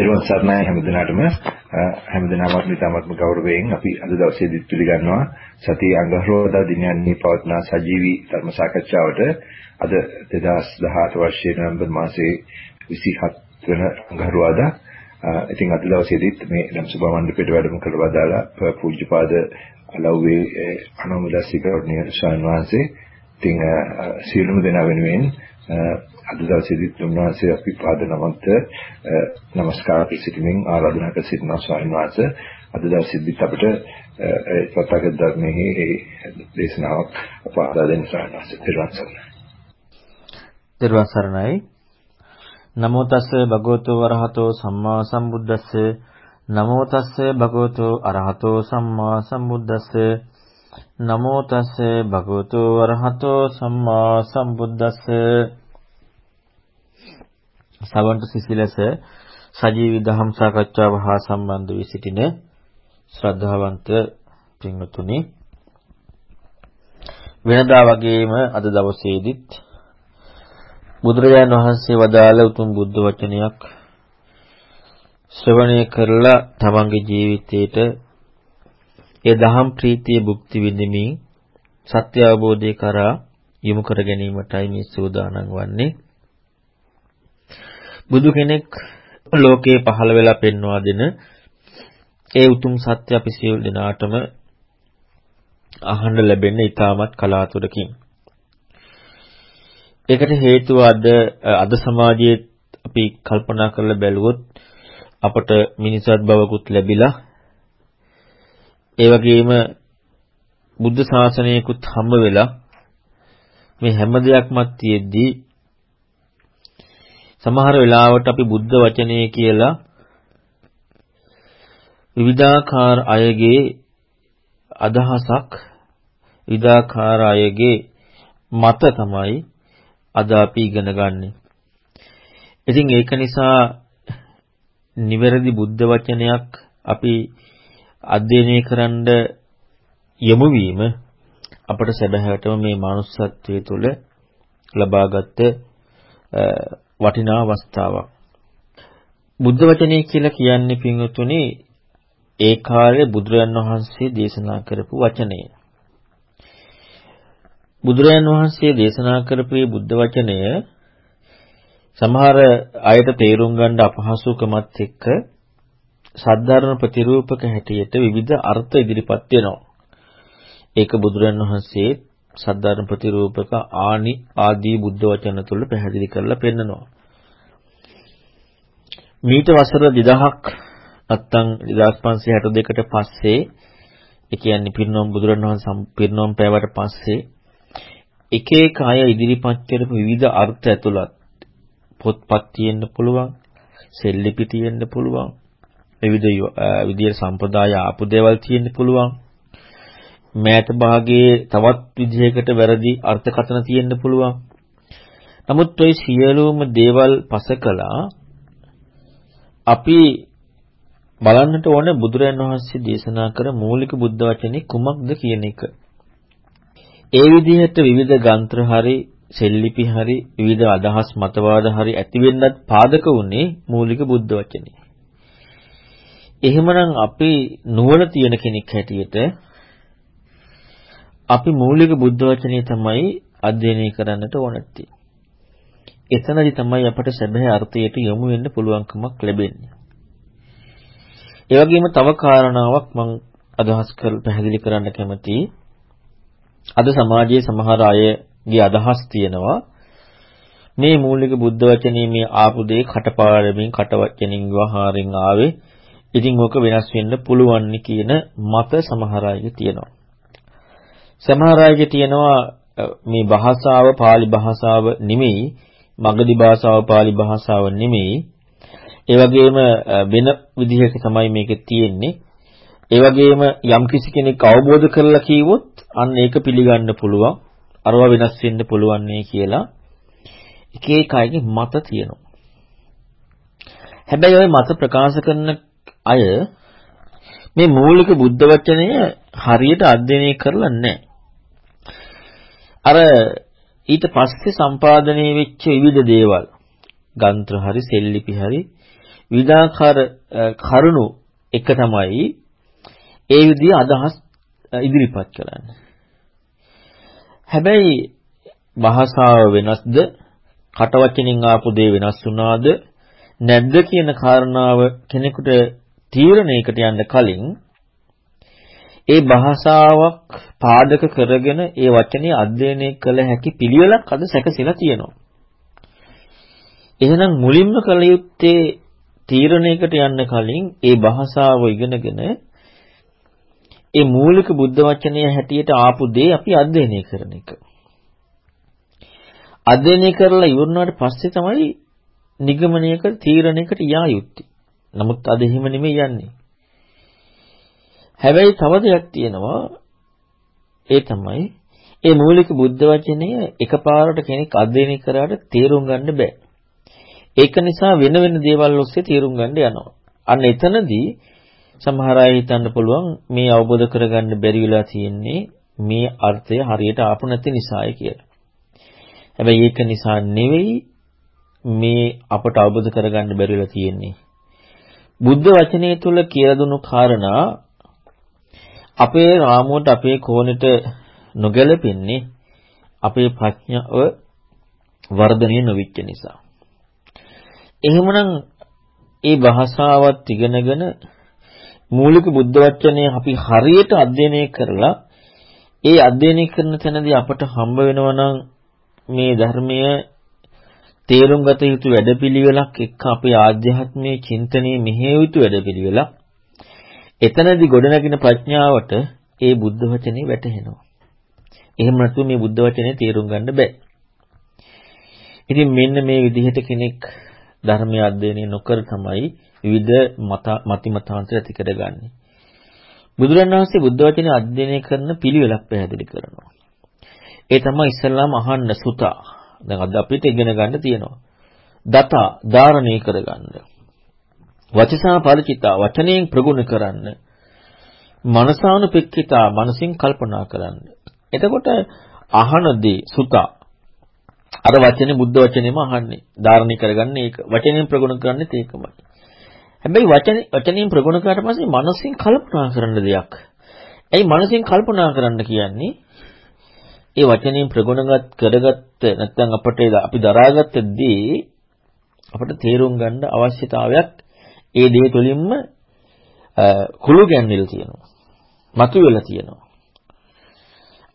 පෙරවන් සර්ණයි හැමදිනාටම හැමදිනාමත් නිතාමත්ම ගෞරවයෙන් අපි අද දවසේදීත් පිළිගන්නවා සතිය අඟහරුවාදා දිනයන්හි පවත්නා සජීවී ධර්ම සාකච්ඡාවට. අද 2018 වර්ෂයේ නොවැම්බර් මාසයේ 27 වන අඟහරුවාදා ඉතින් අද දවසේදීත් මේ ධම්සභා මණ්ඩපයට වැඩම කළ වදාලා පූජ්‍යපාද අලව්වේ අනුමදසිකවර්ණීය ස්වාමීන් වහන්සේ. ඉතින් සියලුම දෙනා වෙනුවෙන් අද දවසේදීත් උන්වහන්සේ අපි පාද නමත් নমස්කාර පිළිසිතමින් ආරාධනා කර සිටිනවා ස්වාමීන් වහන්සේ. අද දවසේදීත් අපිට සත්‍යගත ධර්මයේ ඒ දේශනාවක් අපහදා දෙන්න ස්වාමීන් වහන්සේ. පිළිවන් සරණයි. පිළිවන් සරණයි. නමෝ තස්ස භගවතු වරහතෝ සම්මා සම්බුද්දස්ස. නමෝ තස්ස භගවතු අරහතෝ සම්මා සම්බුද්දස්ස. නමෝ තස්ස භගවතු වරහතෝ සම්මා සම්බුද්දස්ස. සවන්ත සිසිලස සජීවී දහම් සාකච්ඡාව හා සම්බන්ධ වී සිටින ශ්‍රද්ධාවන්ත පින්වතුනි වෙනදා වගේම අද දවසේදීත් බුදුරජාණන් වහන්සේ වදාළ උතුම් බුද්ධ වචනයක් ශ්‍රවණය කරලා තමන්ගේ ජීවිතේට ඒ දහම් ප්‍රීතිය භුක්ති විඳිමින් සත්‍ය අවබෝධය කරා යොමු කර ගැනීමටයි මේ සූදානම් වන්නේ. බුදු කෙනෙක් ලෝකේ පහළ වෙලා පෙන්වා දෙන ඒ උතුම් සත්‍ය අපි සියලු දෙනාටම අහන්න ලැබෙන්නේ ඊටමත් කලාතුරකින්. ඒකට හේතුව අද අද සමාජයේ අපි කල්පනා කරලා බැලුවොත් අපට මිනිසත් බවකුත් ලැබිලා ඒ වගේම බුද්ධ ශාසනයකුත් හම්බ වෙලා මේ හැම දෙයක්මත් තියෙද්දී සමහර වෙලාවට අපි බුද්ධ වචනේ කියලා විවිධාකාර අයගේ අදහසක් විවිධාකාර අයගේ මත තමයි අද අපි ඉගෙන ගන්නෙ. ඉතින් ඒක නිසා නිවැරදි බුද්ධ වචනයක් අපි අධ්‍යයනය කරන්න යොමු වීම අපට සැබෑවටම මේ manussත්වයේ තුල ලබාගත් වටිනා අවස්ථාවක්. බුද්ධ වචනේ කියලා කියන්නේ පින්වතුනි ඒ කාලේ බුදුරයන් වහන්සේ දේශනා කරපු වචනය. බුදුරයන් වහන්සේ දේශනා කරපු බුද්ධ වචනය සමහර අයට තේරුම් ගන්න අපහසුකමත් එක්ක සද්ධර්ම ප්‍රතිරූපක හැටියට විවිධ අර්ථ ඉදිරිපත් වෙනවා. ඒක බුදුරන් වහන්සේ සද්ධර්ම ප්‍රතිරූපක ආනි ආදී බුද්ධ වචන තුල පැහැදිලි කරලා පෙන්නනවා. මීට වසර 2000ක් නැත්තම් 2562කට පස්සේ ඒ කියන්නේ පිරිනොම් බුදුරණවහන්සේ පිරිනොම් පෑවට පස්සේ එක එක අය ඉදිරිපත් කරපු විවිධ අර්ථ ඇතුළත් පොත්පත් තියෙන්න පුළුවන් සෙල්ලිපි තියෙන්න පුළුවන් විවිධ විදියට සම්ප්‍රදාය ආපු දේවල් තියෙන්න පුළුවන් මෑත භාගයේ තවත් විදිහකට වැරදි අර්ථකථන තියෙන්න පුළුවන් නමුත් ওই සියලුම දේවල් පසකලා අපි බලන්නට ඕනේ බුදුරයන් වහන්සේ දේශනා කර මූලික බුද්ධ වචනේ කුමක්ද කියන එක. ඒ විදිහට විවිධ ගන්ත්‍ර හරි සෙල්ලිපි හරි විවිධ අදහස් මතවාද හරි ඇති වෙන්නත් පාදක වුණේ මූලික බුද්ධ වචනේ. එහෙමනම් අපි නුවණ තියෙන කෙනෙක් හැටියට අපි මූලික බුද්ධ වචනේ තමයි අධ්‍යයනය කරන්නට ඕනැත්තේ. එතනදි තමයි අපට සැබෑ අර්ථයට යොමු වෙන්න පුළුවන්කමක් ලැබෙන්නේ. ඒ වගේම තව කාරණාවක් මම අදහස් කර පැහැදිලි කරන්න කැමතියි. අද සමාජයේ සමහර අයගේ අදහස් තියෙනවා මේ මූලික බුද්ධ වචනේ මේ ආපු දේ කටපාඩමින් කටවචනින් විවහාරෙන් ආවේ. ඉතින් ඕක වෙනස් වෙන්න පුළුවන් කියන මත සමහර අයගේ තියෙනවා. සමහර අයගේ තියෙනවා මේ භාෂාව pāli භාෂාව නෙමෙයි මගධි භාෂාව pāli භාෂාව නෙමෙයි. ඒ වගේම වෙන විදිහක තමයි මේක තියෙන්නේ. ඒ වගේම යම් කිසි කෙනෙක් අවබෝධ කරලා කිව්වොත් අන්න ඒක පිළිගන්න පුළුවන් අරව වෙනස් වෙන්න පුළුවන් නේ කියලා. එක එක අයගේ මත තියෙනවා. හැබැයි ওই මත ප්‍රකාශ කරන අය මේ මූලික බුද්ධ වචනය හරියට අධ්‍යයනය කරලා නැහැ. අර ඊට පස්සේ සම්පාදනය වෙච්ච විවිධ දේවල් ගන්ත්‍ර හරි සෙල්ලිපි හරි විවිධාකාර කරුණු එක තමයි ඒ විදිහ අදහස් ඉදිරිපත් කරන්නේ. හැබැයි භාෂාව වෙනස්ද? කටවචනින් ආපු දේ වෙනස් වුණාද? නැද්ද කියන කාරණාව කෙනෙකුට තීරණයකට යන්න කලින් ඒ භාෂාවක් පාදක කරගෙන ඒ වචනේ අධ්‍යයනය කළ හැකි පිළිවෙලක් අද සැකසීලා තියෙනවා. එහෙනම් මුලින්ම කළ යුත්තේ තීරණයකට යන්න කලින් ඒ භාෂාව ඉගෙනගෙන ඒ මූලික බුද්ධ වචනය හැටියට ආපු දේ අපි අධ්‍යයනය කරන එක. අධ්‍යයනය කරලා ඉවරනාට පස්සේ තමයි නිගමනයකට තීරණයකට යා යුත්තේ. නමුත් අද එහෙම නෙමෙයි යන්නේ. හැබැයි තව දෙයක් තියෙනවා ඒ තමයි ඒ මූලික බුද්ධ වචනය එකපාරට කෙනෙක් අධ්‍යයනය කරාට තේරුම් ගන්න බෑ. ඒක නිසා වෙන වෙන දේවල් ඔස්සේ තේරුම් ගන්න යනවා. අන්න එතනදී සමහර අය හිතන්න පුළුවන් මේ අවබෝධ කරගන්න බැරි වෙලා තියෙන්නේ මේ අර්ථය හරියට ආපු නැති නිසායි කියලා. හැබැයි ඒක නිසා නෙවෙයි මේ අපට අවබෝධ කරගන්න බැරි වෙලා තියෙන්නේ. බුද්ධ වචනය තුල කියලා දුණු කාරණා අපේ රාමුවට අපේ කෝණෙට නොගැලපෙන්නේ අපේ ප්‍රඥාව වර්ධනය නොවිච්ච නිසා. එහෙමනම් ඒ භාෂාවත් ඉගෙනගෙන මූලික බුද්ධ වචනේ අපි හරියට අධ්‍යයනය කරලා ඒ අධ්‍යයනය කරන තැනදී අපට හම්බ වෙනවා නම් මේ ධර්මය තේරුම් ගත යුතු වැඩපිළිවෙලක් එක්ක අපේ ආධ්‍යාත්මයේ චින්තනයේ මෙහෙය යුතු වැඩපිළිවෙලක් එතනදී ගොඩනැගෙන ප්‍රඥාවට ඒ බුද්ධ වචනේ වැටහෙනවා. එහෙම නැත්නම් මේ බුද්ධ වචනේ තේරුම් ගන්න බෑ. ඉතින් මෙන්න මේ විදිහට කෙනෙක් ධර්මය අධ්‍යයනය නොකර තමයි විවිධ මති මතාන්තර ඇති කරගන්නේ. බුදුරණන් වහන්සේ බුද්ධ වචනේ අධ්‍යයනය කරන පිළිවෙලක් පැහැදිලි කරනවා. ඒ තමයි ඉස්සල්ලාම අහන්න සුතා. දැන් අද අපිට ඉගෙන ගන්න තියෙනවා. දතා ධාරණය කරගන්න. වචසා පරිචිතා වචනයෙන් ප්‍රගුණ කරන්න. මනසානුපෙක්කිතා මනසින් කල්පනා කරන්න. එතකොට අහනදී සුතා අර වචනේ බුද්ධ වචනේම අහන්නේ. ධාරණය කරගන්නේ ඒක. වචනයෙන් ප්‍රගුණ කරන්නේත් ඒකමයි. හැබැයි වචනේ වචනයෙන් ප්‍රගුණ කරාට පස්සේ මනසින් කල්පනා කරන්න දෙයක්. ඇයි මනසින් කල්පනා කරන්න කියන්නේ? ඒ වචනයෙන් ප්‍රගුණගත කරගත්ත නැත්නම් අපට අපි දරාගත්ත දේ අපට තේරුම් ගන්න අවශ්‍යතාවයක් ඒ දේ තුළින්ම කුළු ගැන්විලා තියෙනවා. මතුවෙලා තියෙනවා.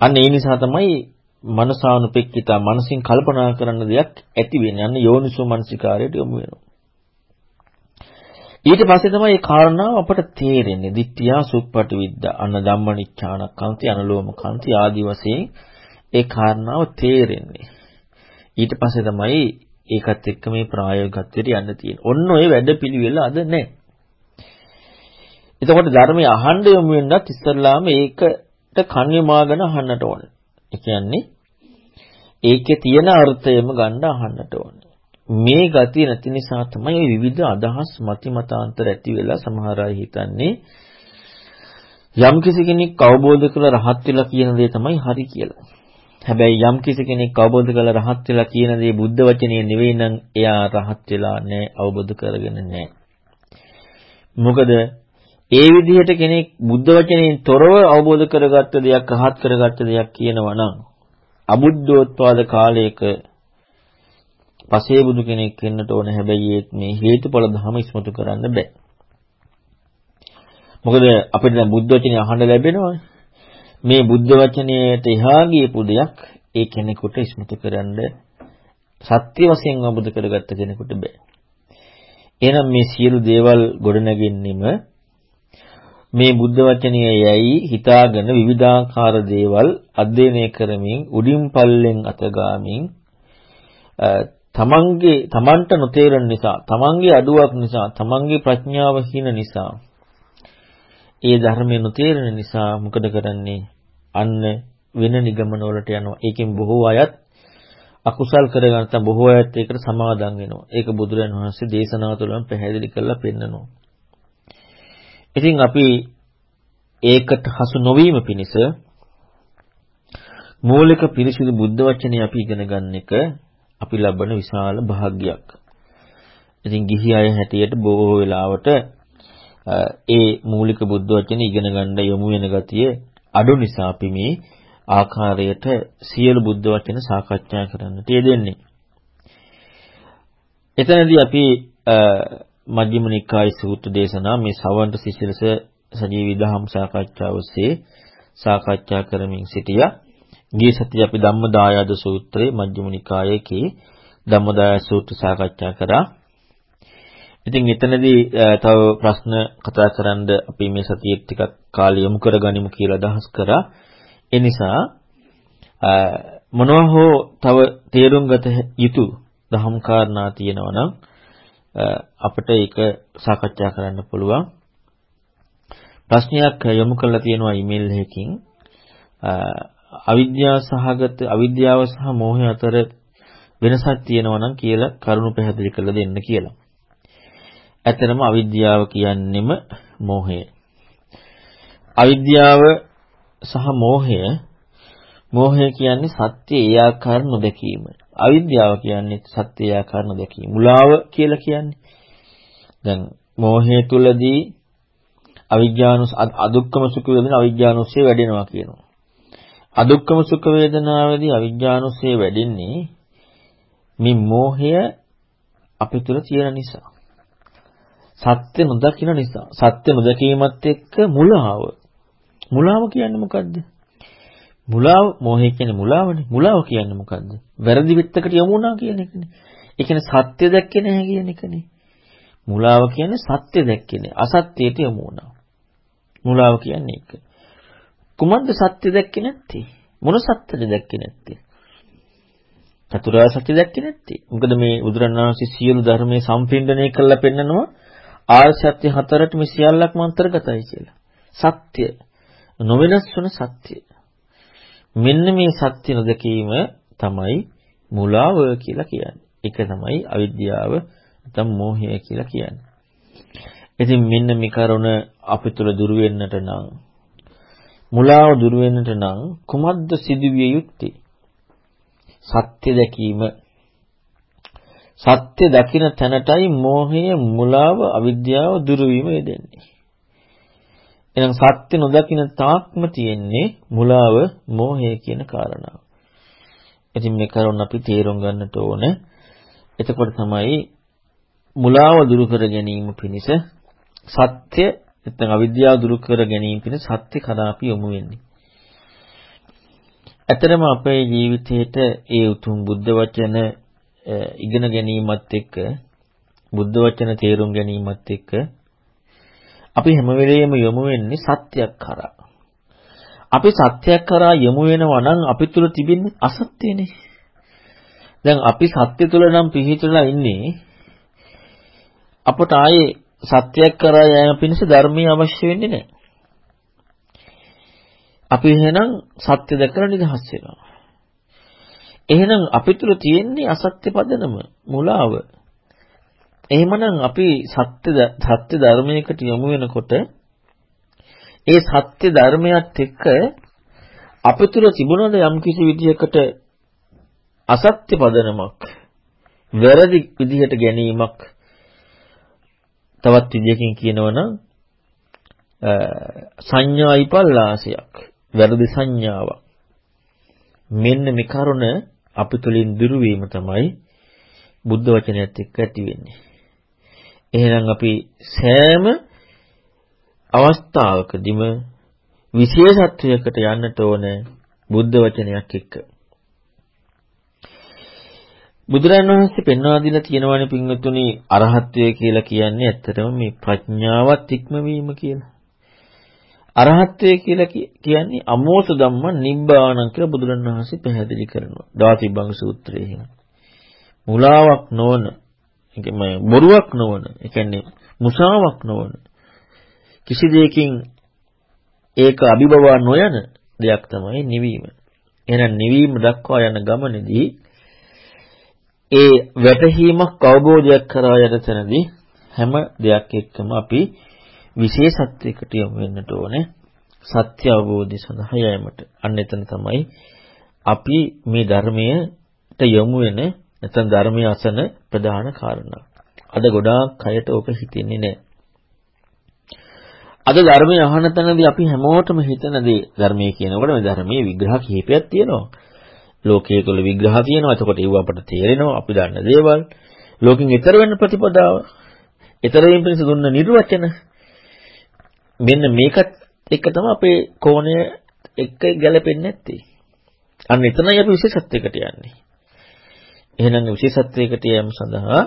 අන්න ඒ නිසා තමයි මනසානුපෙක්කිතා මනසින් කල්පනා කරන දෙයක් ඇති වෙන්නේ. අන්න යෝනිසෝ මනසිකාරයට යොමු වෙනවා. ඊට පස්සේ තමයි මේ කාරණාව අපට තේරෙන්නේ. ditthiya suppati viddha අන්න ධම්මනිච්ඡානක්ඛන්ති අනලෝමකන්ති ආදි වශයෙන් ඒ කාරණාව තේරෙන්නේ. ඊට පස්සේ තමයි ඒකත් එක්ක මේ ප්‍රායෝගිකත්වයට යන්න තියෙන්නේ. ඔන්න ඔය වැඩපිළිවෙල අද නැහැ. එතකොට ධර්මය අහන්න යොමු වෙන්නත් ඉස්සල්ලාම ඒකට කන් යොමාගෙන අහන්නට ඕනේ. ඒ කියන්නේ ඒකේ තියෙන අර්ථයම ගන්න අහන්නට ඕනේ. මේ ගතිය නැති නිසා තමයි විවිධ අදහස් මති මතාන්තර ඇති වෙලා සමහර අය හිතන්නේ යම් කිසි කෙනෙක් අවබෝධ කරලා රහත් වෙලා කියන දේ තමයි හරි කියලා. හැබැයි යම් කිසි කෙනෙක් අවබෝධ කරලා රහත් වෙලා කියන දේ බුද්ධ වචනේ නෙවෙයි නම් එයා රහත් වෙලා නැහැ අවබෝධ කරගෙන නැහැ. මොකද ඒ විදිහට කෙනෙක් බුද්ධ වචනයෙන් තොරව අවබෝධ කරගත්ත දෙයක් රහත් කරගත්ත දෙයක් කියනවා නම් අබුද්ධෝත්පාද කාලයක පසේ බුදු කෙනෙක් වෙන්නට ඕන හැබැයි මේ හේතුඵල ධම ඉස්මතු කරන්න බෑ. මොකද අපිට දැන් බුද්ධ වචනේ අහන්න ලැබෙනවනේ. මේ බුද්ධ වචනයට එහා ගියපු දෙයක් ඒ කෙනෙකුට ඉස්මතු කරන්න සත්‍ය වශයෙන් අවබෝධ කරගත්ත කෙනෙකුට බෑ. එහෙනම් මේ සියලු දේවල් ගොඩනැගෙන්නෙම මේ බුද්ධ වචනය යයි හිතාගෙන විවිධාකාර දේවල් අධ්‍යයනය කරමින් උඩින් පල්ලෙන් අතගාමින් තමන්ගේ තමන්ට නොතේරෙන නිසා, තමන්ගේ අඩුවක් නිසා, තමන්ගේ ප්‍රඥාව හින නිසා, ඒ ධර්මය නොතේරෙන නිසා මොකද කරන්නේ? අන්න වෙන නිගමන වලට යනවා. ඒකෙන් බොහෝ අයත් අකුසල් කරගන්න බොහෝ අයත් ඒකට සමාදම් වෙනවා. ඒක බුදුරජාණන් වහන්සේ දේශනාව තුළම පැහැදිලි කරලා පෙන්නනවා. ඉතින් අපි ඒකට හසු නොවීම පිණිස මූලික පිරිසිදු බුද්ධ වචනේ අපි ඉගෙන ගන්න එක අපි ලබන විශාල භාග්යක්. ඉතින් ගිහි අය හැටියට බොහෝ වෙලාවට ඒ මූලික බුද්ධ වචන ඉගෙන ගන්න යොමු වෙන ගතිය අඩු නිසා අපි මේ ආකාරයට සියලු බුද්ධ වචන සාකච්ඡා කරන්නට යෙදෙන්නේ. එතනදී අපි මජ්ක්‍ධිම නිකාය සූත්‍ර දේශනා මේ සවන්ත සිසිලස සජීවී දහම් සාකච්ඡාව ඔස්සේ සාකච්ඡා කරමින් සිටියා. ගිය සතියේ අපි ධම්මදායද සූත්‍රයේ මජ්ක්‍ධිම නිකායේ ධම්මදාය සූත්‍ර සාකච්ඡා කරා. ඉතින් එතනදී තව ප්‍රශ්න කතා කරන්න අපි මේ සතියේ ටිකක් කාලය යොමු කරගනිමු කියලා අදහස් කරා. ඒ නිසා මොනවා හෝ තව තේරුම් ගත යුතු දහම් කාරණා තියෙනවා නම් අපිට ඒක සාකච්ඡා කරන්න පුළුවන්. ප්‍රශ්නයක් යොමු කරලා තියෙනවා ඊමේල් එකකින් අවිද්‍යාව සහගත අවිද්‍යාව සහ මෝහය අතර වෙනසක් තියෙනවා නම් කියලා කරුණු පැහැදිලි කරලා දෙන්න කියලා. ඇත්තටම අවිද්‍යාව කියන්නෙම මෝහය. අවිද්‍යාව සහ මෝහය මෝහය කියන්නේ සත්‍ය ඒ ආකාර නොදැකීම. අවිද්‍යාව කියන්නේ සත්‍ය ඒ ආකාර නොදැකීම. මුලාව කියලා කියන්නේ. දැන් මෝහය තුලදී අවිජ්ජානුස් අදුක්කම සුඛ වේදනා අවිජ්ජානුස්සේ වැඩෙනවා කියනවා. අදුක්කම සුඛ වේදනාවේදී අවිජ්ජානුස්සේ වැඩෙන්නේ මේ මෝහය අපි තුල තියෙන නිසා. සත්‍ය නොදකින නිසා. සත්‍ය නොදකීමත් එක්ක මුලාව. මුලාව කියන්නේ මොකද්ද? මුලාව මොහේ කියන්නේ මුලාවනේ. මුලාව කියන්නේ මොකද්ද? වැරදි විත්තකට යමු වුණා කියන එකනේ. ඒ කියන්නේ සත්‍ය දැක්කේ නැහැ කියන එකනේ. මුලාව කියන්නේ සත්‍ය දැක්කේ නැහැ. අසත්‍යයට යමු වුණා. මුලාව කියන්නේ ඒක. කුමක්ද සත්‍ය දැක්කේ නැත්තේ? මොන සත්‍යද දැක්කේ නැත්තේ? චතුරාර්ය සත්‍ය දැක්කේ නැත්තේ. මොකද මේ බුදුරණාහි සියලු ධර්මයේ සම්පින්දණය කරලා පෙන්නනවා ආර්ය සත්‍ය හතරට මේ සියල්ලක්ම අන්තර්ගතයි කියලා. සත්‍ය නොවෙනස් වන සත්‍ය. මෙන්න මේ සත්‍ය නොදකීම තමයි මුලාව කියලා කියන්නේ. ඒක තමයි අවිද්‍යාව නැත්නම් මෝහය කියලා කියන්නේ. ඉතින් මෙන්න මේ කරුණ අපි තුල දුර වෙන්නට නම් මුලාව දුර වෙන්නට නම් කුමද්ද සිදුවිය යුත්තේ? සත්‍ය දැකීම සත්‍ය දකින තැනටයි මෝහය මුලාව අවිද්‍යාව දුරු වීම යෙදෙන්නේ. එහෙනම් සත්‍ය නොදකින තාක්ම තියෙන්නේ මුලාව මෝහය කියන කාරණාව. ඉතින් මේ කරුණ අපි තේරුම් ගන්නට ඕන. එතකොට තමයි මුලාව දුරු කර ගැනීම පිණිස සත්‍ය නැත්නම් අවිද්‍යාව දුරු කර ගැනීම පිණිස සත්‍ය කරා අපි යොමු වෙන්නේ. ඇතරම අපේ ජීවිතයේට ඒ උතුම් බුද්ධ වචන ඉගෙන ගැනීමත් එක්ක බුද්ධ වචන තේරුම් ගැනීමත් එක්ක අපි හැම වෙලෙම යොමු වෙන්නේ සත්‍යයක් කරා. අපි සත්‍යයක් කරා යොමු වෙනවා නම් අපි තුල තිබෙන්නේ අසත්‍යනේ. දැන් අපි සත්‍ය තුල නම් පිහිටලා ඉන්නේ අපට ආයේ සත්‍යයක් කරා යෑම පිණිස ධර්මයේ අවශ්‍ය වෙන්නේ නැහැ. අපි එහෙනම් සත්‍ය දැකලා නිදහස් වෙනවා. එහෙනම් අපි තුල තියෙන්නේ අසත්‍ය පදනම මුලාව. එහෙමනම් අපි සත්‍ය සත්‍ය ධර්මයකට යොමු වෙනකොට ඒ සත්‍ය ධර්මයත් එක්ක අපි තුල තිබුණද යම්කිසි විදියකට අසත්‍ය පදනමක් වැරදි විදිහට ගැනීමක් තවත් විදියකින් කියනවනම් සංඥා විපල්ලාසයක් වැරදි සංඥාවක් මෙන්න මේ කරුණ අපි තුලින් දුරු වීම තමයි බුද්ධ වචනයත් එක්ක ඇති වෙන්නේ. එහෙනම් අපි සෑම අවස්ථාවකදීම විශේෂත්වයකට යන්නට ඕන බුද්ධ වචනයක් එක්ක. බුදුරන් වහන්සේ පෙන්වා දීලා තියෙනවානේ පින්වතුනි අරහත්ත්වය කියලා කියන්නේ ඇත්තටම මේ ප්‍රඥාවත් ඉක්මවීම කියලා. අරහත්ත්වය කියලා කියන්නේ අමෝස ධම්ම නිබ්බාණං කියලා බුදුරණවහන්සේ පැහැදිලි කරනවා. දාතිබංග සූත්‍රයේ එහෙම. මුලාවක් නොවන, ඒ බොරුවක් නොවන, ඒ කියන්නේ මුසාවක් නොවන කිසි දෙයකින් ඒක අභිබවා නොයන දෙයක් තමයි නිවීම. එහෙනම් නිවීම දක්වා යන ගමනේදී ඒ වැටහීමක් අවබෝධයක් කරා යන තැනදී හැම දෙයක් එක්කම අපි විශේෂත්වයකට යොමු වෙන්නට ඕනේ සත්‍ය අවබෝධය සඳහා යෑමට. අන්න එතන තමයි අපි මේ ධර්මයට යොමු වෙන නැත්නම් ධර්මයේ අසන ප්‍රධාන කාරණා. අද ගොඩාක් අයට ඕක හිතෙන්නේ නැහැ. අද ධර්මයේ අහන තැනදී අපි හැමෝටම හිතන දේ ධර්මයේ කියනකොට මේ ධර්මයේ විග්‍රහ කිහිපයක් තියෙනවා. ලෝකයේ තුල විග්‍රහ තියෙනවා. එතකොට ඒව අපට තේරෙනවා. අපි දන්න දේවල්. ලෝකෙන් ඈතර වෙන්න ප්‍රතිපදාව. ඈතර වීම පිණිස දුන්න නිර්වචන. මෙන්න මේකත් එක තමයි අපේ කෝණය එක්ක ගැලපෙන්නේ නැත්තේ. අන්න එතනයි අපි විශේෂත්වයකට යන්නේ. එහෙනම් විශේෂත්වයකට යෑම සඳහා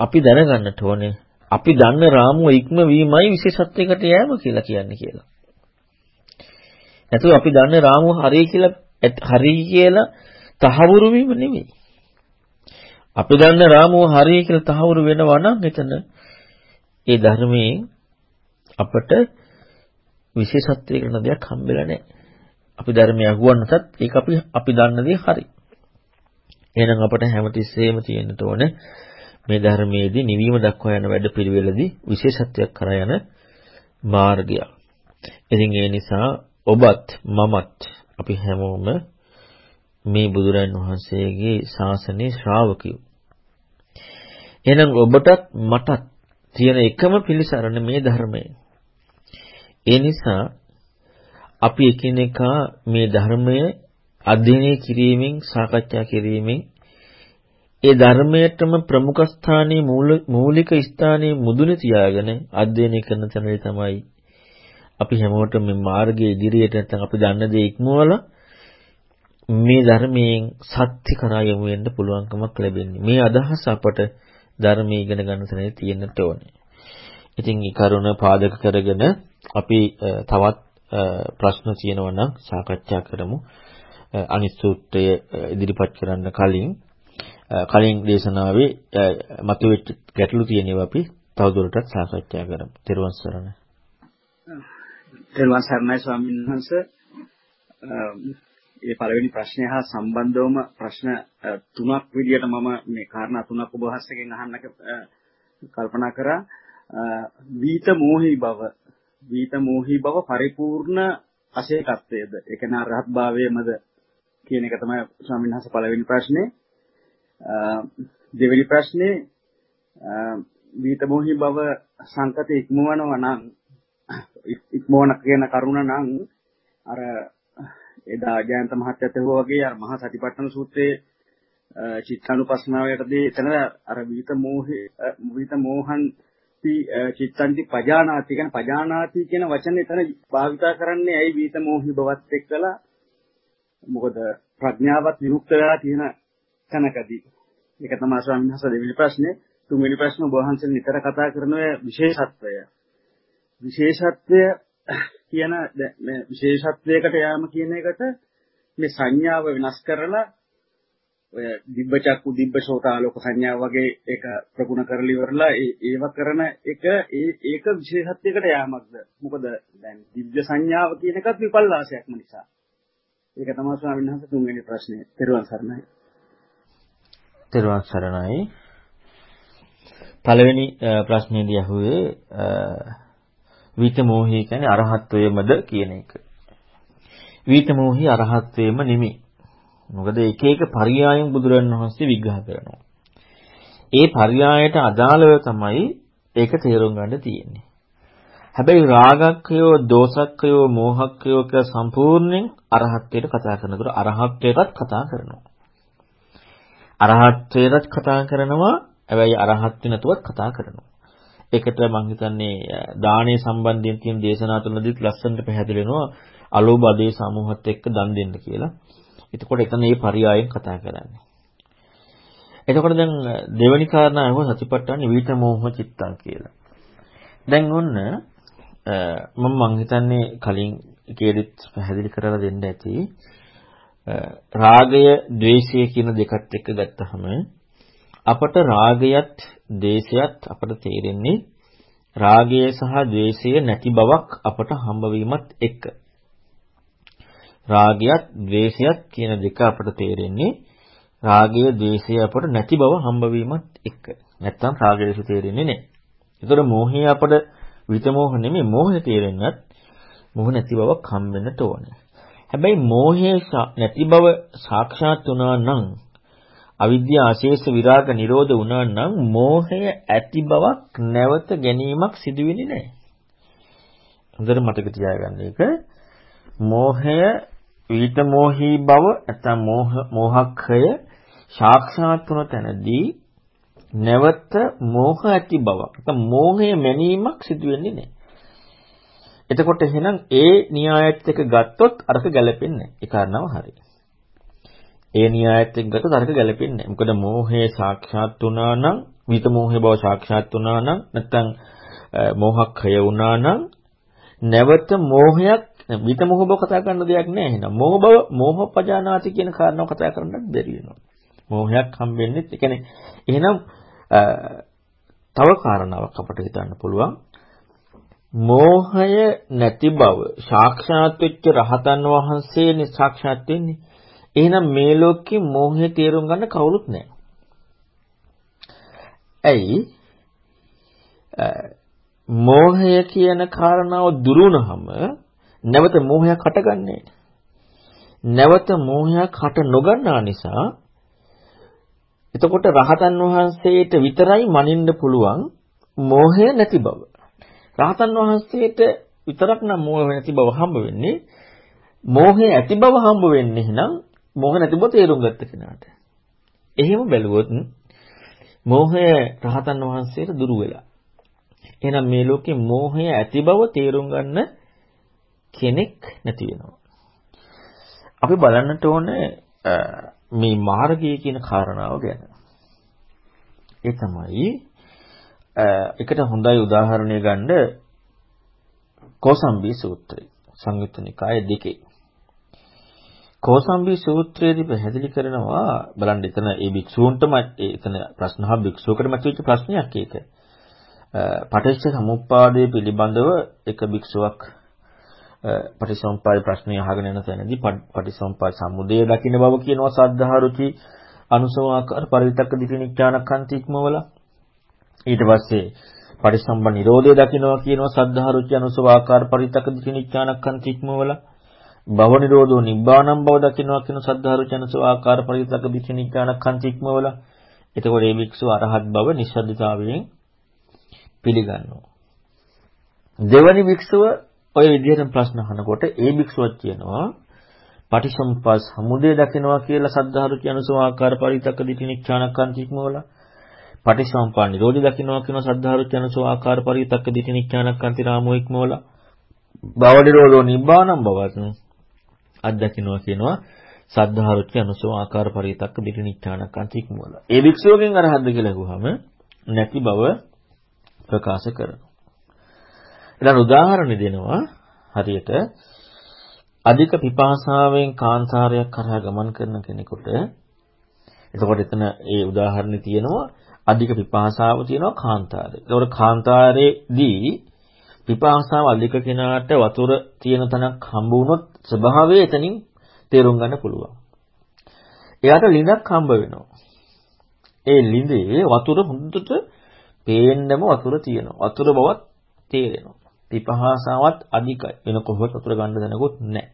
අපි දැනගන්නට ඕනේ අපි දන්න රාමුව ඉක්මවීමයි විශේෂත්වයකට යෑම කියලා කියන්නේ කියලා. නැතුව අපි දන්න රාමුව හරිය කියලා හරිය කියලා තහවුරු වීම නෙමෙයි. අපි දන්න රාමුව හරිය කියලා තහවුරු වෙනවා නම් එතන ඒ ධර්මයේ අපට විශේෂත්වයකට දෙයක් හම්බෙලා නැහැ. අපි ධර්මය අහුවන්නටත් ඒක අපි අපි දන්න දේ හරි. එහෙනම් අපට හැමතිස්සෙම තියෙන්න ඕනේ මේ ධර්මයේදී නිවීම දක්වා යන වැඩපිළිවෙලදී විශේෂත්වයක් කරා යන මාර්ගයක්. ඉතින් ඒ නිසා ඔබත් මමත් අපි හැමෝම මේ බුදුරන් වහන්සේගේ ශාසනයේ ශ්‍රාවකයෝ. එහෙනම් ඔබටත් මටත් තියෙන එකම පිළිසරණ මේ ධර්මය. ඒ නිසා අපි එකිනෙකා මේ ධර්මය අධ්‍යයනය කිරීමෙන් සාකච්ඡා කිරීමෙන් ඒ ධර්මයටම ප්‍රමුඛ ස්ථානයේ මූලික ස්ථානයේ මුදුනේ තියාගෙන අධ්‍යයනය කරන තැනදී තමයි අපි හැමෝටම මේ මාර්ගයේ ඉදිරියට නැත්නම් අපි දන්න දේ ඉක්මවලා මේ ධර්මයෙන් සත්‍ය කරා යමු වෙන්න පුළුවන්කමක් ලැබෙන්නේ. මේ අදහස අපට ධර්මයේ ඉගෙන ගන්න තැනදී තියෙන්නට ඕනේ. ඉතින් ඒ කරුණ පාදක කරගෙන අපි තවත් ප්‍රශ්න තියෙනවා නම් සාකච්ඡා කරමු. අනිත් සූත්‍රය ඉදිරිපත් කරන්න කලින් කලින් දේශනාවේ මතුවෙච්ච ගැටලු තියෙනවා අපි තවදුරටත් සාකච්ඡා කරමු. ත්වන් සරණයි. ත්වන් සරණයි ස්වාමීන් වහන්සේ. ඒ පළවෙනි ප්‍රශ්නය හා සම්බන්ධවම ප්‍රශ්න තුනක් විදියට මම මේ කාරණා තුනක් ඔබ වහන්සේගෙන් අහන්න කල්පනා කරා. වීත මෝහි බව. වීත මෝහි බව පරිපූර්ණ අශේකත්වයේද ඒ කියන්නේ අරහත් භාවයේමද කියන එක තමයි ස්වාමීන් වහන්සේ පළවෙනි ප්‍රශ්නේ. දෙවෙනි ප්‍රශ්නේ වීත මෝහි බව සංකතේ ඉක්මවනවා නම් ඉක්මවන කියන කරුණ නම් අර එදා ජයන්ත මහත්තයත් වගේ අර මහා සතිපට්ඨාන සූත්‍රයේ චිත්තානුපස්සනාවයටදී එතන අර විිත මෝහේ විිත මෝහන් චිත්තන්ති පජානාති. කියන පජානාති කියන වචනේ එතන භාවිතා කරන්නේ ඇයි විිත මෝහි බවත් එක්කලා? මොකද ප්‍රඥාවත් විමුක්ත වෙලා තියෙන තැනකදී. ඒක තමයි ස්වාමීන් වහන්සේ දෙවෙනි ප්‍රශ්නේ. තුන්වෙනි ප්‍රශ්න ඔබ වහන්සේ නිතර කතා කරන විශේෂත්වය. විශේෂත්වය කියන මේ විශේෂත්වයකට යාම කියන එකට මේ සංඥාව වෙනස් කරලා ඔය දිබ්බ චක්කු දිබ්බ සෝතාලෝක සංඥා වගේ ඒක ප්‍රගුණ කරලි ඉවරලා ඒව කරන එක ඒ ඒක විශේෂත්වයකට යාමක්ද? මොකද දැන් දිබ්බ සංඥාව කියන එකත් විපල්ලාසයක්ම නිසා. ඒක තමයි ස්වාමීන් වහන්සේ තුන්වෙනි ප්‍රශ්නේ. පෙරවන් සරණයි. පෙරවන් සරණයි. පළවෙනි ප්‍රශ්නේදී අහුවේ විතමෝහි කියන්නේ අරහත්වයේමද කියන එක. විතමෝහි අරහත්වයේම නෙමෙයි. මොකද එක එක පරියායන් බුදුරන් වහන්සේ විග්‍රහ කරනවා. ඒ පරියායට අදාළව තමයි ඒක තේරුම් ගන්න තියෙන්නේ. හැබැයි රාගක්කයෝ, දෝසක්කයෝ, මෝහක්කයෝ කියලා සම්පූර්ණයෙන් අරහත්ත්වයට කතා කරනකොට අරහත්ත්වයටත් කතා කරනවා. අරහත්ත්වයටත් කතා කරනවා, හැබැයි අරහත් වෙනතුවත් කතා කරනවා. ඒකට මම හිතන්නේ දානයේ සම්බන්ධයෙන් තියෙන දේශනා තුනදීත් ලස්සනට පැහැදිලි වෙනවා අලෝභ අධේ සමූහත් එක්ක දන් දෙන්න කියලා. එතකොට එතන මේ පරයයන් කතා කරන්නේ. එතකොට දැන් දෙවෙනි කාරණා අහුව සතිපට්ඨාන විවිත මෝහ චිත්තං කියලා. දැන් ඔන්න මම මං හිතන්නේ කලින් කේදිත් පැහැදිලි කරලා දෙන්න ඇති. රාගය, ద్వේෂය කියන දෙකත් එක්ක ගත්තහම අපට රාගයත් දේශයත් අපට තේරෙන්නේ රාගය සහ ද්වේෂය නැති බවක් අපට හම්බවීමත් එක්ක. රාගයත් ද්වේෂයත් කියන දෙක අපට තේරෙන්නේ රාගය ද්වේෂය අපට නැති බව හම්බවීමත් එක්ක. නැත්තම් රාගය ද්වේෂය තේරෙන්නේ නැහැ. ඒතර මෝහය අපට විතමෝහ නෙමෙයි මෝහය තේරෙන්නත් මෝහ නැති බවක් හම්බෙන්නට ඕනේ. හැබැයි මෝහය නැති බව සාක්ෂාත් වුණා නම් අවිද්‍යාව ආශේෂ විරාග නිරෝධ වුණා නම් මෝහය ඇති බවක් නැවත ගැනීමක් සිදු වෙන්නේ නැහැ. හොඳට මතක තියාගන්න එක. මෝහය විිත මෝහී බව නැත්නම් මෝහ මෝහක්ඛය සාක්ෂාත් වුණ තැනදී නැවත මෝහ ඇති බවක් නැත්නම් මෝහය මැනීමක් සිදු වෙන්නේ නැහැ. එතකොට එහෙනම් ඒ න්‍යායත් එක්ක ගත්තොත් අරක ගැලපෙන්නේ නැහැ. ඒ කාරණාව හරියි. ඒ න්‍යායත් එක්ක ගත්තොත් අරක ගැලපෙන්නේ නැහැ. මොකද මෝහය සාක්ෂාත් වුණා නම් විිත මෝහේ බව සාක්ෂාත් වුණා නම් නැත්නම් මෝහක්ඛය වුණා නම් නැවත මෝහයක් විිත මොහ බව කතා කරන්න දෙයක් නැහැ එහෙනම්. මෝහ බව මෝහ පජානාති කියන කාරණාව කතා කරන්නත් බැරි වෙනවා. මෝහයක් හම්බෙන්නේ ඒ කියන්නේ එහෙනම් තව කාරණාවක් අපිට හිතන්න පුළුවන්. මෝහය නැති බව සාක්ෂාත් වෙච්ච රහතන් වහන්සේනේ සාක්ෂාත් වෙන්නේ. එහෙනම් මේ ලෝකේ මෝහය තේරුම් ගන්න කවුරුත් නැහැ. ඇයි? මෝහය කියන කාරණාව දුරුනහම නැවත මෝහයක් හටගන්නේ නැවත මෝහයක් හට නොගන්නා නිසා එතකොට රහතන් වහන්සේට විතරයි මනින්න පුළුවන් මෝහය නැති බව. රහතන් වහන්සේට විතරක් නම් මෝහය නැති බව හම්බ වෙන්නේ මෝහය ඇති බව හම්බ වෙන්නේ එහෙනම් මෝහ නැති බව තේරුම් ගත්ත කෙනාට. එහෙම බැලුවොත් මෝහය රහතන් වහන්සේට දුරු වෙලා. එහෙනම් මේ ලෝකේ මෝහය ඇති බව තේරුම් ගන්න කෙනෙක් නැති වෙනවා. අපි බලන්නට ඕනේ මේ මාර්ගය කියන කාරණාව ගැන. ඒ තමයි එකට හොඳයි උදාහරණය ගන්න කෝසම්බී සූත්‍රය. සංයුත්ත නිකාය දෙකේ. කෝසම්බී සූත්‍රයේදී පැහැදිලි කරනවා බලන්න එතන ඒ භික්ෂූන්ටම එතන ප්‍රශ්න අහ භික්ෂුවකට මතුවෙච්ච ප්‍රශ්නයක් ඒක. පටිච්ච සමුප්පාදයේ පිළිබඳව එක භික්ෂුවක් පටිසම්පාද ප්‍රශ්නය අහගෙන යන තැනදී පටිසම්පාද සමුදය දකින්න බව කියනවා සද්ධා රුචි අනුසවාකාර පරිවිතක්ක දිටිනිච්ඡානකන්ති ඉක්මවල. ඊට පස්සේ පටිසම්භ නිරෝධය දකින්නවා කියනවා සද්ධා රුචි අනුසවාකාර පරිවිතක්ක දිටිනිච්ඡානකන්ති ඉක්මවල. භව නිරෝධෝ නිබ්බානම් බව දකින්නවා කියන සද්ධා රුචි අනුසවාකාර පරිවිතක්ක දිටිනිච්ඡානකන්ති ඉක්මවල. එතකොට මේ වික්ෂු අරහත් බව නිස්සද්දතාවයෙන් පිළිගන්නවා. දෙවනි වික්ෂුව ඔය විදිහට ප්‍රශ්න අහනකොට ඒ භික්ෂුවක් කියනවා පටිසම්පස් සමුදය දකිනවා කියලා සද්ධාරු කියන සෝආකාර පරිතක දිටිනිච්ඡානකන්ති ඉක්මවල. පටිසම්පා නිරෝධි දකිනවා කියන සද්ධාරු කියන සෝආකාර පරිතක දිටිනිච්ඡානකන්ති රාමෝ ඉක්මවල. භව නිරෝධෝ නිබ්බානම් බවත් අත්දකින්නවා කියනවා සද්ධාරු කියන සෝආකාර පරිතක දිටිනිච්ඡානකන්ති ඉක්මවල. ඒ භික්ෂුවගෙන් අරහද්ද කියලා අහුවම නැති බව ප්‍රකාශ කරනවා. ඊළඟ උදාහරණ දෙනවා හරියට අධික පිපාසාවෙන් කාන්තාරයක් කරා ගමන් කරන කෙනෙකුට එතකොට එතන ඒ උදාහරණේ තියෙනවා අධික පිපාසාව තියෙනවා කාන්තාරේ. ඒතකොට කාන්තාරේදී පිපාසාව අධික කෙනාට වතුර තියෙන තැනක් හම්බ වුණොත් ස්වභාවය එතනින් තේරුම් ගන්න පුළුවන්. එයාට ළිඳක් හම්බ වෙනවා. ඒ ළිඳේ වතුර හොඳට පේන්නම වතුර තියෙනවා. වතුර බවත් තේරෙනවා. පිපහාසාවත් අධිකයි. වෙන කොහොමද වතුර ගන්න දැනගොත් නැහැ.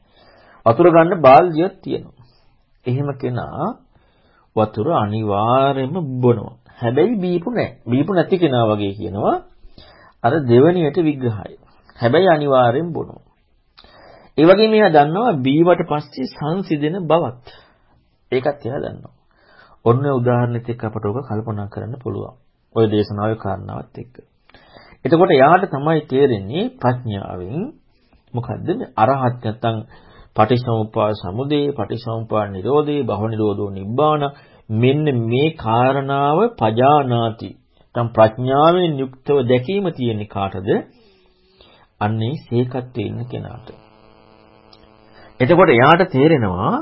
වතුර ගන්න බාල්දියක් තියෙනවා. එහෙම කෙනා වතුර අනිවාර්යයෙන්ම බොනවා. හැබැයි බීපු නැහැ. බීපු නැති කෙනා වගේ කියනවා. අර දෙවණියට විග්‍රහය. හැබැයි අනිවාර්යෙන් බොනවා. ඒ වගේම එයා දන්නවා බීවට පස්සේ සංසිඳෙන බවත්. ඒකත් එයා දන්නවා. ඔන්න උදාහරණෙත් එක්ක අපට ඔක කල්පනා කරන්න පුළුවන්. ওই දේශනාවේ කාරණාවත් එක්ක. එතකොට යාට තමයි තේරෙන්නේ ප්‍රඥාවෙන් මොකද්ද අරහත් නැත්තම් පටිසමුප්පාද සමුදය, පටිසමුප්පාද නිරෝධේ, භව නිරෝධෝ නිබ්බාන මෙන්න මේ කාරණාව පජානාති. නැත්තම් ප්‍රඥාවෙන් යුක්තව දැකීම තියෙන්නේ කාටද? අන්නේ සේකත්වයේ ඉන්න කෙනාට. එතකොට යාට තේරෙනවා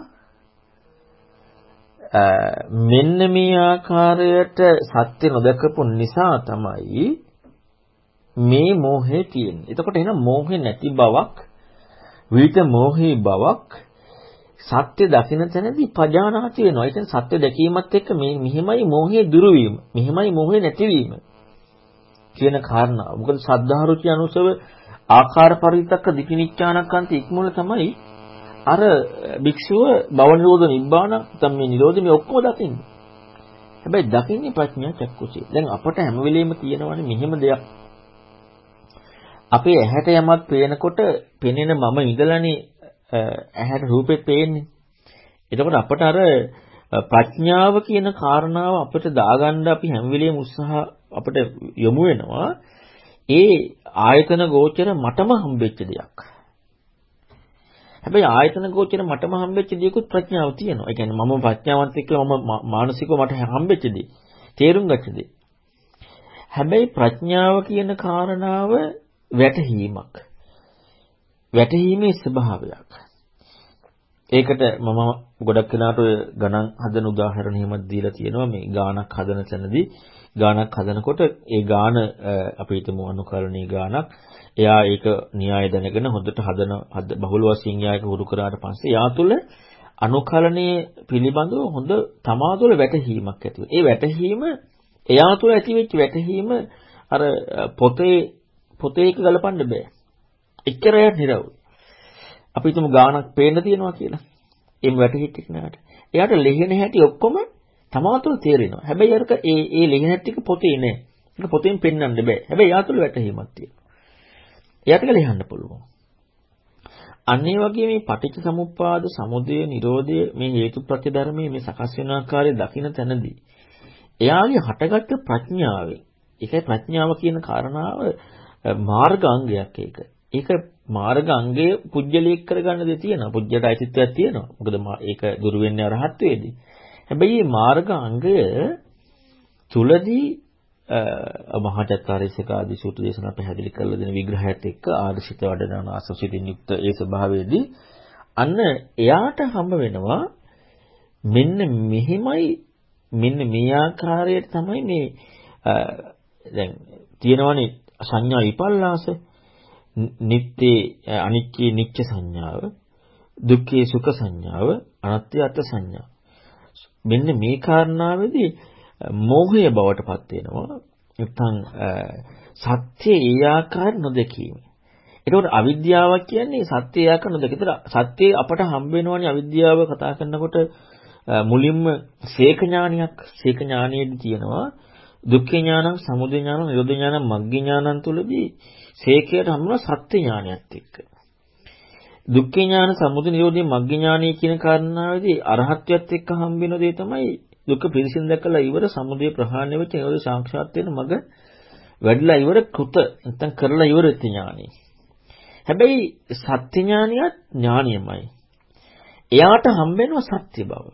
මෙන්න මේ ආකාරයට සත්‍ය නොදකපු නිසා තමයි මේ මෝහය තියෙන්නේ. එතකොට එහෙනම් මෝහේ නැති බවක් විිත මෝහේ බවක් සත්‍ය දකින තැනදී පජානාති වෙනවා. ඒ කියන්නේ සත්‍ය දැකීමත් එක්ක මේ මෙහිමයි මෝහයේ දුරු වීම. මෙහිමයි මෝහේ නැතිවීම කියන කාරණාව. මොකද සද්ධාරුචි අනුසව ආකාර පරිවිතක්ක දිටිනිච්ඡානක්කන්ත ඉක්මුල තමයි අර භික්ෂුව භව නිරෝධ නිබ්බාන නැත්නම් මේ නිරෝධ මේ ඔක්කොම දකින්නේ. හැබැයි දකින්නේ ප්‍රඥා චක්කුසේ. දැන් අපට හැම වෙලෙම තියෙනවනේ මෙහෙම දෙයක්. අපේ ඇහැට යමක් පේනකොට පෙනෙන මම ඉඳලානේ ඇහැට රූපෙත් පේන්නේ. එතකොට අපට අර ප්‍රඥාව කියන කාරණාව අපිට දාගන්න අපි හැම වෙලෙම උත්සාහ අපිට යොමු වෙනවා. ඒ ආයතන ගෝචර මටම හම්බෙච්ච දෙයක්. හැබැයි ආයතන ගෝචර මටම හම්බෙච්ච දේකුත් ප්‍රඥාව තියෙනවා. ඒ කියන්නේ මම ප්‍රඥාවන්ත එක්කලා මම මානසිකව මට හම්බෙච්ච දේ. තේරුම් ගච්ච දේ. හැබැයි ප්‍රඥාව කියන කාරණාව වැටහීමක්. වැටහීමේ ස්වභාවයක්. ඒකට මම ගොඩක් වෙලාට ඔය ගණන් හදන උදාහරණ එහෙම දීලා තියෙනවා මේ ගානක් හදන තැනදී ගානක් හදනකොට ඒ ගාන අපි හිතමු අනුකරණීය ගානක් එයා ඒක න්‍යාය දැනගෙන හොඳට හදන බහුල වශයෙන් යායක හුරු කරාට පස්සේ යා තුළ අනුකලණයේ පිළිබඳව හොඳ තමා තුළ වැටහීමක් ඇති ඒ වැටහීම එයා තුළ ඇති වෙච්ච වැටහීම අර පොතේ පොතේ එක ගලපන්න බෑ. එච්චරයක් නිරවුල්. අපි හිතමු ගානක් පේන්න තියනවා කියලා. එම් වැටහිච්ච කෙනාට. එයාට ලිහින හැටි ඔක්කොම තමා තුළ තේරෙනවා. හැබැයි අරක ඒ ඒ ලිහින හැටි ටික පොතේ නෑ. ඒක පොතෙන් පෙන්වන්න බෑ. හැබැයි එයා තුළ වැටහීමක් තියෙනවා. එයාට ඒක ලියන්න පුළුවන්. අන්න ඒ වගේ මේ පටිච්ච සමුප්පාද සමුදය නිරෝධය මේ හේතුප්‍රත්‍ය ධර්මයේ මේ සකස් වෙන ආකාරය දකින තැනදී එයාගේ හටගත්තු ප්‍රඥාවෙන් ඒකයි ප්‍රඥාව කියන කාරණාව මාර්ගාංගයක් ඒක. ඒක මාර්ගාංගය පුජ්‍යලීක කරගන්න දෙ තියෙනවා. පුජ්‍යයට අයිතිත්වයක් තියෙනවා. මොකද ඒක දුරු වෙන්නේ අරහත් වේදී. හැබැයි මේ මාර්ගාංගය තුලදී මහාචත්තාරීසක ආදී සූත්‍ර දේශනා පැහැදිලි කරලා දෙන විග්‍රහයත් එක්ක ආදර්ශිත වඩන ආසසිතින් යුක්ත ඒ ස්වභාවයේදී අන්න එයාට හම්බ වෙනවා මෙන්න මෙහිමයි මෙන්න මේ ආකාරයට තමයි මේ දැන් තියෙනවනේ සංඥා විපල්ලාස නිත්‍ය අනිත්‍ය නිච්ච සංඥාව දුක්ඛේ සුඛ සංඥාව අනත්‍ය අත් සංඥා මෙන්න මේ කාරණාවේදී මෝහය බවට පත් වෙනවා. නැත්නම් සත්‍ය ඒ ආකාර නොදකීම. ඒකෝට අවිද්‍යාවක් කියන්නේ සත්‍ය ඒ ආකාර නොදක. ඒතර සත්‍ය අපට හම්බ වෙනවනේ අවිද්‍යාව කතා කරනකොට මුලින්ම සේක ඥානියක් සේක ඥානියෙදි තියෙනවා දුක්ඛ ඥානං, සමුදය ඥානං, නිරෝධ ඥානං, මග්ග ඥානං තුලදී සේකයට හම්බුන සත්‍ය ඥානයත් එක්ක. දුක්ඛ ඥාන, සමුදය, නිරෝධය, මග්ග ඥානය කියන කාරණාවේදී අරහත්ත්වයට එක්ක හම්බ වෙන දේ තමයි දුක පිරිසිදු දැකලා ඉවර සමුදය ප්‍රහාණය වෙච්ච නිරෝධ සාක්ෂාත් වෙන මග වැඩිලා ඉවර කෘත නැත්නම් කරලා ඉවර වෙච්ච ඥානෙ. හැබැයි සත්‍ය ඥානියත් ඥානියමයි. එයාට හම්බෙනවා සත්‍ය බව.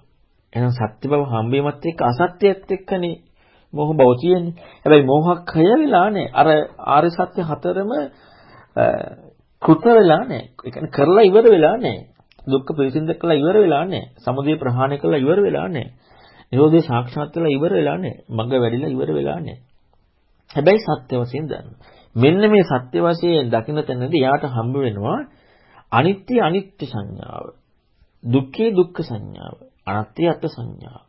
එහෙනම් සත්‍ය බව හම්බීමත් එක්ක අසත්‍යයත් එක්කනේ මොහ බව තියෙන්නේ. හැබැයි මොහක්ඛය වෙලා නැහැ. අර ආර්ය සත්‍ය හතරම කෘත වෙලා නැහැ. ඒ කියන්නේ කරලා ඉවර වෙලා නැහැ. දුක්ඛ පිරිසිදු දැකලා ඉවර වෙලා නැහැ. සමුදය ප්‍රහාණය කළා ඉවර වෙලා නැහැ. නිරෝධය සාක්ෂාත් වෙලා ඉවර වෙලා නැහැ. මඟ වැඩිලා ඉවර වෙලා නැහැ. හැබැයි සත්‍ය වශයෙන් දන්න. මෙන්න මේ සත්‍ය වශයෙන් දකින්න තැනදී යාට හම්බ වෙනවා අනිත්‍ය අනිත්‍ය සංඥාව. දුක්ඛේ දුක්ඛ සංඥාව. අනත්‍ය අත් සංඥාව.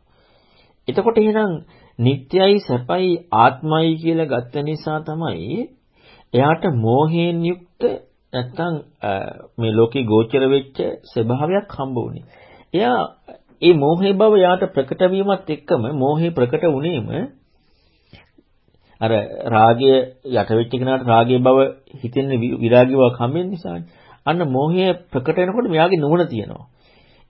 එතකොට එහෙනම් නිට්ටයයි සැපයි ආත්මයි කියලා ගත්ත නිසා තමයි එයාට මෝහයෙන් යුක්ත නැත්තම් මේ ලෝකේ ගෝචර වෙච්ච ස්වභාවයක් හම්බ වුනේ. එයා ඒ මෝහේ බව යාට ප්‍රකට වීමත් එක්කම මෝහේ ප්‍රකට වුණේම අර රාගය යට වෙච්ච කෙනාට රාගයේ බව හිතෙන්නේ විරාගී බවක් හම්බෙන්න නිසානේ. අන්න මෝහය ප්‍රකට වෙනකොට මෙයාගේ නුවණ තියෙනවා.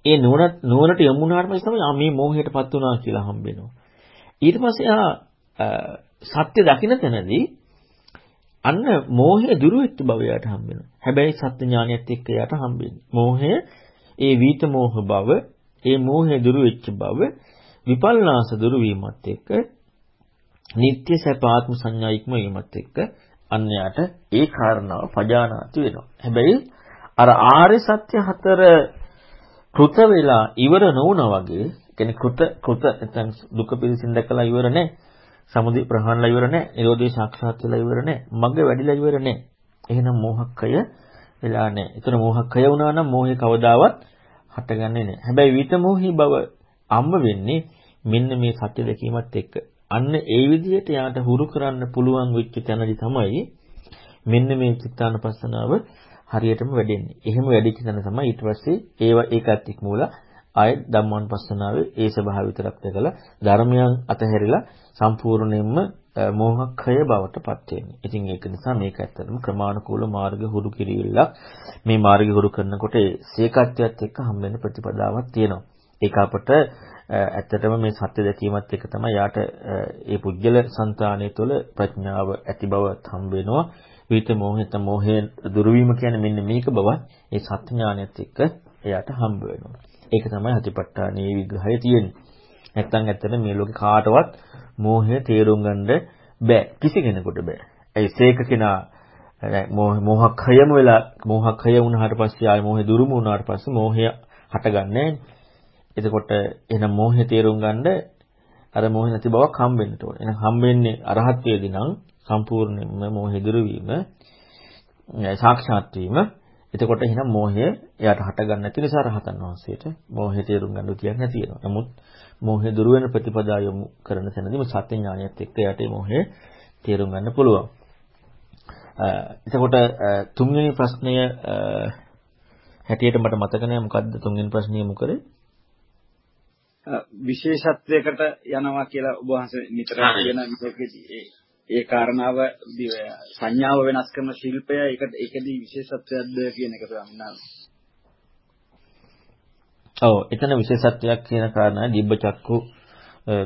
ඒ නුවණ නුවණට යොමු වුණාට පස්සේ තමයි මේ මෝහයටපත් වුණා කියලා හම්බෙනවා. ඊට පස්සේ ආ සත්‍ය දකින්න තැනදී අන්න මෝහය දුරු වෙච්ච බව යාට හම්බෙනවා. හැබැයි සත්‍ය ඥානයත් එක්ක යාට හම්බෙන්නේ. මෝහය ඒ වීත මෝහ බව ඒ මෝහය දුරු වෙච්ච බව විපල්ලාස දුරු වීමත් එක්ක නিত্য සපාත්ම සංඥා ඉක්ම වීමත් එක්ක අන්‍යයට ඒ කාරණාව පජානාති වෙනවා. හැබැයි අර ආර්ය සත්‍ය හතර කෘත වෙලා ඉවර නොවුනා වගේ කියන්නේ කෘත කෘත නැත්නම් දුක පිළිසින් දැකලා ඉවර නැහැ. සමුදය ප්‍රහාණලා ඉවර නැහැ. නිරෝධය සාක්ෂාත් වෙලා ඉවර නැහැ. මග්ග වැඩිලා ඉවර නැහැ. එහෙනම් මෝහක්කය වෙලා නැහැ. ඒතර මෝහක්කය වුණා නම් මෝහේ කවදාවත් හටගන්නේ නැහැ. හැබැයි විතමෝහි බව අම්ම වෙන්නේ මෙන්න මේ සත්‍ය දැකීමත් එක්ක. අන්න ඒ විදිහට යාට හුරු කරන්න පුළුවන් වෙච්ච තැනදි තමයි මෙන්න මේ චිත්තානපස්සනාව හරියටම වැඩෙන්නේ. එහෙම වැඩිච්ච තැන තමයි ඊට පස්සේ ඒව ඒකත් ඉක්මවලා ආය ධම්මානුපස්සනාවේ ඒ ස්වභාවය විතරක් දැකලා ධර්මයන් අතහැරිලා සම්පූර්ණයෙන්ම මෝහක්ඛය බවට පත් වෙන්නේ. ඉතින් ඒක නිසා මේක ඇත්තටම ක්‍රමානුකූල මාර්ග හුරු කිරීමක්. මේ මාර්ගය හුරු කරනකොට ඒ සීකත්වයට එක්ක හම් වෙන ප්‍රතිපදාවක් තියෙනවා. ඒක අපට ඇත්තටම මේ සත්‍ය දැකීමත් එක්ක තමයි යාට ඒ පුජ්‍යල సంతානය තුළ ප්‍රඥාව ඇති බව හම් වෙනවා. විිත මොහිත මොහේ දුර්වීම කියන්නේ මෙන්න මේක බව ඒ සත්‍ය ඥානයත් එක්ක එයාට හම්බ වෙනවා. ඒක තමයි හතිපට්ඨානයේ විග්‍රහය තියෙන්නේ. නැත්තම් ඇත්තට මේ ලෝකේ කාටවත් මෝහය තේරුම් ගන්න බෑ. කිසි කෙනෙකුට බෑ. ඒ සේක කෙනා මෝහක්ඛයම වෙලා මෝහක්ඛය වුණාට පස්සේ ආය මෝහය දුරුම වුණාට පස්සේ මෝහය හටගන්නේ එතකොට එහෙනම් මෝහය තේරුම් ගන්න අර මෝහය නැති බවක් හම්බෙන්න ඕනේ. එහෙනම් හම්බෙන්නේ අරහත්ත්වයේදී නම් සම්පූර්ණයෙන්ම මෝහය දුරු වීම සාක්ෂාත් වීම එතකොට එහෙනම් මෝහය එයාට හට ගන්න නැති නිසා රහතන් වහන්සේට මෝහය තේරුම් ගන්න උතියක් නැති වෙනවා. නමුත් මෝහය දුරු වෙන ප්‍රතිපදා යොමු කරන තැනදී සත්‍ය ඥානියත් එක්ක එයාට මෝහය තේරුම් ගන්න පුළුවන්. එතකොට තුන්වෙනි ප්‍රශ්නය හැටියට මට මතක නැහැ මොකද්ද තුන්වෙනි ප්‍රශ්නය යොමු කරේ? විශේෂත්වයකට යනවා කියලා ඔබ වහන්සේ නිතර කියන විදිහකදී ඒ කාරණාව සංඥාව වෙනස් කරන ශිල්පය ඒකට ඒකදී විශේෂත්වයක්ද කියන එක තමයි. ඔව් එතන විශේෂත්වයක් කියන කාරණා දිබ්බ චක්කු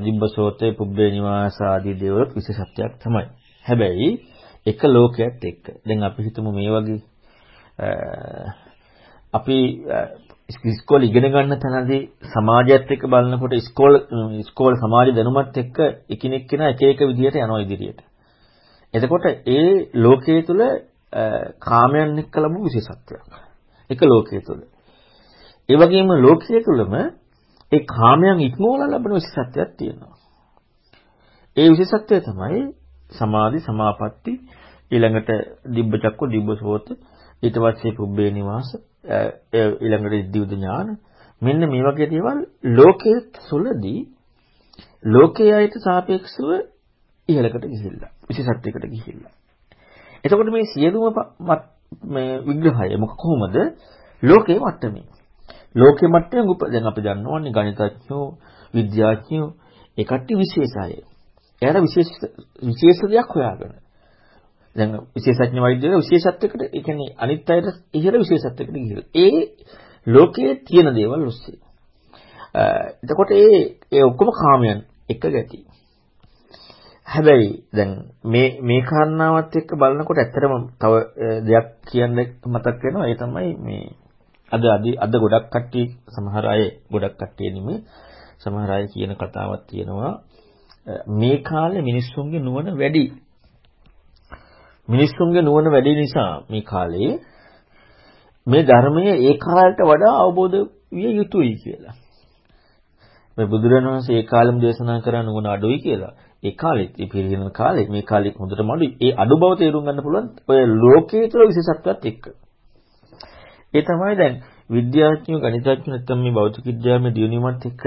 දිබ්බසෝතේ පුබ්බේ නිවාස ආදී දේවල් විශේෂත්වයක් තමයි. හැබැයි එක ලෝකයක් එක්ක. දැන් අපි හිතමු මේ වගේ අපි ඉස්කෝලේ ඉගෙන ගන්න තැනදී සමාජයත් එක්ක බලනකොට ඉස්කෝල ඉස්කෝල සමාජ දැනුමත් එක්ක එකිනෙක කෙනා එක එක විදිහට යනවා ඉදිරියට. එතකොට ඒ ලෝකයේ තුල කාමයන් එක්ක ලැබු විශේෂත්වයක්. එක ලෝකයේ තුල. ඒ වගේම ලෝකයේ තුලම ඒ කාමයන් ඉක්මවලා ලැබෙන විශේෂත්වයක් තියෙනවා. ඒ විශේෂත්වය තමයි සමාධි සමාපatti ඊළඟට දිබ්බ චක්ක දිබ්බ සෝත ඊට පස්සේ පුබ්බේ නිවාස ඊළඟට දිව්‍ය ඥාන මෙන්න මේ වගේ දේවල් ලෝකයේ තුලදී ලෝකයේ අයට සාපේක්ෂව ඉහළකට ගිහිල්ලා විශේෂත්වයකට ගිහිල්ලා. එතකොට මේ සියලුම මේ විග්‍රහය මොක කොහොමද ලෝකයේ මට්ටමේ. ලෝකයේ මට්ටමේ දැන් අපි දන්නවන්නේ ගණිතඥයෝ විද්‍යාඥයෝ ඒ කට්ටිය විශේෂය. එයාලා විශේෂ විශේෂ දෙයක් හොයාගෙන. දැන් විශේෂඥ වෛද්‍යවරු විශේෂත්වයකට ඒ කියන්නේ අනිත් අයට ඉහළ විශේෂත්වයකට ගිහිල්ලා. ඒ ලෝකයේ තියෙන දේවල් ඔස්සේ. එතකොට ඒ ඒ ඔක්කොම කාමයන් එක ගැටි. හැබැයි දැන් මේ මේ කාරණාවත් එක්ක බලනකොට ඇත්තටම තව දෙයක් කියන්න මතක් වෙනවා ඒ තමයි මේ අද අද ගොඩක් කට්ටිය සමහර අය ගොඩක් කට්ටිය නෙමෙයි සමහර අය කියන කතාවක් තියෙනවා මේ කාලේ මිනිස්සුන්ගේ නුවණ වැඩි මිනිස්සුන්ගේ නුවණ වැඩි නිසා මේ කාලේ මේ ධර්මයේ ඒ කාලයට වඩා අවබෝධ විය යුතුයි කියලා. මේ බුදුරණන් වහන්සේ ඒ කාලෙම දේශනා කරා නුවණ අඩුයි කියලා. ඒ කාලෙත් ඒ පිරිනමන කාලේ මේ කාලෙත් හොඳටම අඩුයි. ඒ අඩු බව තේරුම් ගන්න පුළුවන් ඔය ලෝකයේ තුල විශේෂත්වයක් එක්ක. ඒ තමයි දැන් විද්‍යාඥයෝ ගණිතඥයෝ නැත්නම් මේ භෞතික විද්‍යාවේ දියුණුවමත් එක්ක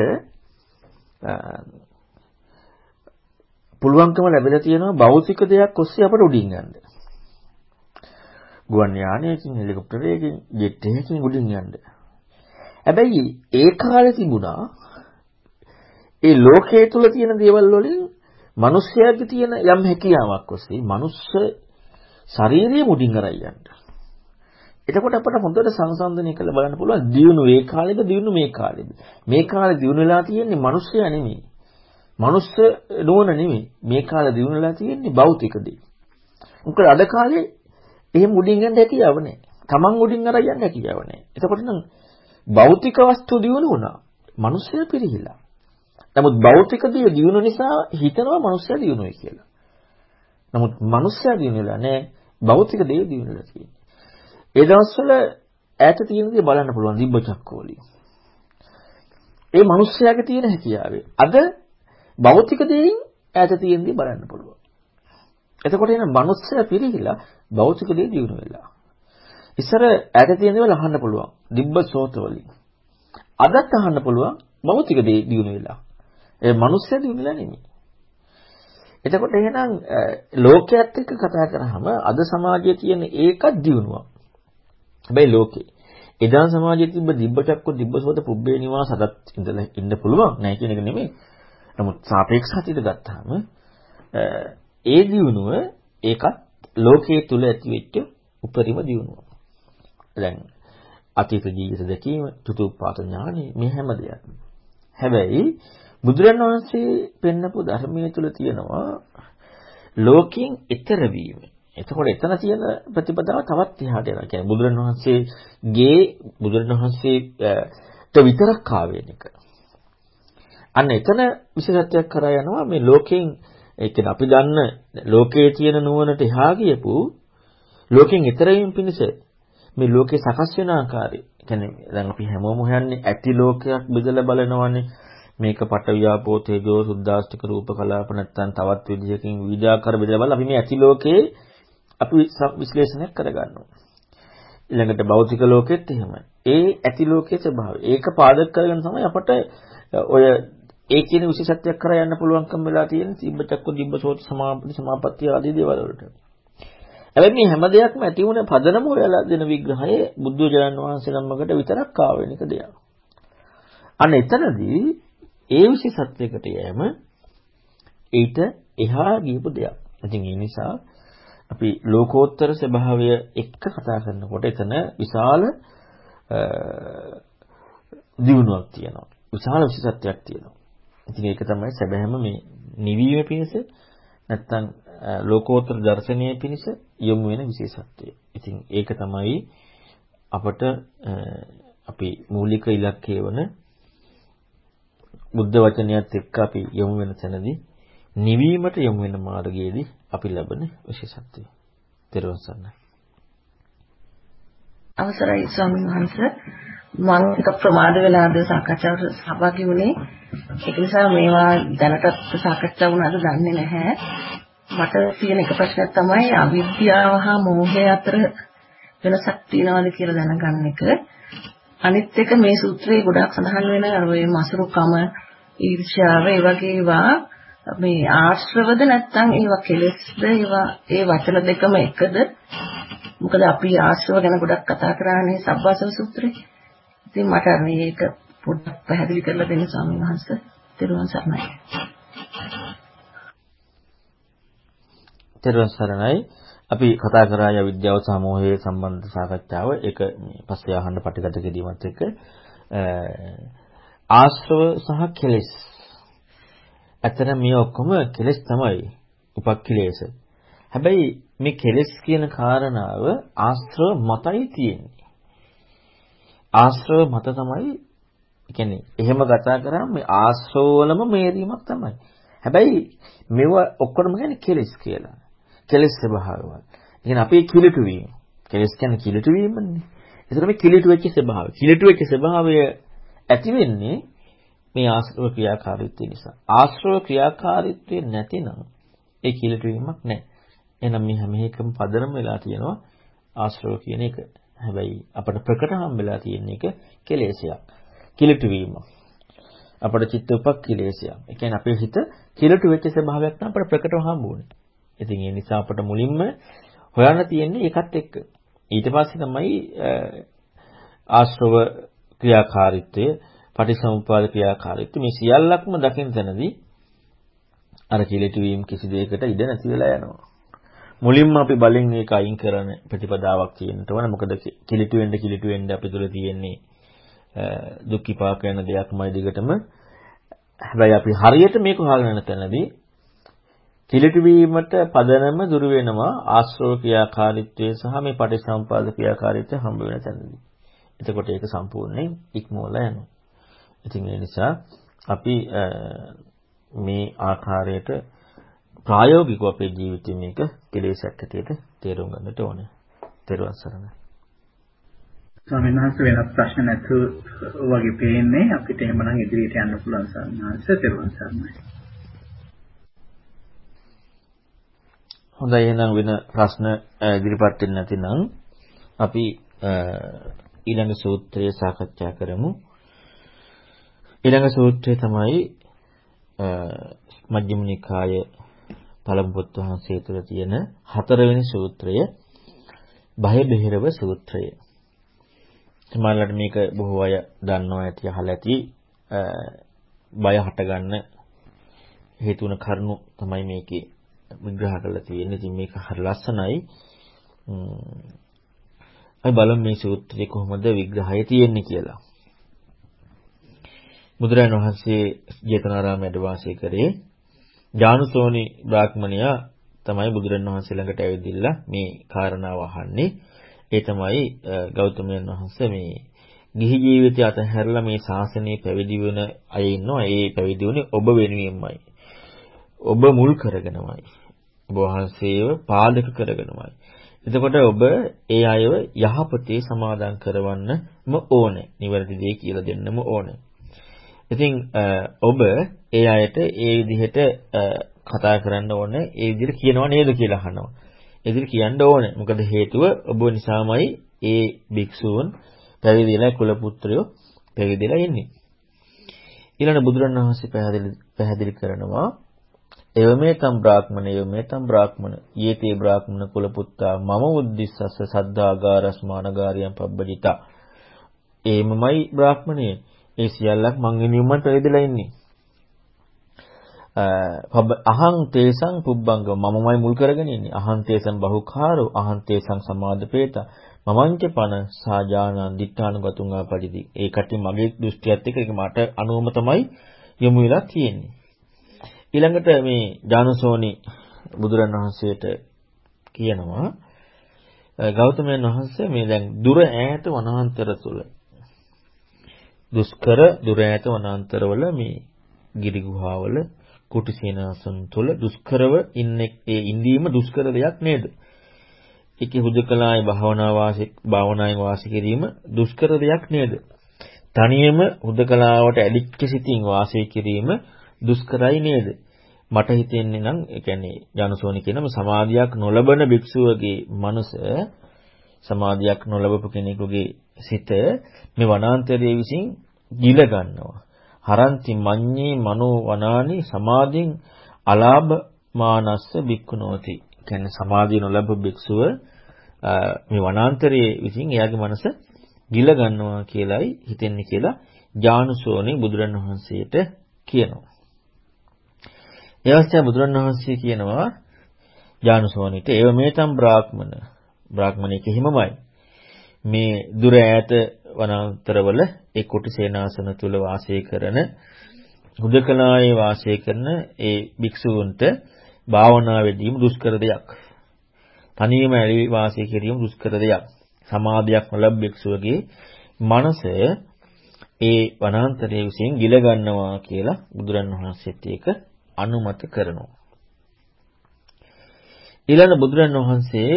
පුළුවන්කම ලැබිලා තියෙනවා භෞතික දෙයක් ඔස්සේ අපට උඩින් යන්න. ගුවන් යානයකින් හෙලිකොප්ටරයකින් ජෙට් එකකින් උඩින් යන්න. හැබැයි ඒ කාලේ තිබුණා ඒ ලෝකයේ තුල තියෙන දේවල් වලින් මිනිස්යාගේ තියෙන යම් හැකියාවක් ඔස්සේ මනුස්ස ශාරීරිය මුඩින් අරයි යන්න. එතකොට අපට හොඳට සංසන්දනය කරලා බලන්න පුළුවන් දියුණු ඒ කාලෙද දියුණු මේ කාලෙද. මේ කාලේ දියුණු වෙලා තියෙන්නේ මිනිස්සයා නෙමෙයි. මනුස්ස නුවණ නෙමෙයි. මේ කාලේ දියුණු වෙලා තියෙන්නේ භෞතික දේ. මොකද අද කාලේ එහෙම උඩින් යන්න හැකියාව නැහැ. Taman උඩින් අරයි යන්න හැකියාව නැහැ. එතකොට නම් භෞතික වස්තු දියුණු වුණා. මිනිස්සයා පිරිහිලා. නමුත් භෞතික දේ දියුණු නිසා හිතනවා මනුස්සයා දියුණුවයි කියලා. නමුත් මනුස්සයා දියුණුලා නැහැ. භෞතික දේ දියුණුලා තියෙන්නේ. ඒ දවස්වල ඈත තියෙන දේ බලන්න පුළුවන් දිබ්බ චක්කෝලිය. ඒ මනුස්සයාගේ තියෙන හැකියාවේ. අද භෞතික දේෙන් ඈත තියෙන දේ බලන්න පුළුවන්. එතකොට එන මනුස්සයා පිරිහිලා භෞතික දේ දියුණු වෙලා. ඉස්සර ඈත තියෙන දේවල් අහන්න පුළුවන්. දිබ්බ සෝත වලින්. අදත් අහන්න පුළුවන් භෞතික දේ දියුණු වෙලා. ඒ මනුස්සය දිනුලා නෙමෙයි. එතකොට එහෙනම් ලෝකයේත් එක්ක කතා කරාම අද සමාජයේ තියෙන ඒකත් දිනුවක්. හැබැයි ලෝකේ. එදා සමාජයේ තිබ්බ දිබ්බචක්ක දිබ්බසෝත පුබ්බේ නිවාස අදත් ඉඳලා ඉන්න පුළුවන් නෑ කියන එක නෙමෙයි. නමුත් සාපේක්ෂ හතියට ගත්තාම ඒ දියුණුව ඒකත් ලෝකයේ තුල ඇතිවෙච්ච උපරිම දියුණුව. දැන් අතීත ජීවිත දැකීම, චතුප්පාත ඥානෙ මේ හැම දෙයක්ම. හැබැයි බුදුරන් වහන්සේ පෙන්නපු ධර්මයේ තුල තියෙනවා ලෝකයෙන් ඈතර වීම. එතකොට එතන තියෙන ප්‍රතිපදාව තවත් එහාට යනවා. කියන්නේ බුදුරන් වහන්සේගේ බුදුරන් වහන්සේට විතරක් ආවෙන එක. අන්න එතන විශේෂත්වයක් කරා යනවා මේ ලෝකයෙන් ඒ කියන්නේ අපි දන්න ලෝකයේ තියෙන නුවණට එහා ගියපු ලෝකෙන් ඈතර වීම පිණිස මේ ලෝකේ සකස් වෙන ආකාරය. කියන්නේ දැන් අපි හැමෝම හොයන්නේ ඇති ලෝකයක් බෙදලා බලනවානේ. මේක පට වියාපෝ තේජෝ සුද්දාස්තික රූප කලාප නැත්තම් තවත් විදිහකින් විවිධාකාර බෙදලා බලලා අපි මේ ඇති ලෝකේ අපි විශ්ලේෂණයක් කරගන්නවා. ඊළඟට භෞතික ලෝකෙත් එහෙමයි. ඒ ඇති ලෝකයේ ස්වභාවය. ඒක පාදක කරගෙන තමයි අපට ඔය ඒ කියන විශේෂත්වයක් කරා යන්න පුළුවන්කම වෙලා තියෙන තිබ්බචක්ක දිබ්බසෝත සමාපatti සමාපatti ආදී දේවල් වලට. හැබැයි මේ හැම දෙයක්ම ඇති වුණ පදනම ඔයාලා දෙන විග්‍රහය බුද්ධ ජනන් වහන්සේ නමකට විතරක් ආවෙන එක දෙයක්. අන්න එතනදී ඒ විශේෂත්වයකට යෑම ඊට එහා ගියපු දෙයක්. ඉතින් ඒ නිසා අපි ලෝකෝත්තර ස්වභාවය එක්ක කතා කරනකොට එතන විශාල දියුණුවක් තියෙනවා. විශාල විශේෂත්වයක් තියෙනවා. ඉතින් ඒක තමයි සැබෑම මේ නිවීම පිණිස නැත්තම් ලෝකෝත්තර දර්ශනීය පිණිස යොමු වෙන විශේෂත්වය. ඉතින් ඒක තමයි අපට අපි මූලික ඉලක්කය වන බුද්ධ වචනයත් එක්ක අපි යොමු වෙන තැනදී නිවීමට යොමු වෙන මාර්ගයේදී අපි ලබන විශේෂත්වය. ත්‍රිවංශ සරණයි. අවසරයි ස්වාමීන් වහන්සේ මම එක ප්‍රමාද වෙලාද සාකච්ඡාවට සහභාගී වුණේ ඒක නිසා මේවා දැනටත් සාකච්ඡා වුණාද දන්නේ නැහැ මට තියෙන එක ප්‍රශ්නයක් තමයි අවිද්‍යාව හා මෝහය අතර වෙනසක් තියනවාද කියලා දැනගන්න එක අනිත් එක මේ සූත්‍රයේ ගොඩාක් සඳහන් වෙන අර ඔය මසුරුකම ඊර්ෂ්‍යාව ඒ වගේ ඒවා මේ ආශ්‍රවද නැත්නම් ඒවා කෙලෙස්ද ඒවා ඒ වචන දෙකම එකද මොකද අපි ආශ්‍රව ගැන ගොඩක් කතා කරානේ සබ්බාසව සූත්‍රේ ඉතින් මට මේක පොඩ්ඩක් පැහැදිලි කරලා දෙන්න ස්වාමීන් වහන්සේ. ත්වන් සරණයි. ත්වන් සරණයි. අපි කතා කරා ය විද්‍යාව සමෝහයේ සම්බන්ධ සාකච්ඡාව ඒක පස්සේ අහන්න පටිගත කිරීමත් එක්ක ආශ්‍රව සහ කෙලෙස්. ඇත්තට මේ ඔක්කොම කෙලෙස් තමයි. උපක්ඛිලේශ. හැබැයි මේ කෙලෙස් කියන කාරණාව ආශ්‍රව මතයි තියෙන්නේ. ආශ්‍රව මත තමයි කියන්නේ එහෙම කතා කරාම මේ ආශ්‍රවවලම මේරීමක් තමයි. හැබැයි මෙව ඔක්කොම කියන්නේ කෙලස් කියලා. කෙලස් ස්වභාවවල. කියන්නේ අපේ කිලිටු වීම. කෙලස් කියන්නේ කිලිටු වීමනේ. ඒතර මේ කිලිටු වෙච්ච ස්වභාවය. කිලිටු වෙච්ච ස්වභාවය ඇති වෙන්නේ මේ ආශ්‍රව ක්‍රියාකාරීත්වය නිසා. ආශ්‍රව ක්‍රියාකාරීත්වය නැතිනම් ඒ කිලිටු වීමක් නැහැ. එහෙනම් මේ හැම එකම පදනම වෙලා තියෙනවා ආශ්‍රව කියන එක. හැබැයි අපට ප්‍රකට හම්බෙලා තියෙන එක කෙලෙසයක්. කිලුට වීම. අපේ චිත්ත උපක්ඛිලේශයක්. ඒ කියන්නේ අපේ හිත කිලුට වෙච්ච ස්වභාවයක් නම් අපට ප්‍රකටව හම්බුනේ. ඉතින් ඒ නිසා අපට මුලින්ම හොයන්න තියෙන්නේ ඒකත් එක්ක. ඊට පස්සේ තමයි ආශ්‍රව ක්‍රියාකාරීත්වය, පටිසමුපාද ක්‍රියාකාරීත්වය මේ සියල්ලක්ම දකින තැනදී අර කිලුට වීම කිසි දෙයකට ඉඩ නැති වෙලා යනවා. මුලින්ම අපි බලෙන් මේක අයින් කරන ප්‍රතිපදාවක් තියෙන්න ඕන. මොකද කිලිටු වෙන්න කිලිටු වෙන්න අපි තුල තියෙන්නේ දුක් විපාක යන දෙයක්මයි දිගටම. හැබැයි අපි හරියට මේක හොයාගෙන තැනදී කිලිටු වීමට පදනම දුර වෙනවා ආශ්‍රව ක්‍රියාකාරීත්වය සහ මේ පටිසම්පාද ක්‍රියාකාරීත්වය හම්බ වෙන තැනදී. එතකොට ඒක සම්පූර්ණයෙන් ඉක්මවලා යනවා. ඉතින් ඒ නිසා අපි මේ ආකාරයට ප්‍රායෝගිකව අපේ ජීවිතේ මේක කෙලෙසක් හැටියට තේරුම් ගන්නට ඕනේ. තේරුවන් සරණයි. ස්වාමීන් වහන්සේ වෙනත් ප්‍රශ්න නැතුව වගේ පේන්නේ අපිට එහෙමනම් ඉදිරියට යන්න පුළුවන් ස්වාමීන් වහන්සේ තේරුවන් සරණයි. හොඳයි එහෙනම් වෙන ප්‍රශ්න ඉදිරිපත් වෙන්නේ නැතිනම් අපි ඊළඟ සූත්‍රය සාකච්ඡා කරමු. ඊළඟ සූත්‍රය තමයි මජ්ක්‍ධිම නිකායේ පළමු පොත් වහන්සේ තුළ තියෙන හතරවෙනි සූත්‍රය බය බෙහෙරව සූත්‍රය. සමහරවිට මේක බොහෝ අය දන්නවා ඇති අහලා ඇති බය හටගන්න හේතු වන කරුණු තමයි මේකේ විග්‍රහ කරලා තියෙන්නේ. ඉතින් මේක හරි ලස්සනයි. අපි බලමු මේ සූත්‍රයේ කොහොමද විග්‍රහය තියෙන්නේ කියලා. බුදුරජාණන් වහන්සේ ජේතවනාරාමයේ වාසය කරේ ඥානසෝනි බ්‍රාහ්මණයා තමයි බුදුරජාණන් වහන්සේ ළඟට ඇවිදilla මේ කාරණාව අහන්නේ. ඒ තමයි ගෞතමයන් වහන්සේ මේ ගිහි ජීවිතය අතහැරලා මේ ශාසනය පැවිදි වෙන අය ඉන්නවා. ඒ පැවිදි වුණේ ඔබ වෙනුවෙන්මයි. ඔබ මුල් කරගෙනමයි. ඔබ වහන්සේව පාදක කරගෙනමයි. එතකොට ඔබ ඒ අයව යහපතේ සමාදන් කරවන්නම ඕනේ. නිවැරදි දේ කියලා දෙන්නම ඕනේ. ඉතින් ඔබ ඒ අයට ඒ විදිහට කතා කරන්න ඕනේ. ඒ විදිහට කියනව නේද කියලා අහනවා. ඒ විදිහට කියන්න ඕනේ. මොකද හේතුව ඔබ නිසාමයි ඒ භික්ෂූන් පැවිදිලා කුල පුත්‍රයෝ පැවිදිලා ඉන්නේ. ඊළඟ බුදුරණවහන්සේ පැහැදිලි පැහැදිලි කරනවා එවමෙතම් බ්‍රාහ්මණ එවමෙතම් බ්‍රාහ්මණ. යේතේ බ්‍රාහ්මණ කුල පුත්තා මම උද්දිස්සස්ස සද්ධාගාරස්මානගාරියම් පබ්බජිතා. ඒමමයි බ්‍රාහ්මණයේ. ඒ සියල්ලක් මං වෙනුවෙන් පැවිදිලා ඉන්නේ. අහං තේසං පුබ්බංග. මමමයි මුල් කරගෙන ඉන්නේ. අහං තේසං බහුකාරෝ අහං තේසං සමාදපේත මමංච පන සාජානන් දිඨානුගතුං ආපරිදි ඒ කටි මගේ දෘෂ්ටියත් එක්ක. ඒක මට අනුවම තමයි යොමු වෙලා තියෙන්නේ. ඊළඟට මේ ඥානසෝනි බුදුරණවහන්සේට කියනවා ගෞතමයන් වහන්සේ මේ දැන් දුර ඈත වනාන්තර තුල දුෂ්කර දුර ඈත වනාන්තරවල මේ ගිරි ගුහාවල කුටි සේනාසන තුල දුෂ්කරව ඉන්නේ ඒ ඉඳීම දුෂ්කර දෙයක් නේද? ඒකේ හුදකලායි භාවනා වාසික භාවනායෙන් වාසය කිරීම දුෂ්කර දෙයක් නේද? තනියම හුදකලාවට ඇලිච්ච සිතින් වාසය කිරීම දුෂ්කරයි නේද? මට හිතෙන්නේ නම් ඒ කියන්නේ ඥානසෝනි කියනම සමාධියක් නොලබන භික්ෂුවගේ මනස සමාධියක් නොලබපු කෙනෙකුගේ සිත මේ වනාන්තරයේ විසින් ගිල ගන්නවා. හරන්ති මඤ්ඤේ මනෝ වනානි සමාධින් අලාභ මානස්ස බික්කුණෝති. කියන්නේ සමාධිය නොලබපු භික්ෂුව මේ වනාන්තරයේ විසින් එයාගේ මනස ගිල ගන්නවා කියලයි හිතෙන්නේ කියලා ඥානසෝනි බුදුරණවහන්සේට කියනවා. ඒ අවස්ථාවේ බුදුරණවහන්සේ කියනවා ඥානසෝනිට ඒව මේතම් බ්‍රාහ්මණ බ්‍රාහ්මණයෙක් හිමමයි මේ දුර ඈත වනාන්තරවල ඒ කුටි සේනාසන තුල වාසය කරන හුදකලායේ වාසය කරන ඒ භික්ෂූන්ට භාවනාවේදීම දුෂ්කර දෙයක්. තනියම ඇලී වාසය කිරීම දුෂ්කර දෙයක්. සමාධියක් නොලබ භික්ෂුවගේ මනස ඒ වනාන්තරයේ විසින් ගිල ගන්නවා කියලා බුදුරන් වහන්සේත් ඒක අනුමත කරනවා. ඊළඟ බුදුරන් වහන්සේ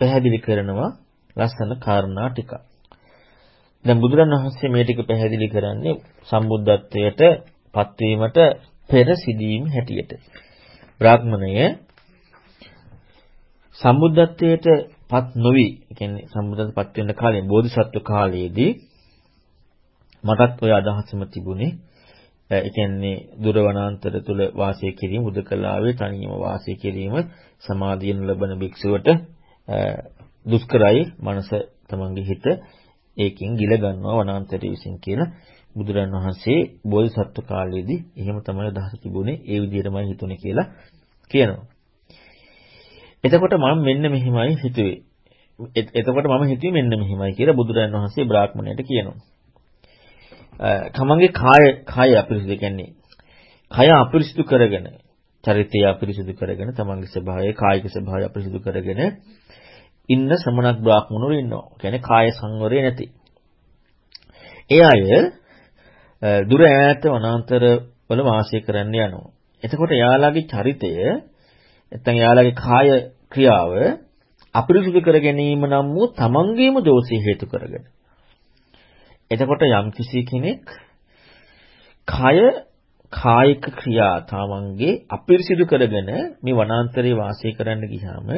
පැහැදිලි කරනවා ලස්සන කාරණා ටික. දැන් බුදුරන් වහන්සේ මේ ටික පැහැදිලි කරන්නේ සම්බුද්ධත්වයට පත්වීමට පෙර සිදීම හැටියට. බ්‍රාහ්මණය සම්බුද්ධත්වයට පත් නොවි, කියන්නේ සම්බුද්ධත්වයට පත් වෙන කාලේ බෝධිසත්ව කාලයේදී මටත් ওই අදහසම තිබුණේ ඒ කියන්නේ දුර වනාන්තර තුල වාසය කිරීම උදකලාවේ තනියම වාසය කිරීම සමාධියෙන් ලබන භික්ෂුවට දුෂ්කරයි මනස තමන්ගේ හිත ඒකෙන් ගිල ගන්නවා වනාන්තරයේ විසින් කියලා බුදුරන් වහන්සේ බෝධිසත්ව කාලයේදී එහෙම තමයි අදහස තිබුණේ ඒ විදිහටමයි හිතුනේ කියලා කියනවා. එතකොට මම මෙන්න මෙහිමයි හිතුවේ. එතකොට මම හිතුවේ මෙන්න මෙහිමයි කියලා බුදුරන් වහන්සේ බ්‍රාහ්මණයට කියනවා. තමන්ගේ කාය කාය අපිරිසිදු කියන්නේ කය අපිරිසිදු කරගෙන චරිතය අපිරිසිදු කරගෙන තමන්ගේ ස්වභාවය කායික ස්වභාවය අපිරිසිදු කරගෙන ඉන්න ශ්‍රමණක් බ්‍රාහ්මණවරු ඉන්නවා. කියන්නේ කාය සංවරය නැති. ඒ අය දුර ඈත වනාන්තර වල වාසය කරන්න යනවා. එතකොට යාළගේ චරිතය නැත්නම් යාළගේ කාය ක්‍රියාව අපිරිසිදු කර ගැනීම නම් වූ තමන්ගේම දෝෂය හේතු කරගෙන එතකොට යම් කිසි කෙනෙක් කය කායික ක්‍රියා තමන්ගේ අපිරිසිදු කරගෙන මේ වනාන්තරයේ වාසය කරන්න ගියාම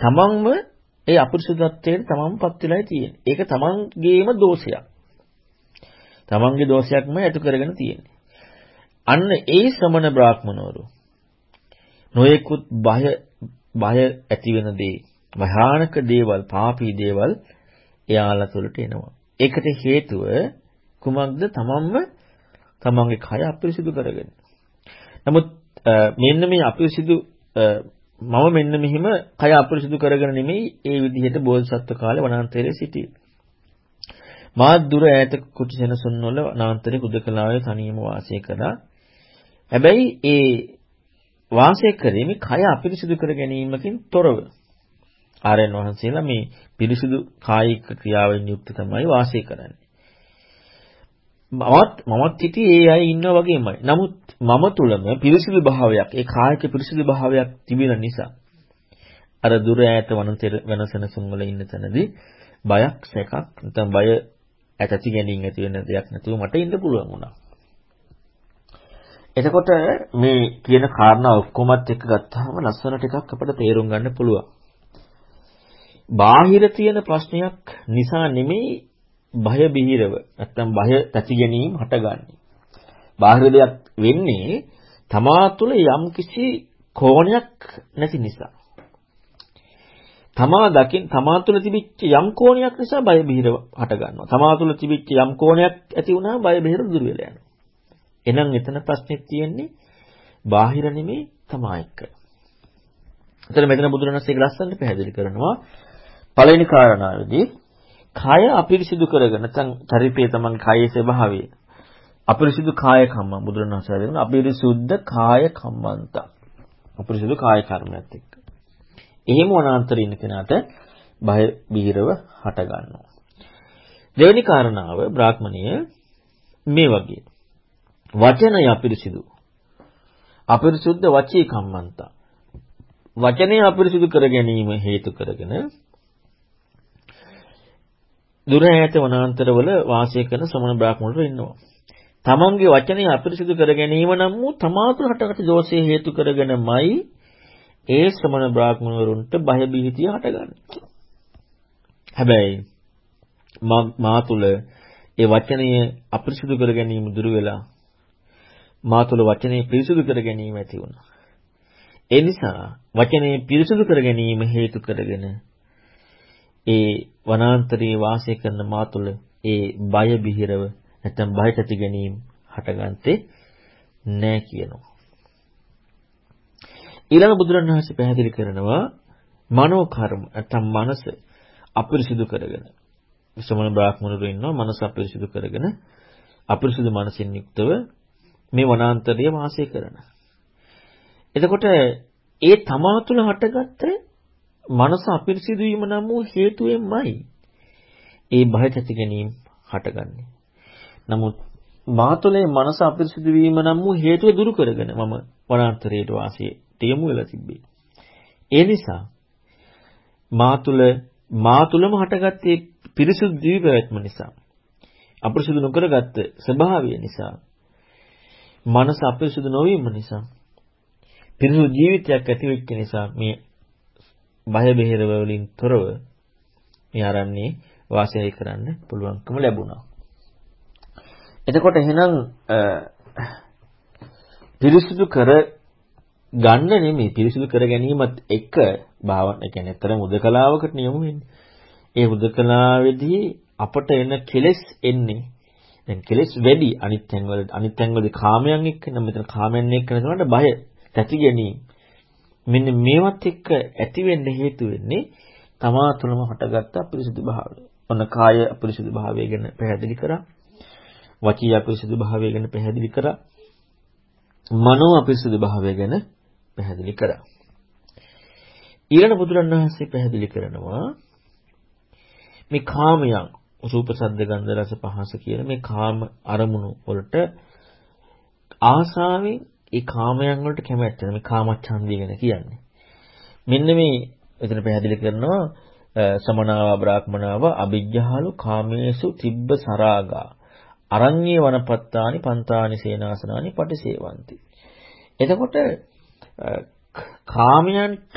තමන්ම ඒ අපිරිසුදුත්වයට තමන්පත් වෙලායි තියෙන්නේ. ඒක තමන්ගේම දෝෂයක්. තමන්ගේ දෝෂයක්ම ඇතු කරගෙන තියෙන්නේ. අන්න ඒ ශ්‍රමණ බ්‍රාහ්මණවරු නොයෙකුත් බය බය ඇති වෙන දේ, භයානක දේවල්, පාපී දේවල් එයාලා තුළට එනවා. ඒකට හේතුව කුමක්ද? තමන්ම තමන්ගේ කය අපිරිසිදු කරගෙන. නමුත් මෙන්න මේ අපිරිසිදු මම මෙන්න මෙහිම කය අපිරිසිදු කරගෙන නෙමෙයි ඒ විදිහට බෝධිසත්ව කාලේ වනාන්තරයේ සිටියේ. මා දුර ඈත කුටි සෙනසුන් වල වනාන්තරයේ කුදකලාවේ තනියම වාසය කළා. හැබැයි ඒ වාසය කරේ මේ කය අපිරිසිදු කර ගැනීමකින් තොරව. ආරයන් වහන්සේලා මේ පිරිසිදු කායික ක්‍රියාවෙන් යුක්ත තමයි වාසය කරන්නේ. මමත් මමත් හිටියේ ඒ අය ඉන්නා වගේමයි. නමුත් මම තුලම පිරිසිදු භාවයක්, ඒ කායික පිරිසිදු භාවයක් තිබෙන නිසා අර දුර ඈත වනතර වෙනසනසුන් වල ඉන්න තැනදී බයක් සැකක් නැත්නම් බය ඇති ගැනීම ඇති වෙන දෙයක් නැතුව මට ඉන්න පුළුවන් වුණා. එතකොට මේ කියන කාරණා ඔක්කොමත් එක්ක ගත්තාම ලස්සන ටිකක් අපිට තේරුම් ගන්න පුළුවන්. බාහිර තියෙන ප්‍රශ්නයක් නිසා නෙමෙයි බය බිහිරව නැත්තම් බය තැති ගැනීම හටගන්නේ. බාහිර දෙයක් වෙන්නේ තමා තුළ යම්කිසි කෝණයක් නැති නිසා. තමා දකින් තමා තුළ තිබිච්ච යම් කෝණයක් නිසා බය බිහිරව හට ගන්නවා. තමා තුළ තිබිච්ච යම් කෝණයක් ඇති වුණාම බය බිහිර දුර වෙලා යනවා. එහෙනම් එතන ප්‍රශ්නේ තියෙන්නේ බාහිර නෙමෙයි තමා එක්ක. එතන මෙතන බුදුරණස් ඒක ලස්සනට පැහැදිලි කරනවා. පළවෙනි කාරණාවේදී කය අපිරිසිදු කරගෙන නැත්නම් චරිතය තමන් කයේ ස්වභාවය අපිරිසිදු කාය කම්ම බුදුරණවහන්සේ දෙන අපිරිසුද්ධ කාය කම්මන්ත අපිරිසිදු කාය කර්මයක් එක්ක. එහෙම වනාන්තරේ ඉන්න කෙනාට බය බීරව හට ගන්නවා. දෙවෙනි කාරණාව බ්‍රාහ්මණීය මේ වගේ. වචනය අපිරිසිදු. අපිරිසුද්ධ වචී කම්මන්ත. වචනය අපිරිසිදු කර ගැනීම හේතු කරගෙන දුර ඈත වනාන්තරවල වාසය කරන ශ්‍රමණ බ්‍රාහ්මණවරු ඉන්නවා. තමන්ගේ වචනය අපිරිසිදු කර ගැනීම නම් වූ තමාතු හටගත් දෝෂය හේතු කරගෙනමයි ඒ ශ්‍රමණ බ්‍රාහ්මණවරුන්ට බය බිහිතිය හටගන්නේ. හැබැයි මා තුල ඒ වචනය අපිරිසිදු කර ගැනීම දුර වෙලා මා තුල වචනේ පිරිසිදු කර ගැනීම ඇති වුණා. ඒ නිසා වචනේ පිරිසිදු කර ගැනීම හේතු කරගෙන ඒ වනාන්තරයේ වාසය කරන මා තුළ ඒ බය බිහිරව නැත්නම් බයට ඇති ගැනීම හටගන්තේ නැහැ කියනවා. ඊළඟ බුදුරණවහන්සේ පැහැදිලි කරනවා මනෝ කර්ම නැත්නම් මනස අපිරිසිදු කරගෙන විසමන බ්‍රාහ්මණවරු ඉන්නවා මනස අපිරිසිදු කරගෙන අපිරිසිදු මනසින් යුක්තව මේ වනාන්තරයේ වාසය කරන. එතකොට ඒ තමා තුළ හටගත්ත මනස අපිරිසිදු වීම නම් වූ හේතුවෙන්මයි ඒ බයට ඇති ගැනීම හටගන්නේ. නමුත් මාතුලේ මනස අපිරිසිදු වීම නම් වූ හේතුව දුරු කරගෙන මම වනාන්තරයට වාසයට යමු වෙලා තිබ්බේ. ඒ නිසා මාතුල මාතුලම හටගත්තේ පිරිසුදු දිවි පැවැත්ම නිසා අපිරිසිදු නොකරගත්ත ස්වභාවය නිසා මනස අපිරිසිදු නොවීම නිසා පිරිසුදු ජීවිතයක් ඇති වෙච්ච නිසා මේ බය බෙහෙර වලින් තොරව මේ ආරන්නේ වාසය කරන්න පුළුවන්කම ලැබුණා. එතකොට එහෙනම් පිරිසුදු කර ගන්න නෙමෙයි පිරිසුදු කර ගැනීමත් එක භාවන ඒ කියන්නේ අතර මුදකලාවකට නියම වෙන්නේ. ඒ මුදකලාවේදී අපට එන කෙලෙස් එන්නේ දැන් කෙලෙස් වැඩි අනිත් තැන්වල අනිත් තැන්වලදී කාමයන් එක්ක නම් මෙතන කාමයන් එක්ක නේද බය තැති ගැනීම. මෙන්න මේවත් එක්ක ඇති වෙන්න හේතු වෙන්නේ තමා තුළම හටගත්ත අපිරිසුදු භාවය. ඔන්න කාය අපිරිසුදු භාවය ගැන පැහැදිලි කරා. වචී අපිරිසුදු භාවය ගැන පැහැදිලි කරා. මනෝ අපිරිසුදු භාවය ගැන පැහැදිලි කරා. ඊළඟ බුදුරණවහන්සේ පැහැදිලි කරනවා මේ කාමයන් රූප සද්ද ගන්ධ රස පහස කියන මේ කාම අරමුණු වලට ආසාවෙන් ඒ කාමයන් වලට කැමැත්ත මේ කාමච්ඡන්දිය ගැන කියන්නේ. මෙන්න මේ එතන පැහැදිලි කරනවා සමනාව බ්‍රාහ්මනාව අභිජ්ජහලු කාමේසු තිබ්බ සරාගා අරඤ්ඤේ වනපත්තානි පන්තානි සේනාසනානි පටිසේවಂತಿ. එතකොට කාමයන්ට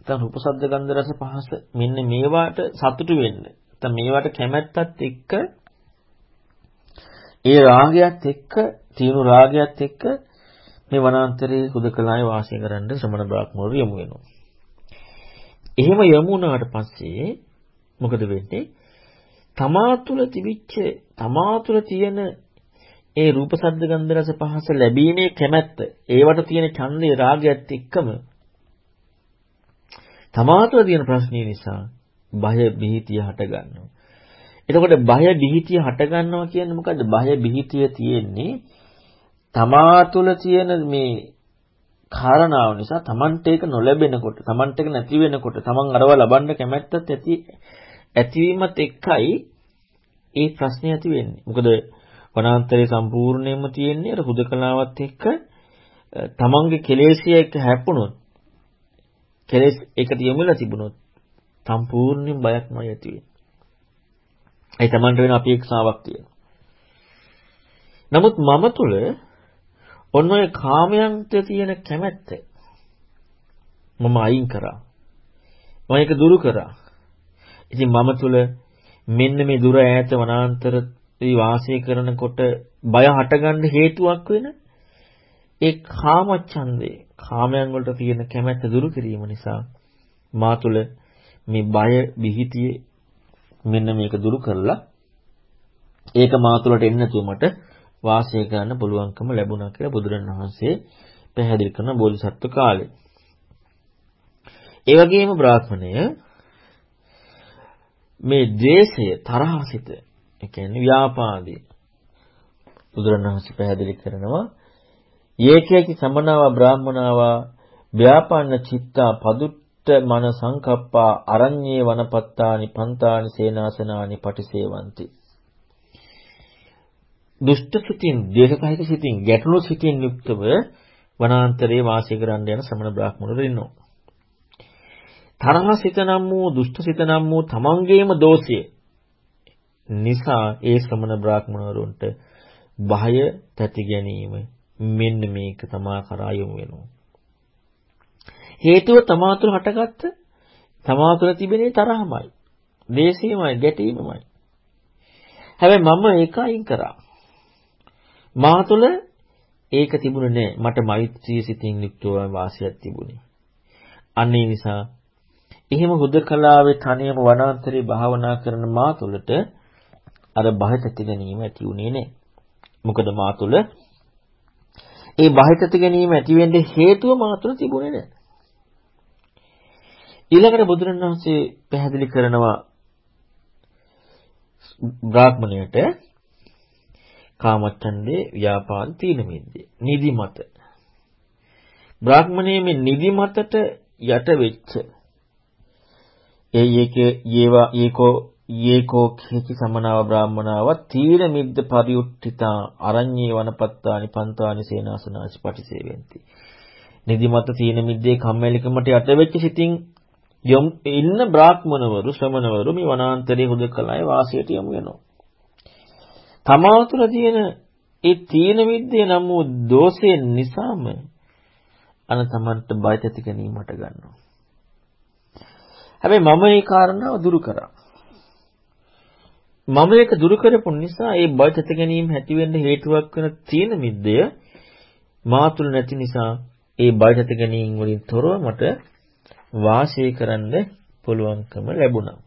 නැත්නම් රූප ශබ්ද ගන්ධ රස පහස මෙන්න මේවාට සතුටු වෙන්න. නැත්නම් මේවාට කැමැත්තත් එක්ක ඒ රාගයත් එක්ක තියුණු රාගයත් එක්ක මේ වනාන්තරයේ හුදකලාවේ වාසය කරන්න ශ්‍රමණ බ්‍රාහ්මණවරු යමු වෙනවා. එහෙම යමු වුණාට පස්සේ මොකද වෙන්නේ? තමා තුළ තිබිච්ච තමා තුළ තියෙන ඒ රූප ශබ්ද ගන්ධ රස පහස ලැබීමේ කැමැත්ත ඒවට තියෙන ඡන්දේ රාගයත් එක්කම තමා තුළ තියෙන ප්‍රශ්නේ නිසා බය බිහිතිය හට ගන්නවා. එතකොට බය බිහිතිය හට ගන්නවා කියන්නේ මොකද්ද? බය බිහිතිය තියෙන්නේ තමා තුළ තියෙන මේ කාරණාව නිසා Tamanට ඒක නොලැබෙනකොට, Tamanට ඒක නැති වෙනකොට, Taman අරව ලබන්න කැමැත්තත් ඇති ඇතිවීමත් එක්කයි ඒ ප්‍රශ්නේ ඇති වෙන්නේ. මොකද වනාන්තරයේ සම්පූර්ණයෙන්ම තියෙන්නේ අර හුදකලාවත් එක්ක තමන්ගේ කෙලෙසිය එක්ක හැප්පුණොත් කෙලෙස් එකට යොමුලා තිබුණොත් සම්පූර්ණයෙන් බයක්මයි ඇති වෙන්නේ. ඒ තමන්ට වෙන අපේක්ෂාවක් තියෙනවා. නමුත් මම තුල ඔන්න ඔය කාමයන්ට තියෙන කැමැත්ත මම අයින් කරා. මම ඒක දුරු කරා. ඉතින් මම තුල මෙන්න මේ දුර ඈත වනාන්තර වාසය කරනකොට බය හටගන්න හේතුවක් වෙන ඒ කාමච්ඡන්දේ කාමයන් වලට තියෙන කැමැත්ත දුරු කිරීම නිසා මා තුල මේ බය බිහිතියේ මෙන්න මේක දුරු කරලා ඒක මා තුලට එන්න නැතුව මට වාසය කරන්න පුළුවන්කම ලැබුණා කියලා බුදුරණවහන්සේ පැහැදිලි කරන බෝධිසත්ව කාලේ. ඒ වගේම බ්‍රාහ්මණය මේ ද්වේෂය තරහසිත ඒ කියන්නේ ව්‍යාපාදී බුදුරණවහන්සේ පැහැදිලි කරනවා ඒකේකි සමනාව බ්‍රාහ්මනාව ව්‍යාපන්න චිත්තා පදුට්ට මන සංකප්පා අරඤ්ඤේ වනපත්තානි පන්තානි සේනාසනානි පටිසේවಂತಿ දුෂ්ට සිතින් දේශකායික සිතින් ගැටලු සිතින් යුක්තව වනාන්තරයේ වාසය කරන්න යන ශ්‍රමණ බ්‍රාහ්මණවරු ඉන්නවා තරහ සිත නම් වූ දුෂ්ට සිත නම් වූ තමන්ගේම දෝෂය නිසා ඒ ශ්‍රමණ බ්‍රාහ්මණවරුන්ට බය තැති ගැනීම මෙන්න මේක තමා කරා යොමු වෙනවා. හේතුව තමා තුළ හටගත්ත තමා තුළ තිබෙන තරහමයි. දේශීයමයි, ගැටීමමයි. හැබැයි මම ඒක අයින් කරා. මා තුළ ඒක තිබුණේ නැහැ. මට මෛත්‍රී සිතින් යුක්තව වාසියක් තිබුණේ. අන්න ඒ නිසා එහෙම හුදකලාවේ තනියම වනාන්තරේ භාවනා කරන මා තුළට අර බහිත ඇති ගැනීම ඇති උනේ නැහැ. මොකද මා තුළ ඒ බහිත ඇති ගැනීම ඇති වෙන්නේ හේතුව මා තුළ තිබුණේ නැහැ. ඊළඟට බුදුරණවහන්සේ පැහැදිලි කරනවා බ්‍රාහ්මණයට කාමච්ඡන්දේ ව්‍යාපාද තීන මිද්දේ නිදිමත. බ්‍රාහ්මණයේ මේ නිදිමතට යට වෙච්ච. ඒ ඒකේ යේවා ඒකෝ යේකෝ කිචි සමනාව බ්‍රාහ්මනාව තීන මිද්ද පරිඋත්ථිතා අරඤ්ඤේ වනපත්තානි පන්තානි සේනාසනාච පටිසේවෙන්ති නිදිමත තීන මිද්දේ කම්මැලිකමට යට වෙච්ච සිතින් යොම් ඉන්න බ්‍රාහ්මණවරු ශ්‍රමණවරු මේ වනාන්තරයේ හුදකලාවේ වාසයට යමු වෙනවා. තමා තුළ තියෙන ඒ තීන මිද්දේ නම් වූ දෝෂයෙන් නිසාම අන තමන්ට බය ඇති ගැනීමට ගන්නවා හැබැයි මම මේ කාරණාව දුරු කරා. මම ඒක දුරු කරපු නිසා ඒ බය තත ගැනීම ඇති වෙන්න හේතුවක් වෙන තීන මිද්දය මා තුල නැති නිසා ඒ බය තත ගැනීම වලින් තොරව මට වාසය කරන්න පුළුවන්කම ලැබුණා.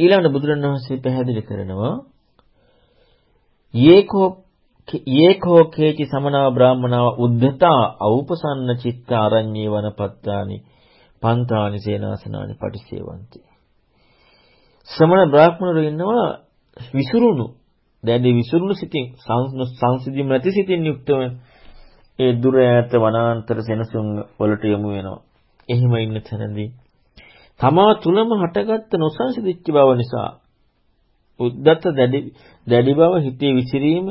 ඊළඟට බුදුරණවහන්සේ පැහැදිලි කරනවා යේකෝ යේකෝ කේචි සමනා බ්‍රාහ්මනාව උද්ධතා අවුපසන්න චිත්ත ආරඤ්ඤේ වනපත්තානි පන්තානි සේනාසනානි පටිසේවಂತಿ. ශ්‍රමණ බ්‍රාහ්මණවරු ඉන්නවා විසුරුණු දැඩි විසුරුණු සිතින් සංසිඳීම නැති සිතින් යුක්තව ඒ දුර ඈත වනාන්තර සෙනසුන් වලට යොමු වෙනවා. එහෙම ඉන්න තැනදී තමා තුලම හටගත්ත නොසංසිඳිච්ච බව නිසා උද්දත්ත දැඩි දැඩි බව හිතේ විසිරීම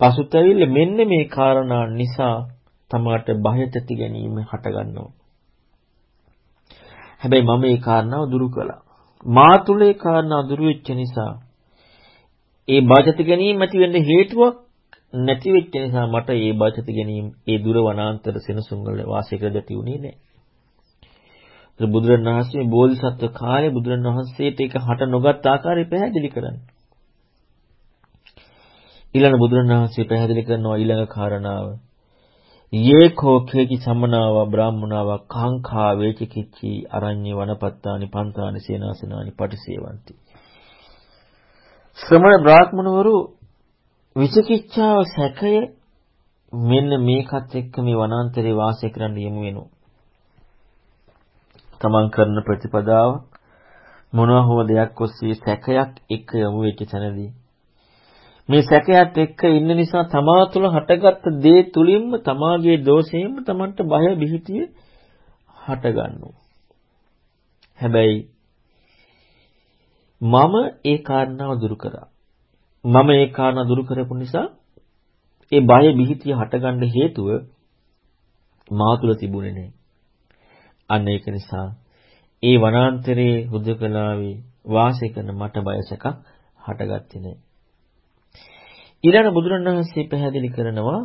පසුතැවිල්ල මෙන්න මේ කාරණා නිසා තමාට බය තැති ගැනීම හටගන්නවා. හැබැයි මම මේ කාරණාව දුරු කළා. මා තුල ඒ කාරණාව දුරු වෙච්ච නිසා ඒ බාධිත ගැනීම ඇති වෙන්න හේතුවක් නැති වෙච්ච නිසා මට ඒ බාධිත ගැනීම ඒ දුර වනාන්තර සෙනසුන් වල වාසය කර දෙති උනේ නැහැ. ඒ බුදුරණවහන්සේ බෝධිසත්ව කාලේ බුදුරණවහන්සේට ඒක හට නොගත් ආකාරය පැහැදිලි කරන්නේ. ඊළඟ බුදුරණවහන්සේ පැහැදිලි කරනවා ඊළඟ කාරණාව. යේකෝ කේකි සමනාව බ්‍රාහ්මනාව කාංකා වේචිකිච්චි අරඤ්‍ය වනපත්තානි පන්තානි සේනාසනානි පටිසේවಂತಿ ශ්‍රමණ බ්‍රාහ්මණවරු විචිකිච්ඡාව සැකය මෙන්න මේකත් එක්ක මේ වනාන්තරේ වාසය කරන්න යමු වෙනවා. තමන් කරන ප්‍රතිපදාව මොනවා හෝ දෙයක් ඔස්සේ සැකයක් එක්ක යමු වෙච්ච තැනදී මේ සැකයත් එක්ක ඉන්න නිසා තමා තුළ හටගත්ත දේ තුලින්ම තමාගේ දෝෂයෙන්ම තමන්ට බය බිහිතිය හටගන්නවා. හැබැයි මම ඒ කාරණාව දුරු කරා. මම ඒ කාරණා දුරු කරපු නිසා ඒ බය බිහිතිය හටගන්න හේතුව මා තුළ තිබුණේ නැහැ. අන්න ඒක නිසා ඒ වනාන්තරයේ හුදකලාවේ වාසය කරන මට බයසක හටගත්තේ නැහැ. ඊළඟ බුදුරණවහන්සේ පැහැදිලි කරනවා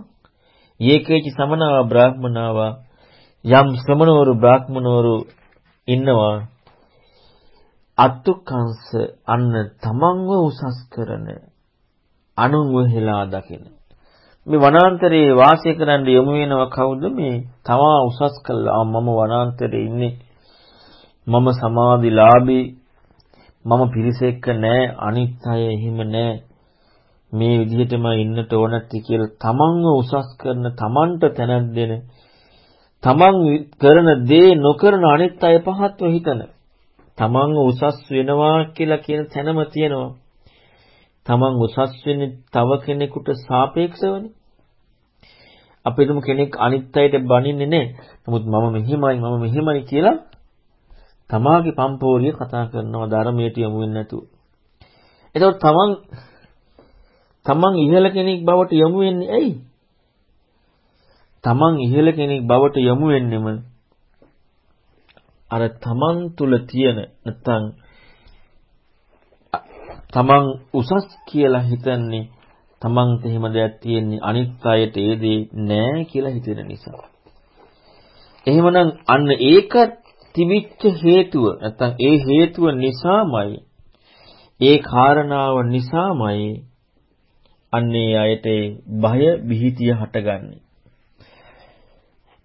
යේකේචි සමනාව බ්‍රාහ්මනාව යම් ශ්‍රමණවරු බ්‍රාහ්මණවරු ඉන්නවා අත්තුකංශ අන්න තමන්ව උසස් කරන අනුන්ව හෙලා දකින මේ වනාන්තරයේ වාසය කරන්න යොමු වෙනවා කවුද? මේ තමා උසස් කළා. මම වනාන්තරයේ ඉන්නේ. මම සමාධිලාභී. මම පිරිස එක්ක නෑ. අනිත් අය එහෙම නෑ. මේ විදිහටම ඉන්නට ඕනති කියලා තමන්ව උසස් කරන තමන්ට තැනක් දෙන තමන් කරන දේ නොකරන අනිත් අය පහත්ව හිතන. තමන්ව උසස් වෙනවා කියලා කියන තැනම තියෙනවා. තමන් උසස් වෙන්නේ තව කෙනෙකුට සාපේක්ෂවනේ. අපිටම කෙනෙක් අනිත් අයට බනින්නේ නැහැ. නමුත් මම මෙහිමයි මම මෙහිමයි කියලා තමාගේ පම්පෝරිය කතා කරනවා ධර්මයට යොමු වෙන්නේ නැතුව. එතකොට තමන් තමන් ඉහළ කෙනෙක් බවට යොමු වෙන්නේ ඇයි? තමන් ඉහළ කෙනෙක් බවට යොමු වෙන්නෙම අර තමන් තුල තියෙන නැත්තම් තමන් උසස් කියලා හිතන්නේ තමන්ට එහෙම දෙයක් තියෙන්නේ අනිත් අයට ඒ දේ නෑ කියලා හිතෙන නිසා. එහෙමනම් අන්න ඒක තිබිච්ච හේතුව නැත්තම් ඒ හේතුව නිසාමයි ඒ කාරණාව නිසාමයි අන්නේ අයට බය බිහිතිය හටගන්නේ.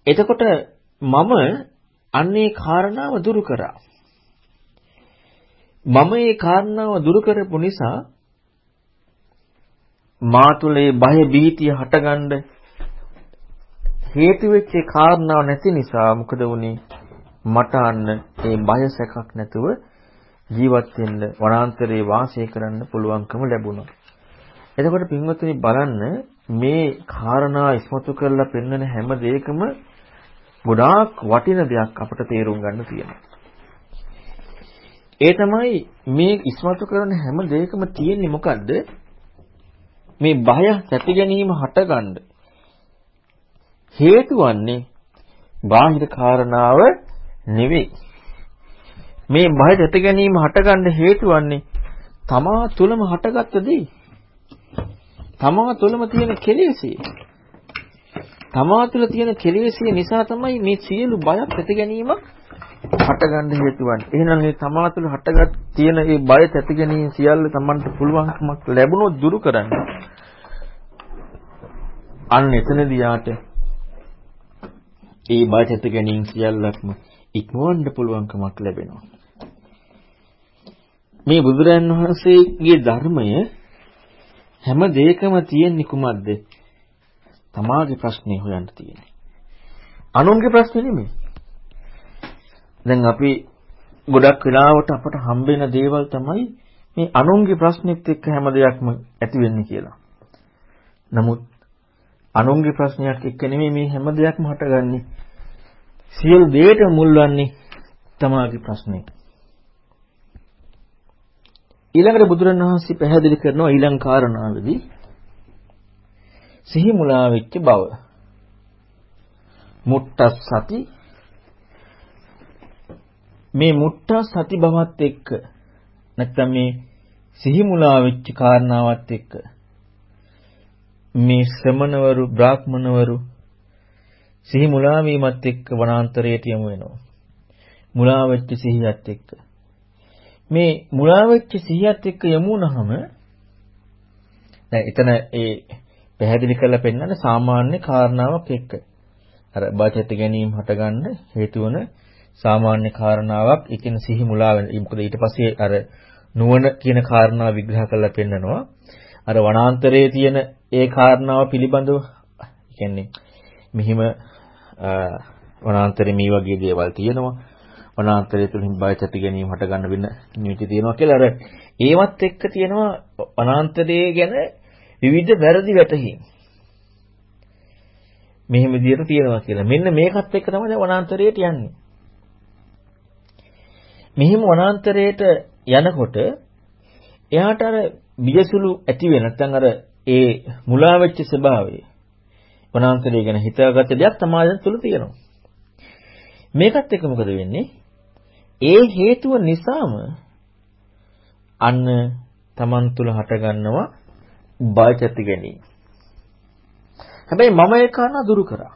එතකොට මම අන්නේ කාරණාව දුරු කරා. මම මේ කාරණාව දුරු කරපු නිසා මා තුළ මේ බය බිහිතිය හටගන්න හේතු වෙච්ච කාරණාව නැති නිසා මොකද වුනේ මට අන්න මේ බය සැකක් නැතුව ජීවත් වෙන්න වනාන්තරයේ වාසය කරන්න පුළුවන්කම ලැබුණා. එතකොට පින්වත්නි බලන්න මේ කාරණා ඉස්මතු කරලා පෙන්වන හැම දෙයකම ගොඩාක් වටින දෙයක් අපට තේරුම් ගන්න තියෙනවා. ඒ තමයි මේ ඉස්මතු කරන හැම දෙයකම තියෙන්නේ මොකද්ද? මේ බය ඇති ගැනීම හටගන්න හේතු වන්නේ බාහිර කාරණාව නෙවෙයි. මේ බය ඇති ගැනීම හටගන්න හේතු වන්නේ තමා තුළම හටගත්ත දේ. තමා තුළම තියෙන කෙලෙසිය. තමා තුළ තියෙන කෙලෙසිය නිසා තමයි මේ සියලු බයක් ඇති ගැනීමක් හටගන්න හේතු වන්නේ. එහෙනම් මේ තමා තුළ හටගත් තියෙන මේ බය ඇති ගැනීම සියල්ල Tamanට පුළුවන්කමක් ලැබුණොත් දුරු කරන්න. අන්න එතනදී යාට ඒ බය ඇති ගැනීම සියල්ලක්ම ඉක්මවන්න පුළුවන්කමක් ලැබෙනවා. මේ බුදුරන් වහන්සේගේ ධර්මය හැම දෙයකම තියෙන්නේ කුමක්ද? තමාගේ ප්‍රශ්නේ හොයන්න තියෙන්නේ. අනුන්ගේ ප්‍රශ්නේ නෙමෙයි. දැන් අපි ගොඩක් වෙලාවට අපට හම්බෙන දේවල් තමයි මේ අනුන්ගේ ප්‍රශ්නෙත් එක්ක හැම දෙයක්ම ඇති වෙන්නේ කියලා. නමුත් අනුන්ගේ ප්‍රශ්නයක් එක්ක නෙමෙයි මේ හැම දෙයක්ම හටගන්නේ. සියලු දේට මුල්වන්නේ තමාගේ ප්‍රශ්නේ. ඊළඟට බුදුරණවහන්සේ පැහැදිලි කරනවා ඊළඟ කාරණාවේදී සිහි මුලා වෙච්ච බව. මුට්ටස් සති මේ මුට්ටස් සති බවත් එක්ක නැත්නම් මේ සිහි මුලා වෙච්ච කාරණාවත් එක්ක මේ ශ්‍රමණවරු බ්‍රාහ්මණවරු සිහි මුලා වීමත් එක්ක වනාන්තරයට යමු වෙනවා. මුලා වෙච්ච සිහියත් එක්ක මේ මුලා වෙච්ච සිහියත් එක්ක යමු වුණාම දැන් එතන ඒ පැහැදිලි කරලා පෙන්නන්නේ සාමාන්‍ය කාරණාවක් එක්ක. අර බාචත් ගැනීම හටගන්න හේතු වන සාමාන්‍ය කාරණාවක්. ඒ කියන්නේ සිහි මුලා වෙන. මොකද ඊට පස්සේ අර නුවණ කියන කාරණාව විග්‍රහ කරලා පෙන්නනවා. අර වනාන්තරයේ තියෙන ඒ කාරණාව පිළිබඳව කියන්නේ මෙහිම වනාන්තරේ මේ වගේ දේවල් තියෙනවා. වනාන්තරය තුලින් බය ඇති ගැනීම හට ගන්න වෙන නිමිති තියෙනවා කියලා අර ඒවත් එක්ක තියෙනවා වනාන්තරයේ ගැන විවිධ වැරදි වැටහීම්. මෙහෙම විදියට තියෙනවා කියලා. මෙන්න මේකත් එක්ක තමයි වනාන්තරයට යන්නේ. මෙහිම වනාන්තරයට යනකොට එයාට අර බියසුළු ඇති වෙන නැත්නම් අර ඒ මුලා වෙච්ච ස්වභාවය වනාන්තරය ගැන හිතාගත්ත දෙයක් තමයි තුල තියෙනවා. මේකත් එක්ක මොකද වෙන්නේ? ඒ හේතුව නිසාම අන්න Taman තුල හටගන්නවා බය ඇති ගැනීම. හැබැයි මම ඒක අනා දුරු කරා.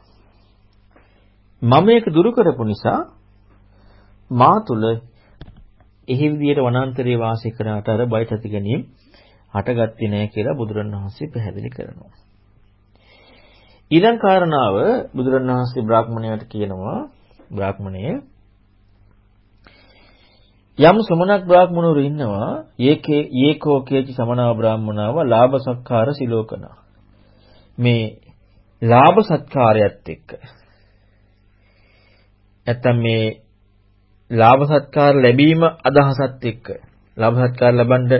මම ඒක දුරු කරපු නිසා මා තුල එහි විදියට වනාන්තරයේ වාසය කරාට අර බය ඇති ගැනීම හටගත්තේ නැහැ කියලා බුදුරණවහන්සේ පැහැදිලි කරනවා. ඊළඟ කාරණාව බුදුරණවහන්සේ බ්‍රාහ්මණයට කියනවා බ්‍රාහ්මණය යම් සමනක් බ්‍රාහ්මණවරු ඉන්නවා ඒකේ ඒකෝ කේචි සමනාව බ්‍රාහ්මනාව ලාභ සත්කාර සිලෝකන මේ ලාභ සත්කාරයත් එක්ක නැත්තම් මේ ලාභ සත්කාර ලැබීම අදහසත් එක්ක ලාභ සත්කාර ලබන්න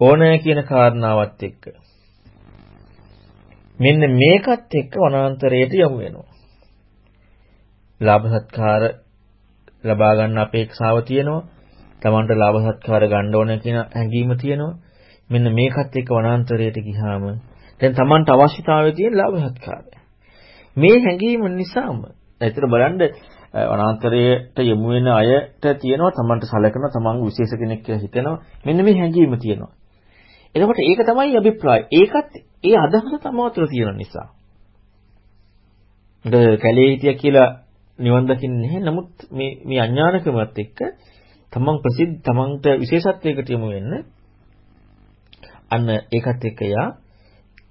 ඕනෑ කියන කාරණාවත් එක්ක මෙන්න මේකත් එක්ක වනාන්තරයට යමු වෙනවා ලාභ සත්කාර ලබා ගන්න අපේක්ෂාව තියෙනවා Tamanට ලාභ සත්කාර ගන්න ඕන කියන හැඟීම තියෙනවා. මෙන්න මේකත් එක්ක වනාන්තරයට ගියාම දැන් Tamanට අවශ්‍යතාවය තියෙන ලාභ සත්කාරය. මේ හැඟීම නිසාම ඇත්තට බලන්න වනාන්තරයට යොමු වෙන අයට තියෙනවා Tamanට සලකනවා Taman විශේෂ කෙනෙක් කියලා හිතෙනවා. මෙන්න මේ හැඟීම තියෙනවා. එතකොට ඒක තමයි අභිප්‍රාය. ඒකත් ඒ අදහස තමා තුළ තියෙන නිසා. කැලේ හිටිය කියලා නිවන් දකින්නේ නැහැ. නමුත් මේ මේ අඥානකමත් එක්ක තමන් ප්‍රසිද්ධ තමන්ට විශේෂත්වයකට යමු වෙන්න අන්න ඒකත් එක්ක යා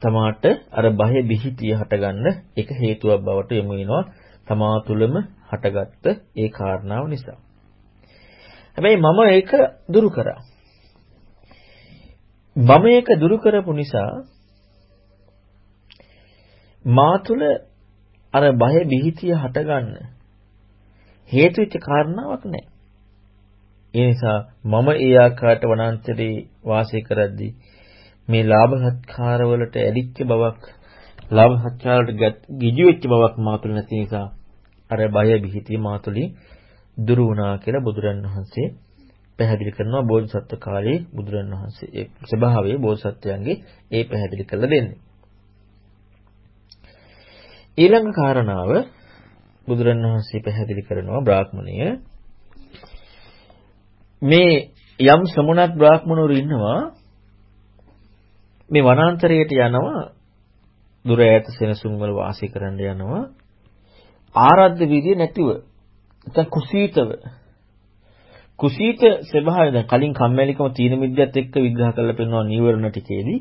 තමාට අර බය බිහිතිය හටගන්න එක හේතුවක් බවට යමු වෙනවා තමා තුළම හටගත්ත ඒ කාරණාව නිසා. හැබැයි මම ඒක දුරු කරා. මම ඒක දුරු කරපු නිසා මා තුළ අර බය බිහිතිය හටගන්න හේතු වෙච්ච කාරණාවක් නැහැ ඒ නිසා මම ඒ ආකාරයට වනාන්තරේ වාසය කරද්දී මේ ලාභ සත්කාර වලට ඇලිච්ච බවක් ලාභ සත්කාර වලට ගිජු වෙච්ච බවක් මා තුළ නැති නිසා අර බය බිහිතිය මා තුළින් දුරු වුණා කියලා බුදුරන් වහන්සේ පැහැදිලි කරනවා බෝධිසත්ව කාලේ බුදුරන් වහන්සේ ඒ ස්වභාවයේ බෝධිසත්වයන්ගේ ඒ පැහැදිලි කරලා දෙන්නේ. ඊළඟ කාරණාව බුදුරන් වහන්සේ පැහැදිලි කරනවා බ්‍රාහ්මණය මේ යම් ශ්‍රමණක් බ්‍රාහ්මණවරු ඉන්නවා මේ වනාන්තරයට යනවා දුර ඈත සෙනසුන් වල වාසය කරන්න යනවා ආරද්ධ විදිය නැතිව නැත්නම් කුසීතව. කුසීත ස්වභාවය දැන් කලින් කම්මැලිකම තීන මිද්‍යත් එක්ක විග්‍රහ කරලා පෙන්වනවා නීවරණ ටිකේදී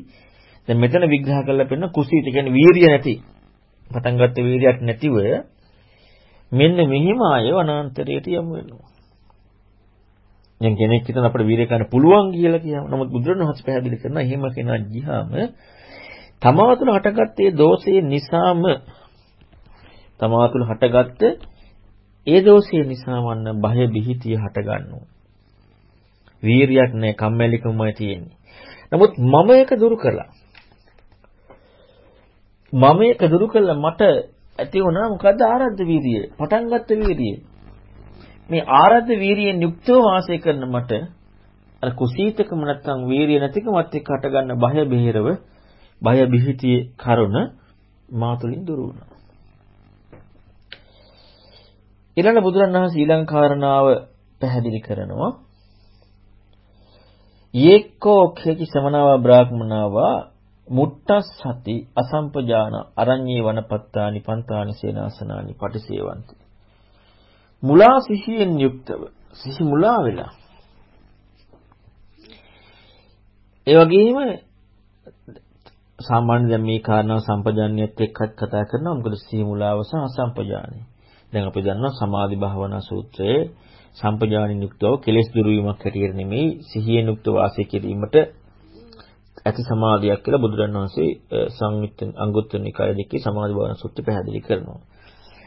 දැන් මෙතන විග්‍රහ කරලා පෙන්වන කුසීත කියන්නේ වීරිය නැති. පටන් ගත්ත වීරියක් නැතිව මෙන්න මෙහිම ආය වනාන්තරයට යමු වෙනවා. දැන් කෙනෙක් හිතන අපිට වීරය කරන්න පුළුවන් කියලා කියනවා. නමුත් බුදුරණවහන්සේ පැහැදිලි කරනවා එහෙම කෙනා ගියාම තමා තුළ හටගත්ත ඒ දෝෂයේ නිසාම තමා තුළ හටගත්ත ඒ දෝෂයේ නිසාම වන්න බය බිහිතිය හටගන්නවා. වීරියක් නැහැ කම්මැලිකමයි තියෙන්නේ. නමුත් මම ඒක දුරු කළා. මම ඒක දුරු කළා මට ඇති වුණා මොකද්ද ආරද්ධ වීරිය. පටන් ගත්ත වීරිය. මේ ආරද්ධ වීරියෙන් යුක්තව වාසය කරන මට අර කුසීතකම නැත්තම් වීරිය නැතිකමත් එක්ක හටගන්න බය බෙහෙරව බය බිහිතියේ කරුණ මා තුලින් දුරු වුණා. ඊළඟ බුදුරණවහන්සේ ඊළඟ කාරණාව පැහැදිලි කරනවා. යේකෝ කේචි සමනාව බ්‍රාහ්මනාවා මුට්ටස්සති අසම්පජාන අරඤ්ඤේ වනපත්තානි පන්තානි සේනාසනානි පටිසේවಂತಿ මුලා සිහියෙන් යුක්තව සිහි මුලා වෙලා ඒ වගේම සාමාන්‍ය දැන් මේ කාරණාව සම්පජාන්‍යයත් එක්කත් කතා කරනවා මොකද සීමුලාව සහ අසම්පජානය. දැන් අපි දන්නවා සමාධි භාවනා සූත්‍රයේ සම්පජානින් යුක්තව කෙලෙස් දුරු වීමක් හැටියට නෙමෙයි සිහියෙන් යුක්ත වාසය කිරීමට ඇති සමාධියක් කියලා බුදුරණවහන්සේ සංයුත්ත අංගුත්තර නිකාය දෙකේ සමාධි භාවනා සූත්‍රය පැහැදිලි කරනවා.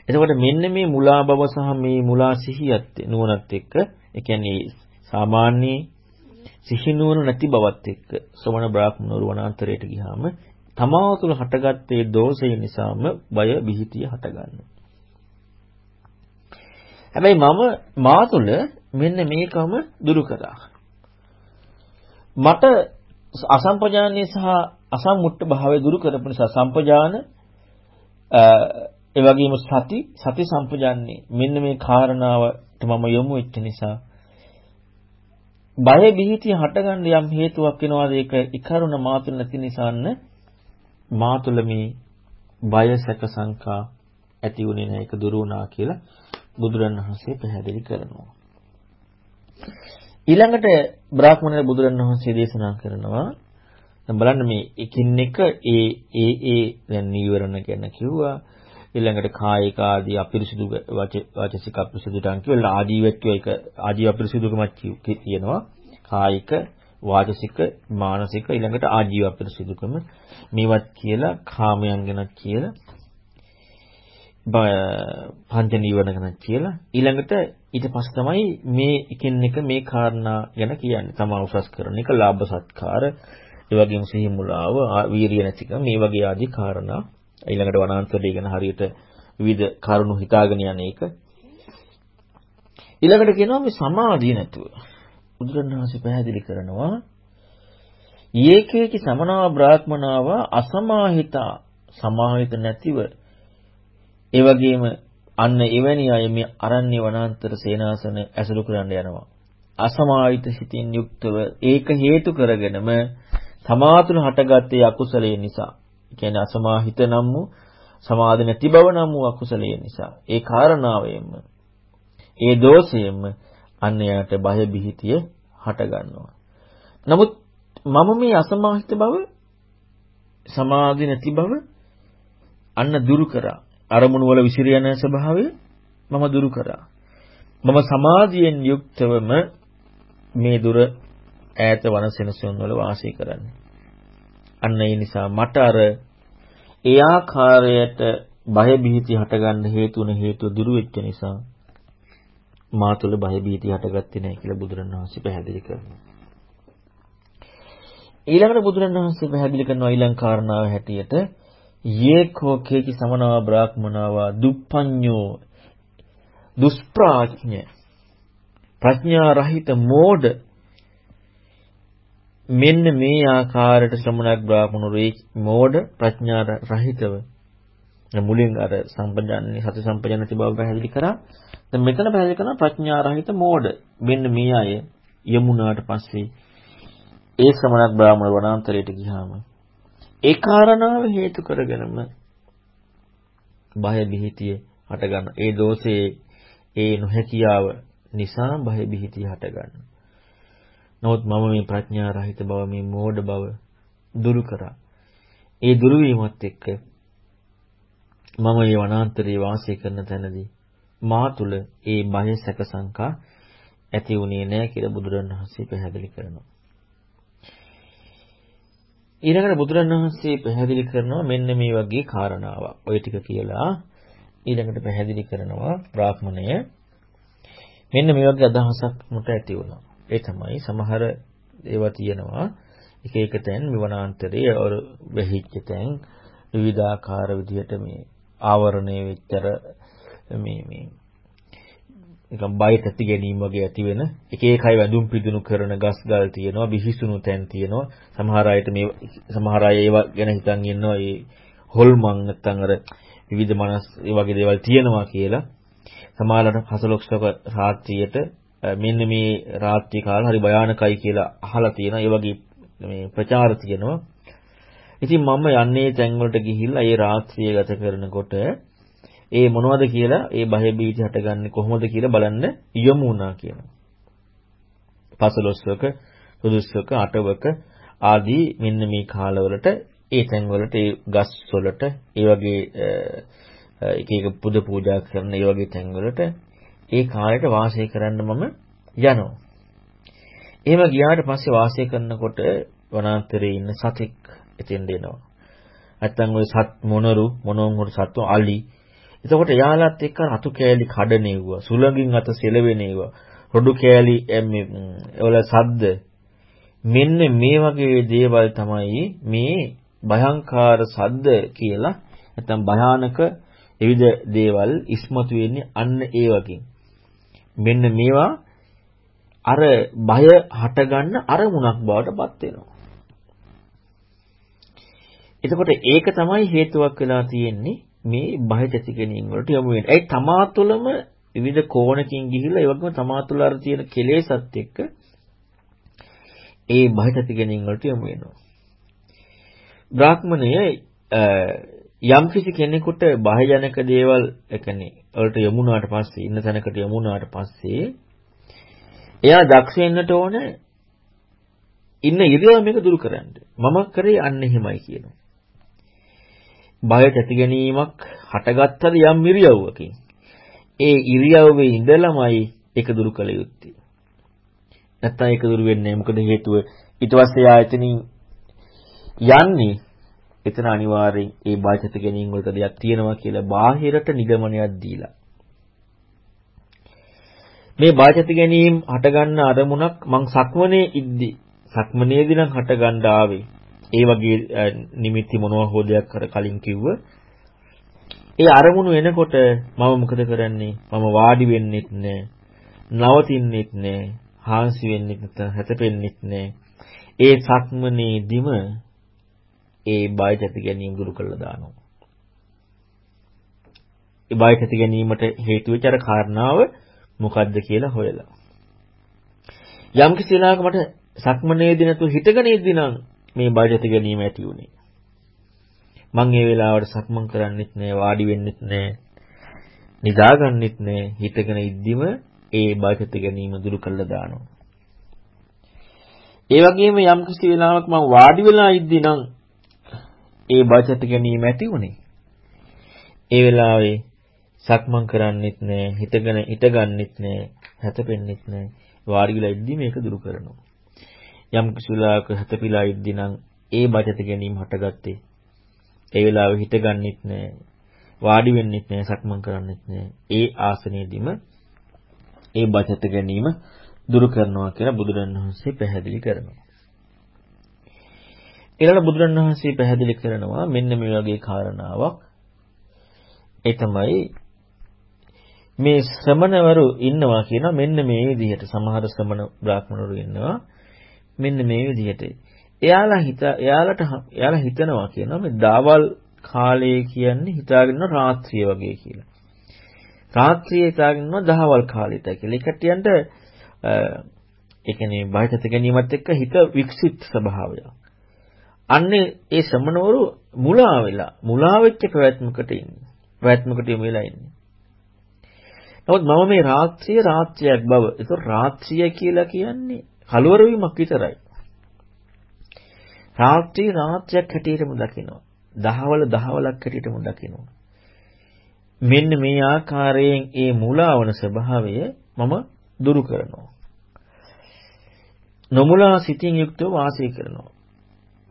එතකොට මෙන්න මේ මුලා බව සහ මේ මුලා සිහියත් නුවණත් එක්ක ඒ කියන්නේ සාමාන්‍ය සිහි නුවණ නැති බවත් එක්ක ශ්‍රවණ බ්‍රාහ්මණවරු වනාන්තරයට ගියාම තමා තුළ හටගත්තේ දෝෂය නිසාම බය බිහිතිය හටගන්නවා. හැබැයි මම මා තුළ මෙන්න මේකම දුරු කළා. මට අසම්පජානීය සහ අසම්මුට්ට භාවය දුරු කරපු නිසා සම්පජාන ඒ වගේම සති සති සම්පජාන්නේ මෙන්න මේ කාරණාවට මම යොමු වෙච්ච නිසා. බය බිහිතිය හටගන්න යම් හේතුවක් වෙනවාද? ඒක ඉකරුණ මාතුල නැති නිසාන්න මාතුල මේ බය සැක සංකා ඇති වුණේ නැහැ ඒක දුරු වුණා කියලා බුදුරණවහන්සේ පැහැදිලි කරනවා. ඊළඟට බ්‍රාහ්මණ බුදුරණවහන්සේ දේශනා කරනවා දැන් බලන්න මේ එකින් එක ඒ ඒ ඒ දැන් නීවරණ ගැන කිව්වා. ඊළඟට කායික ආදී අපිරිසිදු වාචසික අපිරිසිදුටන් කියලා ආජීවත්වය එක ආජීව අපිරිසිදුකමක් තියෙනවා කායික වාචසික මානසික ඊළඟට ආජීව අපිරිසිදුකම මේවත් කියලා කාමයන් ගැනත් කියලා පංච නීවරණ ගැනත් කියලා ඊළඟට ඊට පස්සේ තමයි මේ එකින් එක මේ කාරණා ගැන කියන්නේ තමා උසස් කරන එක ලාභ සත්කාර ඒ වගේම සිහි මුලාව වීරිය නැතිකම මේ වගේ ආදී කාරණා ඊළඟට වනාන්තරය ගැන හරියට විවිධ කරුණු හිතාගෙන යන එක. ඊළඟට කියනවා මේ සමාධිය නැතුව. බුදුරණවහන්සේ පැහැදිලි කරනවා යේකේකි සමනා බ්‍රාහ්මනාව අසමාහිතා සමාහිත නැතිව ඒ වගේම අන්න එවැනි අය මේ අරණ්‍ය වනාන්තර සේනාසන ඇසුරු කරන්න යනවා. අසමාහිත සිතින් යුක්තව ඒක හේතු කරගෙනම සමාතුල හටගත්තේ අකුසලයේ නිසා කියන්නේ අසමාහිත නම් වූ සමාධි නැති බව නම් වූ අකුසලයේ නිසා ඒ කාරණාවෙන්ම ඒ දෝෂයෙන්ම අන්න යාට බය බිහිතිය හට ගන්නවා. නමුත් මම මේ අසමාහිත බව සමාධි නැති බව අන්න දුරු කරා. අරමුණු වල විසිරියන ස්වභාවය මම දුරු කරා. මම සමාධියෙන් යුක්තවම මේ දුර ඈත වනසෙනසුන් වල වාසය කරන්නේ. අන්න ඒ නිසා මට අර ඒ ආකාරයට බය බිහිති හටගන්න හේතුන හේතුව දුරු වෙච්ච නිසා මා තුළ බය බිහිති හටගත්තේ නැහැ කියලා බුදුරණවහන්සේ පැහැදිලි කරනවා. ඊළඟට බුදුරණවහන්සේ පැහැදිලි කරනවා ඊළඟ කාරණාව හැටියට යේකෝ කේචි සමනවා බ්‍රාහ්මනාවා දුප්පඤ්ඤෝ දුෂ්ප්‍රාඥ ප්‍රඥා රහිත මෝඩ මෙන්න මේ ආකාරයට ශ්‍රමණක් බ්‍රාහ්මණුරේ මෝඩ ප්‍රඥා රහිතව මුලින් අර සම්පජාන්නේ සති සම්පජානති බව පැහැදිලි කරා. දැන් මෙතන පැහැදිලි කරනවා ප්‍රඥා රහිත මෝඩ. මෙන්න මේ අය යමුනාට පස්සේ ඒ ශ්‍රමණක් බ්‍රාහ්මණ වනාන්තරයට ගියාම ඒ කාරණාව හේතු කරගෙනම බය බිහිතිය හට ගන්න. ඒ දෝෂයේ ඒ නොහැකියාව නිසා බය බිහිතිය හට ගන්නවා. නමුත් මම මේ ප්‍රඥා රහිත බව මේ මෝඩ බව දුරු කරා. ඒ දුරු වීමත් එක්ක මම මේ වනාන්තරයේ වාසය කරන තැනදී මා තුල ඒ බය සැක සංකා ඇති වුණේ නැහැ කියලා බුදුරණවහන්සේ පැහැදිලි කරනවා. ඊළඟට බුදුරණවහන්සේ පැහැදිලි කරනවා මෙන්න මේ වගේ කාරණාවක්. ඔය ටික කියලා ඊළඟට පැහැදිලි කරනවා බ්‍රාහ්මණය මෙන්න මේ වගේ අදහසක් මට ඇති වුණා. ඒ තමයි සමහර ඒවා තියෙනවා එක එක තැන් විවනාන්තරයේ ඔර වෙහිච්ච තැන් විවිධාකාර විදිහට මේ ආවරණය වෙච්චර මේ මේ නිකම් බයට ඇති ගැනීම වගේ ඇති වෙන එක එකයි වැඳුම් පිදුණු කරන ගස් ගල් තියෙනවා බිහිසුණු තැන් තියෙනවා සමහර අයට මේ සමහර අය ඒවා ගැන හිතන් ඉන්නවා ඒ හොල්මන් නැත්තම් අර විවිධ මනස් ඒ වගේ දේවල් තියෙනවා කියලා සමහරවිට හසලොක්ෂක රාත්‍රියට මෙන්න මේ රාත්‍රී කාල හරි භයානකයි කියලා අහලා තියෙනවා. ඒ වගේ මේ ප්‍රචාර තියෙනවා. ඉතින් මම යන්නේ තැන් වලට ගිහිල්ලා ඒ රාත්‍රිය ගත කරනකොට ඒ මොනවද කියලා ඒ බය බීති හටගන්නේ කොහොමද කියලා බලන්න යමු වුණා කියනවා. පසළොස්වක, සුදුස්වක, අටවක ආදී මෙන්න මේ කාලවලට ඒ තැන්වලට ඒ ගස් වලට ඒ වගේ එක එක පුද පූජා කරන ඒ වගේ තැන්වලට ඒ කාලයට වාසය කරන්න මම යනවා. එහෙම ගියාට පස්සේ වාසය කරනකොට වනාන්තරයේ ඉන්න සතෙක් එතෙන් දෙනවා. නැත්තම් ওই සත් මොනරු මොනොන් හොර සත්තු අලි. එතකොට යාලත් එක්ක රතු කෑලි කඩනෙව්වා. සුළඟින් අත සෙලවෙනෙව්වා. රොඩු කෑලි මේ වල සද්ද මෙන්න මේ වගේ දේවල් තමයි මේ භයංකාර සද්ද කියලා නැත්නම් භයානක එවිද දේවල් ඉස්මතු වෙන්නේ අන්න ඒ වගේ. මෙන්න මේවා අර බය හටගන්න අරමුණක් බවට පත් වෙනවා. එතකොට ඒක තමයි හේතුවක් වෙලා තියෙන්නේ මේ බය ඇති ගැනීම වලට යොමු වෙන්නේ. ඒ තමා තුළම විවිධ කෝණකින් ගිහිල්ලා ඒ වගේම තමා තුළ අර තියෙන කෙලෙසත් එක්ක ඒ බය ඇති ගැනීම වලට යොමු වෙනවා. බ්‍රාහ්මණය යම් කිසි කෙනෙකුට බාහ්‍යජනක දේවල් එකනේ වලට යමුනාට පස්සේ ඉන්න තැනකට යමුනාට පස්සේ එයා දක්ෂ වෙන්නට ඕන ඉන්න ඉරියව් මේක දුරු කරන්න. මම කරේ අන්න එහෙමයි කියනවා. බයට ඇති ගැනීමක් හටගත්තද යම් ඉරියව්වකින්. ඒ ඉරියව්වේ ඉඳලමයි ඒක දුරු කළ යුත්තේ. නැත්තම් ඒක දුරු වෙන්නේ මොකද හේතුව ඊට පස්සේ ආ එතනින් යන්නේ එතන අනිවාර්යෙන් ඒ බාහිර ගැනීම වලට දෙයක් තියෙනවා කියලා බාහිරට නිගමනයක් දීලා. මේ බාහිර ගැනීම හටගන්න අරමුණක් මං සක්මනේ ඉද්දි සක්මනේදී නම් හටගන්න ආවේ. ඒ වගේ නිමිති මොනවා හෝ දෙයක් කර කලින් කිව්ව. ඒ අරමුණු එනකොට මම මොකද කරන්නේ? මම වාඩි වෙන්නෙත් නෑ. නවතින්නෙත් නෑ. හාන්සි වෙන්නෙත් නැත්නම් හැතපෙන්නෙත් නෑ. ඒ සක්මනේදිම ඒ බය ඇති ගැනීම දුරු කරලා දානවා. ඒ බය ඇති ගැනීමට හේතු වෙච්ච අර කාරණාව මොකද්ද කියලා හොයලා. යම් කිසි වෙලාවක මට සක්මනේදී නැතුව හිටගෙන ඉද්දී නම් මේ බය ඇති ගැනීම ඇති වුනේ. මං ඒ වෙලාවට සක්මන් කරන්නෙත් නෑ වාඩි වෙන්නෙත් නෑ නිදාගන්නෙත් නෑ හිටගෙන ඉද්දිම ඒ බය ඇති ගැනීම දුරු කරලා දානවා. ඒ වගේම යම් කිසි වෙලාවක මම වාඩි වෙලා ඉද්දි නම් ඒ බචත ගැනීම ඇති උනේ. ඒ වෙලාවේ සක්මන් කරන්නෙත් නෑ, හිතගෙන හිටගන්නෙත් නෑ, හැතපෙන්නෙත් නෑ. වාඩි වෙලා ඉද්දි මේක දුරු කරනවා. යම් කිසිලාක හැතපිලා ඉද්දි නම් ඒ බචත ගැනීම හටගත්තේ. ඒ වෙලාවේ හිටගන්නෙත් නෑ, වාඩි වෙන්නෙත් නෑ, සක්මන් කරන්නෙත් නෑ. ඒ ආසනයේදීම ඒ බචත ගැනීම දුරු කරනවා කියලා බුදුරණවහන්සේ පැහැදිලි කරනවා. ඊළඟ බුදුරණවහන්සේ පැහැදිලි කරනවා මෙන්න මේ වගේ කාරණාවක්. ඒ තමයි මේ ශ්‍රමණවරු ඉන්නවා කියන මෙන්න මේ විදිහට සමහර ශ්‍රමණ බ්‍රාහ්මණවරු ඉන්නවා මෙන්න මේ විදිහට. එයාලා හිත එයාලට එයාලා හිතනවා කියනවා මේ දාවල් කාලය කියන්නේ හිතාගෙන රාත්‍රිය වගේ කියලා. රාත්‍රියේ හිතාගෙන දහවල් කාලෙට කියලා. ඒ කට්ටියන්ට ඒ කියන්නේ බයතත ගැනීමත් එක්ක හිත වික්සිත ස්වභාවයක්. අන්නේ ඒ ශ්‍රමණවරු මුලා වෙලා මුලා වෙච්ච ප්‍රවැත්මකට ඉන්නේ. ප්‍රවැත්මකට යොමු වෙලා ඉන්නේ. නමුත් මම මේ රාත්‍රිය රාත්‍රියක් බව. ඒක රාත්‍රිය කියලා කියන්නේ කලවර වීමක් විතරයි. රාත්‍රී රාත්‍රියක් හැටියටම දකිනවා. දහවල දහවලක් හැටියටම දකිනවා. මෙන්න මේ ආකාරයෙන් ඒ මුලාවන ස්වභාවය මම දුරු කරනවා. නොමුලා සිතින් යුක්තව වාසය කරනවා.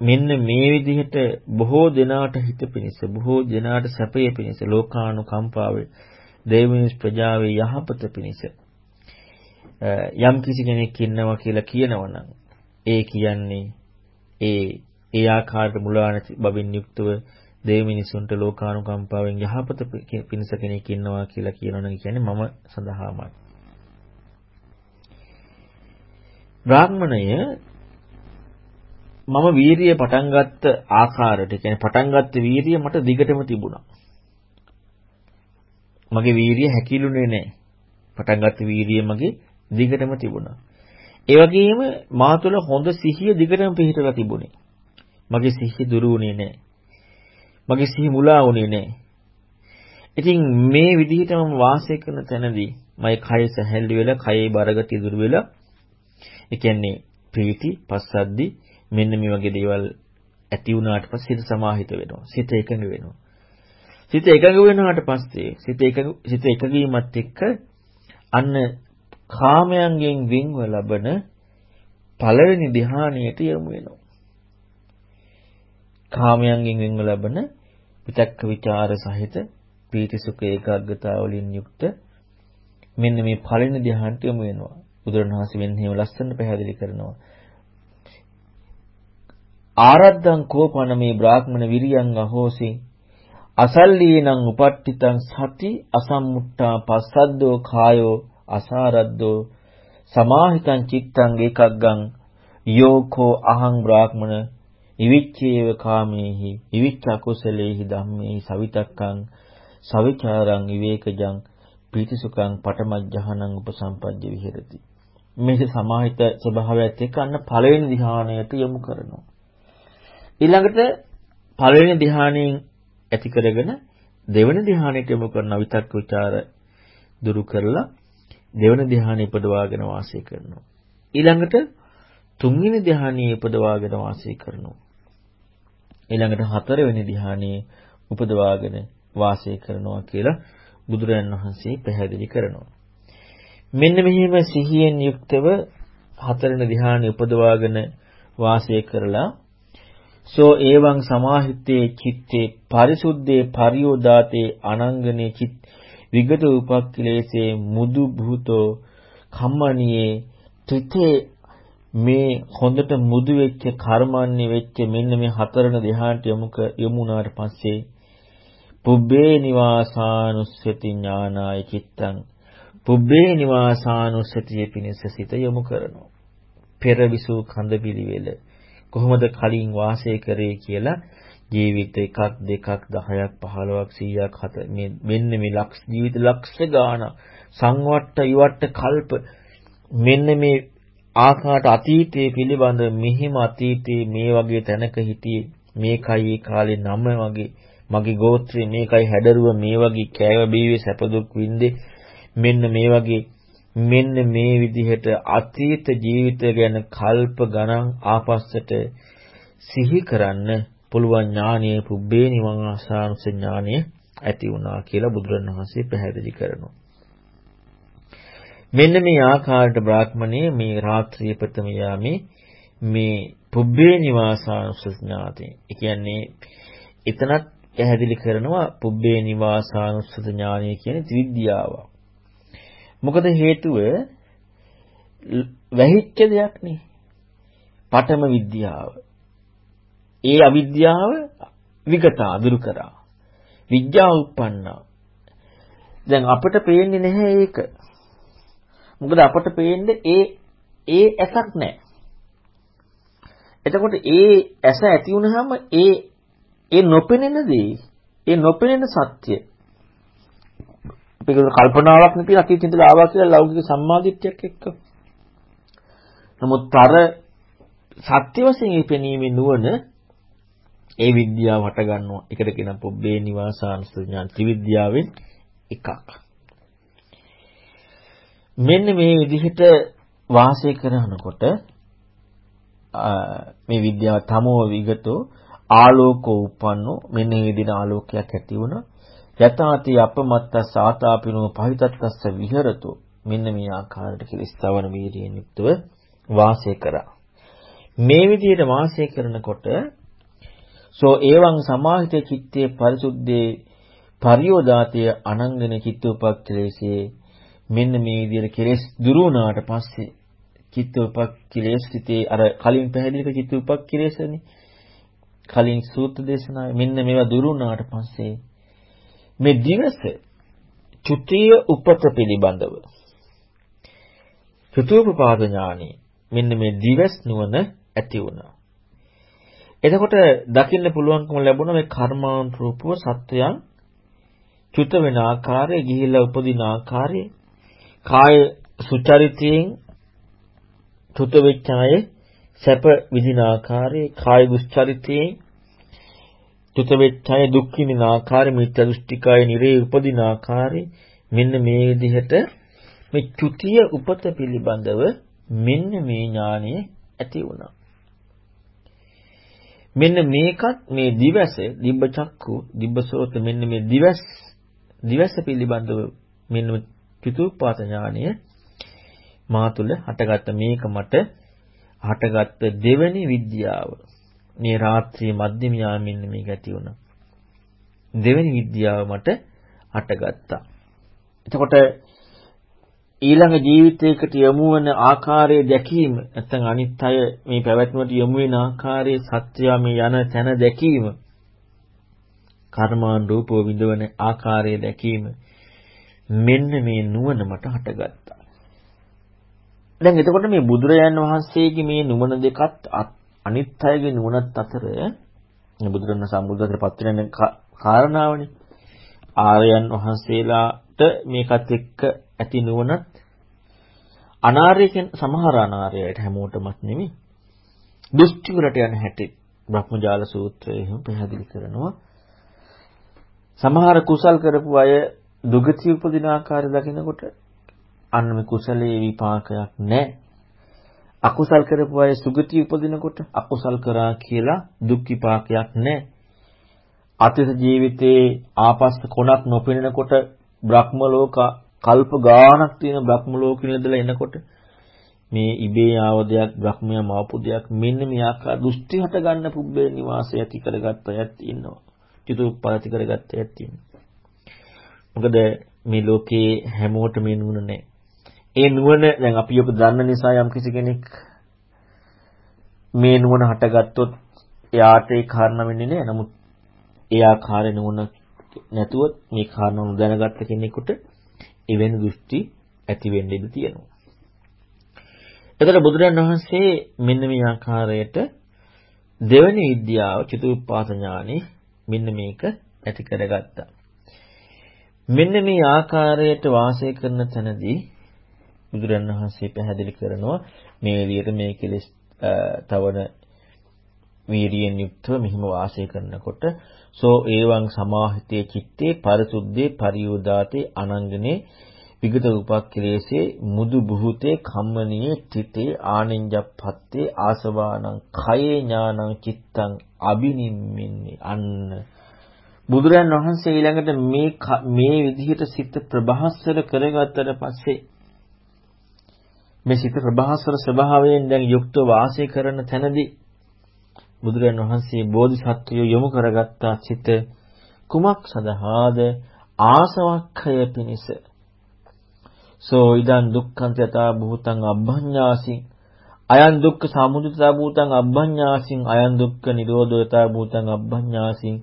මෙන්න මේ විදිහට බොහෝ දෙනාට හිත පිණිස බොහෝ දෙනාට සැපය පිණිස ලෝකානුකම්පාවේ දේවමිනිස් ප්‍රජාවේ යහපත පිණිස යම් කිසි කෙනෙක් ඉන්නවා කියලා කියනවනම් ඒ කියන්නේ ඒ ඒ ආකාරයට මුලාන බබින් යුක්තව දේවමිනිසුන්ට ලෝකානුකම්පාවෙන් යහපත පිණිස කෙනෙක් ඉන්නවා කියලා කියනවනම් කියන්නේ මම සඳහාමයි බ්‍රාහ්මණය මම වීරිය පටන් ගත්ත ආකාරයට කියන්නේ පටන් ගත්ත වීරිය මට දිගටම තිබුණා. මගේ වීරිය හැකිලුනේ නැහැ. පටන් ගත්ත වීරිය මගේ දිගටම තිබුණා. ඒ වගේම මා තුළ හොඳ සිහිය දිගටම පිහිටලා තිබුණේ. මගේ සිහිය දුරු වුණේ නැහැ. මගේ සිහිය මුලා වුණේ නැහැ. ඉතින් මේ විදිහට මම වාසය කරන තැනදී මගේ කය සැහැල්ලු වෙලා කයේ බරගතිය දුරු වෙලා ඒ කියන්නේ ප්‍රීති පස්සද්දි මෙන්න මේ වගේ දේවල් ඇති වුණාට පස්සේ සිත සමාහිත වෙනවා. සිත එකඟ වෙනවා. සිත එකඟ වෙනාට පස්සේ සිත එකඟ සිත එකගීමත් එක්ක අන්න කාමයන්ගෙන් වින්ව ලබන පළවෙනි ධ්‍යානයට යොමු වෙනවා. කාමයන්ගෙන් වින්ව ලබන විතක්ක ਵਿਚාර සහිත පීති සුඛ ඒකාග්‍රතාව වලින් යුක්ත මෙන්න මේ පළවෙනි ධ්‍යානට යොමු වෙනවා. බුදුරණවහන්සේ වෙන හේම ලස්සන පැහැදිලි කරනවා. ආරද්ධං කෝපන මේ බ්‍රාහ්මණ විරියං අහෝසි අසල්ලීනං උපට්ඨිතං සති අසම්මුට්ටා පස්සද්දෝ කායෝ අසාරද්දෝ සමාහිතං චිත්තං ඒකග්ගං යෝකෝ අහං බ්‍රාහ්මණ ඉවිච්ඡේව කාමේහි ඉවිච්ඡ අකුසලේහි ධම්මේහි සවිතක්කං සවිචාරං විවේකජං පීතිසුඛං පටමජ්ජහනං උපසම්පජ්ජ විහෙරති. මේක සමාහිත ස්වභාවයත් එක්ක අන්න පළවෙනි ධ්‍යානයට යොමු කරනවා. ඊළඟට පළවෙනි ධ්‍යානයෙන් ඇති කරගෙන දෙවන ධ්‍යානයට යොමු කරන විතක්ක ਵਿਚාර දුරු කරලා දෙවන ධ්‍යානෙ ඉපදවාගෙන වාසය කරනවා. ඊළඟට තුන්වෙනි ධ්‍යානෙ ඉපදවාගෙන වාසය කරනවා. ඊළඟට හතරවෙනි ධ්‍යානෙ උපදවාගෙන වාසය කරනවා කියලා බුදුරජාණන් වහන්සේ පැහැදිලි කරනවා. මෙන්න මෙහිම සිහියෙන් යුක්තව හතරවෙනි ධ්‍යානෙ උපදවාගෙන වාසය කරලා සෝ එවං සමාහිත්තේ චිත්තේ පරිසුද්ධේ පරියෝදාතේ අනංගනේ චිත් විගත උපක්ඛලේසේ මුදු භූතෝ කම්මණියේ ත්‍රිතේ මේ හොඳට මුදු වෙච්ච කර්මන්නේ වෙච්ච මෙන්න මේ හතරන ධ්‍යානට යොමු යොමුනාට පස්සේ පුබ්බේ නිවාසානුස්සති ඥානාය චිත්තං. පුබ්බේ නිවාසානුස්සතිය පිණිස සිත යොමු කරනවා. පෙරවිසු කඳ පිළිවෙල කොහොමද කලින් වාසය කරේ කියලා ජීවිත එකක් දෙකක් 10ක් 15ක් 100ක් මේ මෙන්න මේ ලක්ෂ ජීවිත ලක්ෂ ගාන සංවට්ට ඉවට්ට කල්ප. මෙන්න මේ ආකාරයට අතීතයේ පිළිබඳ මෙහිම අතීතයේ මේ වගේ තැනක හිටියේ. මේකයි ඒ කාලේ නම වගේ. මගේ ගෝත්‍රය මේකයි හැඩරුව මේ වගේ කෑව බීවේ සැප දුක් වින්දේ. මෙන්න මේ වගේ. මෙන්න මේ විදිහට අතීත ජීවිතය ගැන කල්ප ගණන් ආපස්සට සිහි කරන්න පුළුවන් ඥානීය පුබ්බේ නිවන් ආසානුස ඥානීය ඇති වුණා කියලා බුදුරණවහන්සේ පැහැදිලි කරනවා. මෙන්න මේ ආකාරයට බ්‍රාහ්මණයේ මේ රාත්‍රියේ ප්‍රථම යාමේ මේ පුබ්බේ නිවාසානුස ඥාතේ. ඒ කියන්නේ එතනත් පැහැදිලි කරනවා පුබ්බේ නිවාසානුස්සත ඥානය කියන්නේ ත්‍රිවිද්‍යාවක්. මොකද හේතුව වැහිච්ච දෙයක් නේ. පඨම විද්‍යාව. ඒ අවිද්‍යාව විගතා දුරු කරා. විද්‍යාව උප්පන්නා. දැන් අපිට පේන්නේ නැහැ ඒක. මොකද අපට පේන්නේ ඒ ඒ ඇසක් නැහැ. එතකොට ඒ ඇස ඇති වුනහම ඒ ඒ නොපෙනෙන දේ ඒ නොපෙනෙන සත්‍ය අපේ කල්පනාවක් නැති අතීත ඉඳලා ආවා කියලා ලෞකික සම්මාදිට්ඨියක් එක්ක. නමුත් අර සත්‍ය වශයෙන් මේ පෙනීමේ නුවණ ඒ විද්‍යාව හට ගන්නවා. ඒකට කියන පුබ්බේ නිවාසානුස්සති ඥාන ත්‍රිවිද්‍යාවෙන් එකක්. මෙන්න මේ විදිහට වාසය කරනකොට මේ විද්‍යාව තමෝ විගතෝ ආලෝකෝ උපන්නෝ මෙන්න මේ විදිහට ආලෝකයක් ඇති වුණා. යතාති අපමත්ත සාතාපිනෝ පහිතත්ස්ස විහෙරතු මෙන්න මේ ආකාරයට කිලිස්තවන වීර්යයෙන් යුක්තව වාසය කරා මේ විදිහට වාසය කරනකොට සෝ එවං සමාහිත චිත්තේ පරිසුද්ධේ පරියෝදාතය අනංගන චිත්තෝපක්ඛලේසේ මෙන්න මේ විදිහට කෙලෙස් දුරු වුණාට පස්සේ චිත්තෝපක්ඛලේස සිටේ අර කලින් පැහැදිලි කර චිත්තෝපක්ඛලේසනේ කලින් සූත්‍ර දේශනාවේ මෙන්න මේවා දුරු වුණාට පස්සේ මේ දිවස චුතිය උපත පිළිබඳව චතුූපපාද ඥානෙ මෙන්න මේ දිවස් නුවණ ඇති වුණා. එතකොට දකින්න පුළුවන්කම ලැබුණා මේ කර්මාන්තරූපව සත්‍යයන් චුත වෙන ආකාරය, ගිහිලා උපදින ආකාරය, කාය සුචරිතයෙන් චුත වෙච්ච අය සැප විඳින ආකාරය, කාය දුස්චරිතයෙන් චුත වෙච්චය දුක් විඳින ආකාරය මිත්‍යා දෘෂ්ටිකය නිරේ උපදින ආකාරය මෙන්න මේ විදිහට මේ චුතිය උපත පිළිබඳව මෙන්න මේ ඥානය ඇති වුණා. මෙන්න මේකත් මේ දිවස, දිබ්බ චක්කු, දිබ්බ සෝත මෙන්න මේ දිවස් දිවස පිළිබඳව මෙන්න චතුප්පාත ඥානය මා තුළ හටගත්ත මේක මට හටගත්ත දෙවැනි විද්‍යාව. මේ රාත්‍රියේ මධ්‍යම යාමින් මේක ඇති වුණා. දෙවැනි විද්‍යාව මට හටගත්තා. එතකොට ඊළඟ ජීවිතයකට යොමු වන ආකාරයේ දැකීම නැත්නම් අනිත් අය මේ පැවැත්මට යොමු වෙන ආකාරයේ සත්‍යය මේ යන තැන දැකීම කර්මාන් රූපව විඳවන ආකාරයේ දැකීම මෙන්න මේ නුවණ මට හටගත්තා. දැන් එතකොට මේ බුදුරජාන් වහන්සේගේ මේ නුවණ දෙකත් අනිත් අයගේ නුවණත් අතර බුදුරණ සම්බුද්ධත්වයට පත් වෙන කාරණාවනේ. ආර්යයන් වහන්සේලාට මේකත් එක්ක ඇති නුවණත් අනාර්ය කියන සමහර අනාර්යයට හැමෝටමත් නෙමෙයි. දෘෂ්ටි වලට යන හැටි බ්‍රහ්මජාල සූත්‍රයේ එහෙම පැහැදිලි කරනවා. සමහර කුසල් කරපු අය දුගති උපදින ආකාරය දකිනකොට අන්න මේ කුසලයේ විපාකයක් නැහැ. අකුසල් කරපු අය සුගති උපදිනකොට අකුසල් කරා කියලා දුක් විපාකයක් නැහැ. අතීත ජීවිතේ ආපස්ස කොනක් නොපෙනෙනකොට බ්‍රහ්ම ලෝක කල්ප ගාණක් තියෙන බ්‍රහ්ම ලෝකෙ ඉඳලා එනකොට මේ ඉබේ ආව දෙයක් බ්‍රහ්මයා මාපු දෙයක් මෙන්න මේ ආකාර දෘෂ්ටි හට ගන්න පුබ්බේ නිවාසය ඇති කරගත්ත අයත් ඉන්නවා. චතුප්පති කරගත්ත අයත් ඉන්නවා. මොකද මේ ලෝකේ හැමෝටම මේ නුවණ නැහැ. ඒ නුවණ දැන් අපි ඔබ දන්න නිසා යම් කිසි කෙනෙක් මේ නුවණ හටගත්තොත් එයාට ඒ කාරණා වෙන්නේ නැහැ. නමුත් ඒ ආකාරයේ නුවණ නැතුව මේ කාරණා දැනගත්ත කෙනෙකුට එවැනි දෘෂ්ටි ඇති වෙන්න ඉඩ තියෙනවා. එතකොට බුදුරජාණන් වහන්සේ මෙන්න මේ ආකාරයට දෙවැනි විද්‍යාව චතුප්පාත ඥානෙ මෙන්න මේක ඇති කරගත්තා. මෙන්න මේ ආකාරයට වාසය කරන තැනදී බුදුරජාණන් වහන්සේ පැහැදිලි කරනවා මේ විදිහට මේ කෙලෙස් තවන වීරියෙන් යුක්තව මෙහිම වාසය කරනකොට සෝ ඒවං සමාහිතේ චිත්තේ පරිසුද්ධේ පරියෝදාතේ අනංගනේ විගත උපක්ඛලේසේ මුදු බුහුතේ කම්මනීය තිතේ ආනින්ජප්පත්තේ ආසවානං khයේ ඥානං චිත්තං අබිනිම්මින්නේ. අන්න. බුදුරන් වහන්සේ ඊළඟට මේ මේ විදිහට සිත ප්‍රබහස්සර කරගත්තට පස්සේ මේ සිත ප්‍රභාස්වර ස්වභාවයෙන් දැන් යුක්තව වාසය කරන තැනදී බුදුරජාණන් වහන්සේ බෝධිසත්වය යොමු කරගත්තා සිත කුමක් සඳහාද? ආසවක්ඛය පිණිස. සෝ ඉදන් දුක්ඛං යතා භූතං අබ්බඤ්ඤාසින් අයං දුක්ඛ සමුදයතා භූතං අබ්බඤ්ඤාසින් අයං දුක්ඛ නිරෝධයතා භූතං අබ්බඤ්ඤාසින්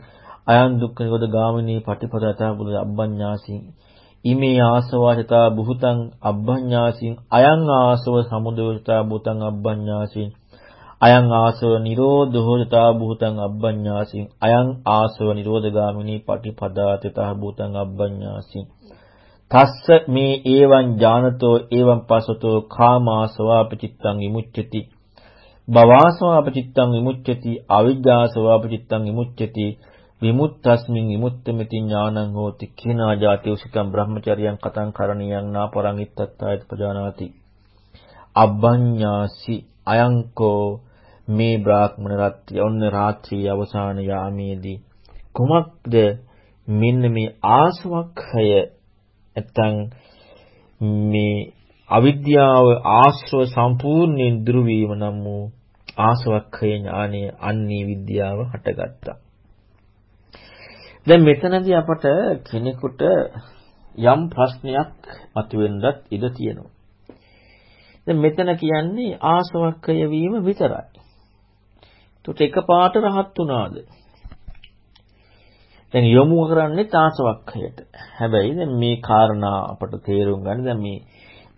අයං දුක්ඛ නිරෝධ ගාමිනී පටිපදයතා භූතං අබ්බඤ්ඤාසින් ඉමේ ආසවාචතා බුහතං අබ්බඤ්ඤාසින් අයං ආසව සමුදයතා බුතං අබ්බඤ්ඤාසින් අයං ආසව නිරෝධෝචතා බුතං අබ්බඤ්ඤාසින් අයං ආසව නිරෝධගාමිනී පටිපදාතතා බුතං අබ්බඤ්ඤාසින් තස්ස මේ ඒවං ඥානතෝ ඒවං පසතෝ කාමාසවාපචිත්තං විමුච්ඡති. භවාසවාපචිත්තං විමුච්ඡති අවිජ්ජාසවාපචිත්තං විමුච්ඡති. විමුක්තස්මින් විමුක්තമിതി ඥානං හෝති. කිනා ජාති උසිතං බ්‍රහ්මචර්යං කතං කරණීයං නාපරං ඉත්තත්තායත පජානාති අබ්බඤ්ඤාසි. අයංකෝ මේ බ්‍රාහ්මණ රත්ත්‍ය ඔන්න රාත්‍රී අවසාන යාමේදී කුමක්ද මෙන්න මේ ආසවක්ඛය නැත්තං මේ අවිද්‍යාව ආශ්‍රව සම්පූර්ණයෙන් දුරු වීම නම් වූ ආසවක්ඛය ඥානය අන්නේ විද්‍යාව හටගත්තා දැන් මෙතනදී අපට කෙනෙකුට යම් ප්‍රශ්නයක් මතුවෙන්නත් ඉඩ තියෙනවා. දැන් මෙතන කියන්නේ ආසවක්කය වීම විතරයි. ඒකට එකපාරට රහත් වුණාද? දැන් යොමු කරන්නේ ආසවක්කයට. හැබැයි දැන් මේ කාරණා අපට තේරුම් ගන්න දැන් මේ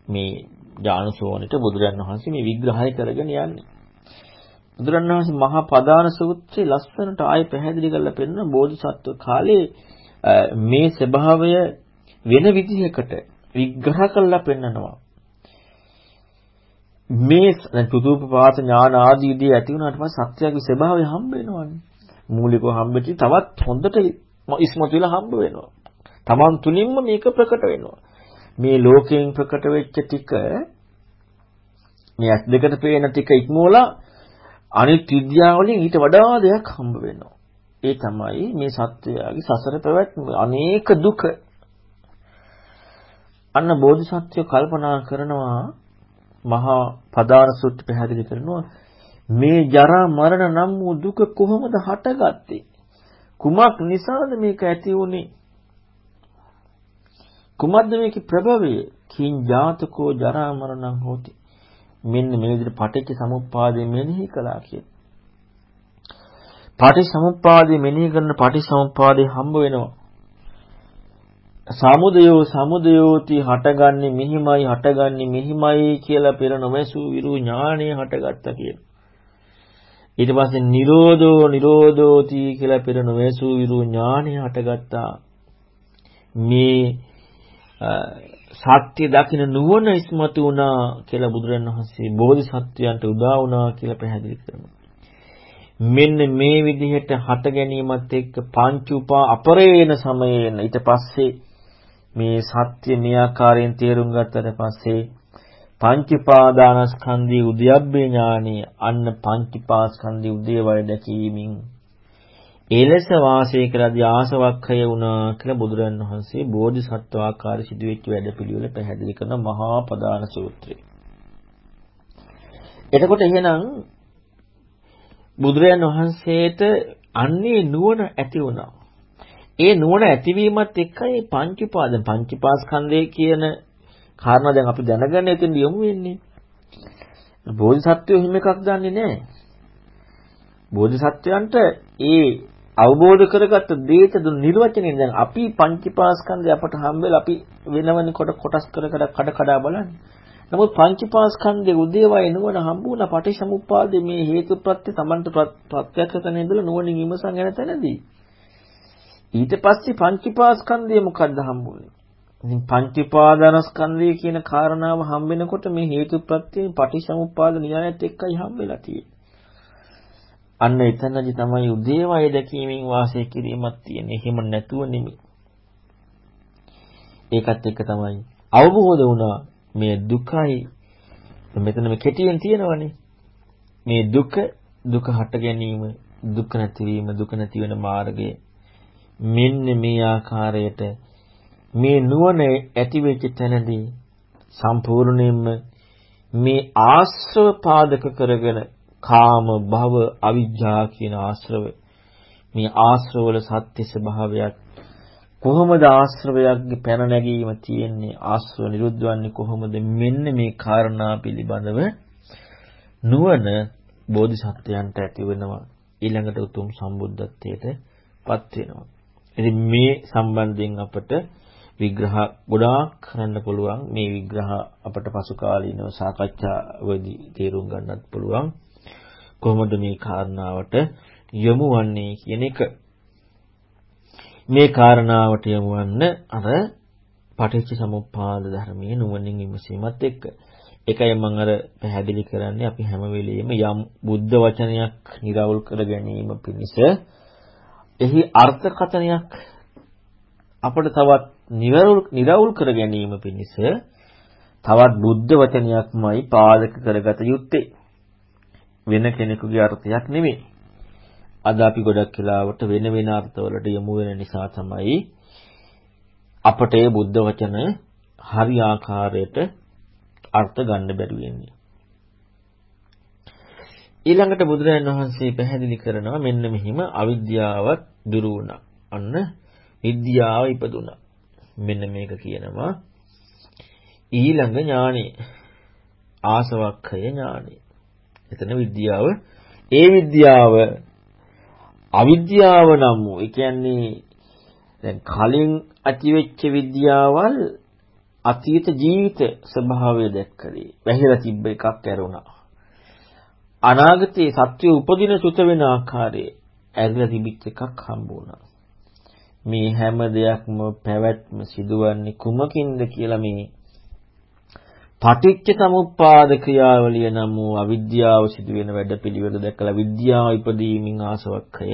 මේ ඥානසෝනිට බුදුරන් වහන්සේ මේ විග්‍රහය කරගෙන යන්නේ. බුදුරණවහන්සේ මහා පදාන සූත්‍රයේ ලස්සනට ආයෙ පැහැදිලි කරලා පෙන්නන බෝධිසත්ව කාලේ මේ ස්වභාවය වෙන විදිහකට විග්‍රහ කරලා පෙන්නනවා. මේ චතුූපපාත ඥාන ආදී දේ ඇති වුණාට පස්සේ සත්‍යයේ ස්වභාවය හම්බ වෙනවනේ. මූලිකව හම්බෙච්ච තවත් හොඳට ඉස්මතු වෙලා හම්බ වෙනවා. Taman තුලින්ම මේක ප්‍රකට වෙනවා. මේ ලෝකයෙන් ප්‍රකට වෙච්ච ටික මේ ඇස් දෙකට පේන ටික ඉක්මවලා අනිත් විද්‍යාවලින් ඊට වඩා දෙයක් හම්බ වෙනවා. ඒ තමයි මේ සත්වයාගේ සසර පැවැත්ම අනේක දුක. අන්න බෝධිසත්වය කල්පනා කරනවා මහා පදාන සූත්‍ර පැහැදිලි කරනවා මේ ජරා මරණ නම් වූ දුක කොහොමද හටගත්තේ? කුමක් නිසාද මේක ඇති වුනේ? කුමද්ද මේකේ ප්‍රභවය? කිං ජාතකෝ ජරා මරණං හෝති. මෙන්න මේ විදිහට පටිච්ච සමුප්පාදය මෙනෙහි කළා කියන. පටිච්චසමුප්පාදය මෙනෙහි කරන පටිච්චසමුප්පාදය හම්බ වෙනවා. සමුදයෝ සමුදයෝති හටගන්නේ මෙහිමයි හටගන්නේ මෙහිමයි කියලා පෙර නොමැසූ විරු ඥාණය හටගත්තා කියන. ඊට පස්සේ නිරෝධෝ නිරෝධෝති කියලා පෙර නොමැසූ විරු ඥාණය හටගත්තා. මේ සත්‍ය දකින්න නුවණ ඉස්මතු වුණා කියලා බුදුරණවහන්සේ බෝධිසත්වයන්ට උදා වුණා කියලා පැහැදිලි කරනවා. මෙන්න මේ විදිහට හට ගැනීමත් එක්ක පංච උපා අපරේණ සමයේන ඊට පස්සේ මේ සත්‍ය මේ ආකාරයෙන් තේරුම් ගත්තට පස්සේ පංචපාදානස්කන්ධී උද්‍යප්පේ ඥානීය අන්න පංචපාස්කන්ධී උදේවය දැකීමෙන් එලෙස වාසය කරදී ආසවක්ඛය වුණා කියලා බුදුරන් වහන්සේ බෝධිසත්ව ආකාර සිදුවෙච්ච වැඩපිළිවෙල පැහැදිලි කරන මහා පදාන සූත්‍රය. එතකොට එහෙනම් බුදුරයන් වහන්සේට අන්නේ නුවණ ඇති වුණා. ඒ නුවණ ඇතිවීමත් එක්කයි පංච උපාදාන පංච පාස්කන්ධය කියන කාරණා දැන් අපි දැනගන්න එතෙන් යමු වෙන්නේ. බෝධිසත්වයෝ හිම එකක් දන්නේ නැහැ. බෝධිසත්වයන්ට ඒ අවබෝධ කරගත්ත දේට දුන් නිර්වචනයෙන් දැන් අපි පංචපාස්කන්ධය අපට හම්බෙලා අපි වෙනවන කොට කොටස් කර කර කඩ කඩ බලන්නේ. නමුත් පංචපාස්කන්ධයේ උදේවය නුවණ හම්බුණා පටිච්චසමුප්පාදේ මේ හේතුප්‍රත්‍ය Tamanට ප්‍රත්‍යක්ෂ කරන ඉඳලා නුවණින් විමසන් යන තැනදී ඊට පස්සේ පංචපාස්කන්ධය මොකද්ද හම්බුනේ? ඉතින් පංචපාදානස්කන්ධය කියන කාරණාව හම්බෙනකොට මේ හේතුප්‍රත්‍යයෙන් පටිච්චසමුප්පාද න්‍යායත් එක්කයි හම්බෙලා තියෙන්නේ. අන්න එතනදි තමයි උදේවය දැකීමෙන් වාසය කිරීමක් තියෙන්නේ. එහෙම නැතුව නෙමෙයි. ඒකත් එක්ක තමයි අවබෝධ වුණා මේ දුකයි මෙතන මේ කෙටියෙන් තියෙනවනේ. මේ දුක දුක හට ගැනීම දුක නැතිවීම දුක නැති වෙන මාර්ගය මෙන්න මේ ආකාරයට මේ නුවණ ඇති වෙච්ච තැනදී සම්පූර්ණයෙන්ම මේ ආශ්‍රව පාදක කරගෙන කාම භව අවිජ්ජා කියන ආශ්‍රව මේ ආශ්‍රවවල සත්‍ය ස්වභාවයක් කොහොමද ආශ්‍රවයක්ගේ පැන නැගීම තියෙන්නේ ආශ්‍රව නිරුද්ධ වන්නේ කොහොමද මෙන්න මේ කාරණා පිළිබඳව නුවණ බෝධිසත්වයන්ට ඇති වෙනවා ඊළඟට උතුම් සම්බුද්ධත්වයට පත් වෙනවා. ඉතින් මේ සම්බන්ධයෙන් අපට විග්‍රහ ගොඩාක් කරන්න පුළුවන්. මේ විග්‍රහ අපට පසු කාලීනව සාකච්ඡාවේදී තේරුම් ගන්නත් පුළුවන්. කොහොමද මේ කාරණාවට යොමු වන්නේ කියන එක. මේ කාරණාවට යොමුවන්න අර පටිච්ච සමුප්පාද ධර්මයේ නුවණින් විමසීමත් එක්ක. ඒකයි මම අර පැහැදිලි කරන්නේ අපි හැම වෙලෙම යම් බුද්ධ වචනයක් නිරවුල් කර ගැනීම පිණිස එහි අර්ථකථනයක් අපට තවත් නිරවුල් කර ගැනීම පිණිස තවත් බුද්ධ වචනයක්මයි පාදක කරගත යුත්තේ. වෙන කෙනෙකුගේ අර්ථයක් නෙමෙයි. අද අපි ගොඩක් වෙලාවට වෙන වෙන අර්ථවලට යොමු වෙන නිසා තමයි අපට මේ බුද්ධ වචන හරි ආකාරයට අර්ථ ගන්න බැරි වෙන්නේ. ඊළඟට බුදුරජාණන් වහන්සේ පැහැදිලි කරනවා මෙන්න මෙහිම අවිද්‍යාවත් දුරු වුණා. අන්න විද්‍යාව ඉපදුණා. මෙන්න මේක කියනවා ඊළඟ ඥානෙ ආසවක්ඛය ඥානෙ. එතන විද්‍යාව ඒ විද්‍යාව අවිද්‍යාව නම් වූ ඒ කියන්නේ දැන් කලින් ඇතිවෙච්ච විද්‍යාවල් අතීත ජීවිත ස්වභාවය දැක්කදී වැහිලා තිබ්බ එකක් ඇරුණා. අනාගතයේ සත්‍ය උපදින සුත වෙන ආකාරයේ ඇරිලා තිබිච්ච එකක් හම්බ වුණා. මේ හැම දෙයක්ම පැවැත්ම සිදුවන්නේ කුමකින්ද කියලා මේ පටිච්ච සමුප්පාද ක්‍රියාවලිය නම් වූ අවිද්‍යාව සිදුවෙන වැඩපිළිවෙල දැකලා විද්‍යාව ඉපදීමින් ආසවක්ඛය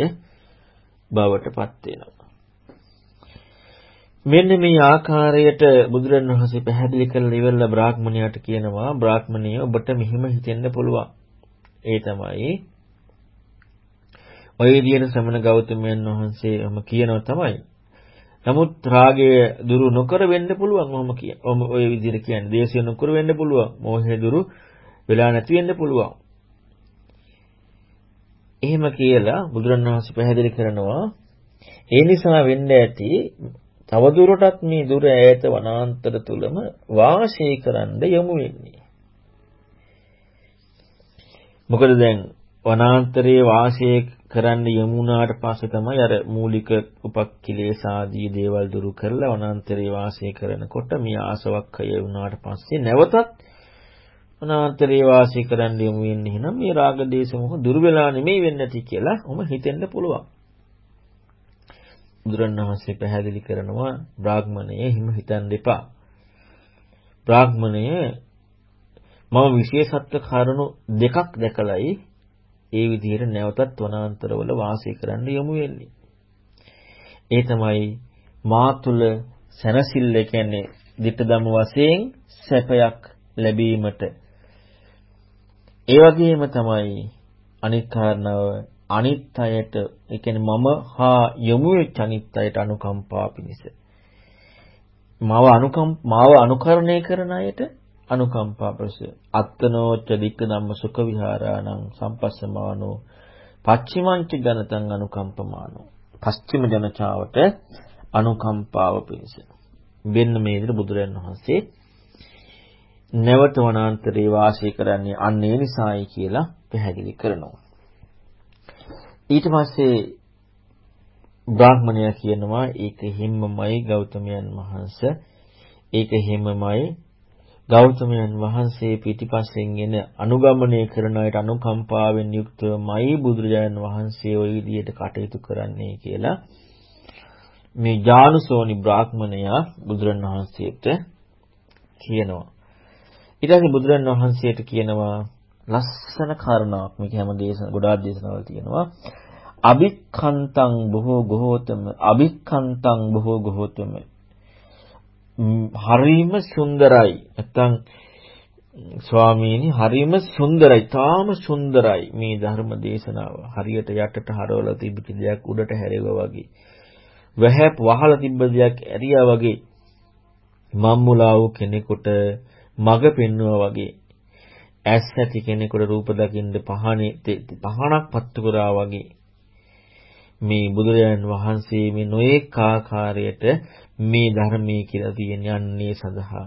බවටපත් වෙනවා. මෙන්න මේ ආකාරයට බුදුරණවහන්සේ පැහැදිලි කරලා ඉවරලා බ්‍රාහ්මණයාට කියනවා බ්‍රාහ්මණිය ඔබට මෙහිම හිතෙන්න පුළුවන්. ඒ තමයි ඔය විදිහට ශ්‍රමණ ගෞතමයන් වහන්සේම කියනවා තමයි. නමුත් රාගය දුරු නොකර වෙන්න පුළුවන් ඔහොම කිය. ඔය විදිහට කියන්නේ දේශය නොකර වෙන්න පුළුවන්. මෝහය දුරු වෙලා නැති වෙන්න පුළුවන්. එහෙම කියලා බුදුරණවහන්සේ පැහැදිලි කරනවා ඒ නිසා වෙන්න ඇති තවදුරටත් මේ දුර ඈත වනාන්තර තුලම වාසය කරන්න යමු වෙන්නේ. මොකද දැන් වනාන්තරයේ වාසය කරන්න යමුනාට පස්සේ තමයි අර මූලික උපක්ඛිලේශ ආදී දේවල් දුරු කරලා වනාන්තරයේ වාසය කරනකොට මේ ආසවක්ඛය වුණාට පස්සේ නැවතත් වනාන්තරයේ වාසය කරන්න යමු වෙන්නේ එහෙනම් මේ රාග දේශ මොහ දුරු වෙලා නෙමෙයි වෙන්නේ නැති කියලා ඔහම හිතෙන්න පුළුවන්. බුදුරණවහන්සේ පැහැදිලි කරනවා බ්‍රාහ්මණය එහෙම හිතන්න එපා. බ්‍රාහ්මණය මම විශේෂත්ව කරුණු දෙකක් දැකලයි ඒ විදිහට නැවතත් වනාන්තරවල වාසය කරන්න යොමු වෙන්නේ. ඒ තමයි මා තුල සැනසෙල්ල කියන්නේ ditta ධම්ම වශයෙන් සැපයක් ලැබීමට ඒ වගේම තමයි අනිත් කාරණාව අනිත් අයට ඒ කියන්නේ මම හා යොමු වෙච්ච අනිත් අයට අනුකම්පා පිණිස මාව අනුකම්ප මාව අනුකරණය කරන අයට අනුකම්පා ප්‍රස අත්තනෝච්ච දික්ක ධම්ම සුඛ විහාරාණං සම්පස්සමානෝ. පච්චිමංච ජනතං අනුකම්පමානෝ. පස්චිම ජනතාවට අනුකම්පාව පිණිස. වෙන්න මේ විදිහට බුදුරයන් වහන්සේ නැවත වනාන්තරේ වාසය කරන්නේ අන්න ඒ නිසායි කියලා පැහැදිලි කරනවා. ඊට පස්සේ බ්‍රාහ්මණයා කියනවා ඒක හිම්මමයි ගෞතමයන් වහන්සේ. ඒක හිම්මමයි ගෞතමයන් වහන්සේ පිටිපස්සෙන් එන අනුගමනය කරන අයට අනුකම්පාවෙන් යුක්තවමයි බුදුරජාණන් වහන්සේ ওই විදිහට කටයුතු කරන්නේ කියලා මේ ජානුසෝනි බ්‍රාහ්මණයා බුදුරජාණන් වහන්සේට කියනවා. ඊට පස්සේ බුදුරජාණන් වහන්සේට කියනවා ලස්සන කාරණාවක් මේක හැම දේශන ගොඩාක් දේශනාවල තියෙනවා. අභික්ඛන්තං බොහෝ ගොහෝතම අභික්ඛන්තං බොහෝ ගොහෝතම හරිම සුන්දරයි. නැත්තම් ස්වාමීනි හරිම සුන්දරයි. තාම සුන්දරයි මේ ධර්ම දේශනාව. හරියට යටට හරවලා තිබිච්ච දෙයක් උඩට හැරෙවා වගේ. වැහැප් වහලා තිබ්බ දෙයක් ඇරියා වගේ. මම්මුලා වූ කෙනෙකුට මග පෙන්වුවා වගේ. ඇස් ඇති කෙනෙකුට රූප දකින්න පහනේ පහනක් පත්තු කරා වගේ. මේ බුදුරජාණන් වහන්සේ මේ නොඑක ආකාරයට මේ ධර්මයේ කියලා තියෙන යන්නේ සඳහා.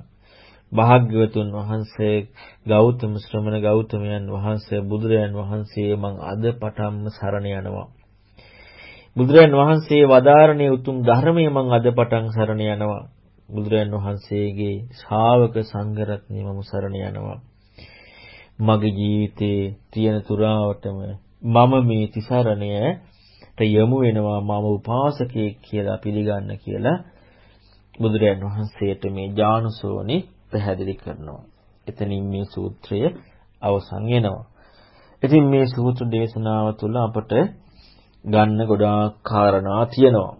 භාග්‍යවතුන් වහන්සේ ගෞතම ශ්‍රමණ ගෞතමයන් වහන්සේ බුදුරයන් වහන්සේ මං අද පටන්ම සරණ යනවා. බුදුරයන් වහන්සේ වදාරණේ උතුම් ධර්මයේ මං අද පටන් සරණ යනවා. බුදුරයන් වහන්සේගේ ශාවක සංඝරත්නය මම සරණ යනවා. මගේ ජීවිතේ තියෙන තුරාවටම මම මේ තිසරණයට යමු වෙනවා මම උපාසකයෙක් කියලා පිළිගන්න කියලා බුදුරයන් වහන්සේට මේ ඥානසෝනි පැහැදිලි කරනවා. එතනින් මේ සූත්‍රය අවසන් වෙනවා. ඉතින් මේ සූත්‍ර දේශනාව තුළ අපට ගන්න ගොඩාක් කාරණා තියෙනවා.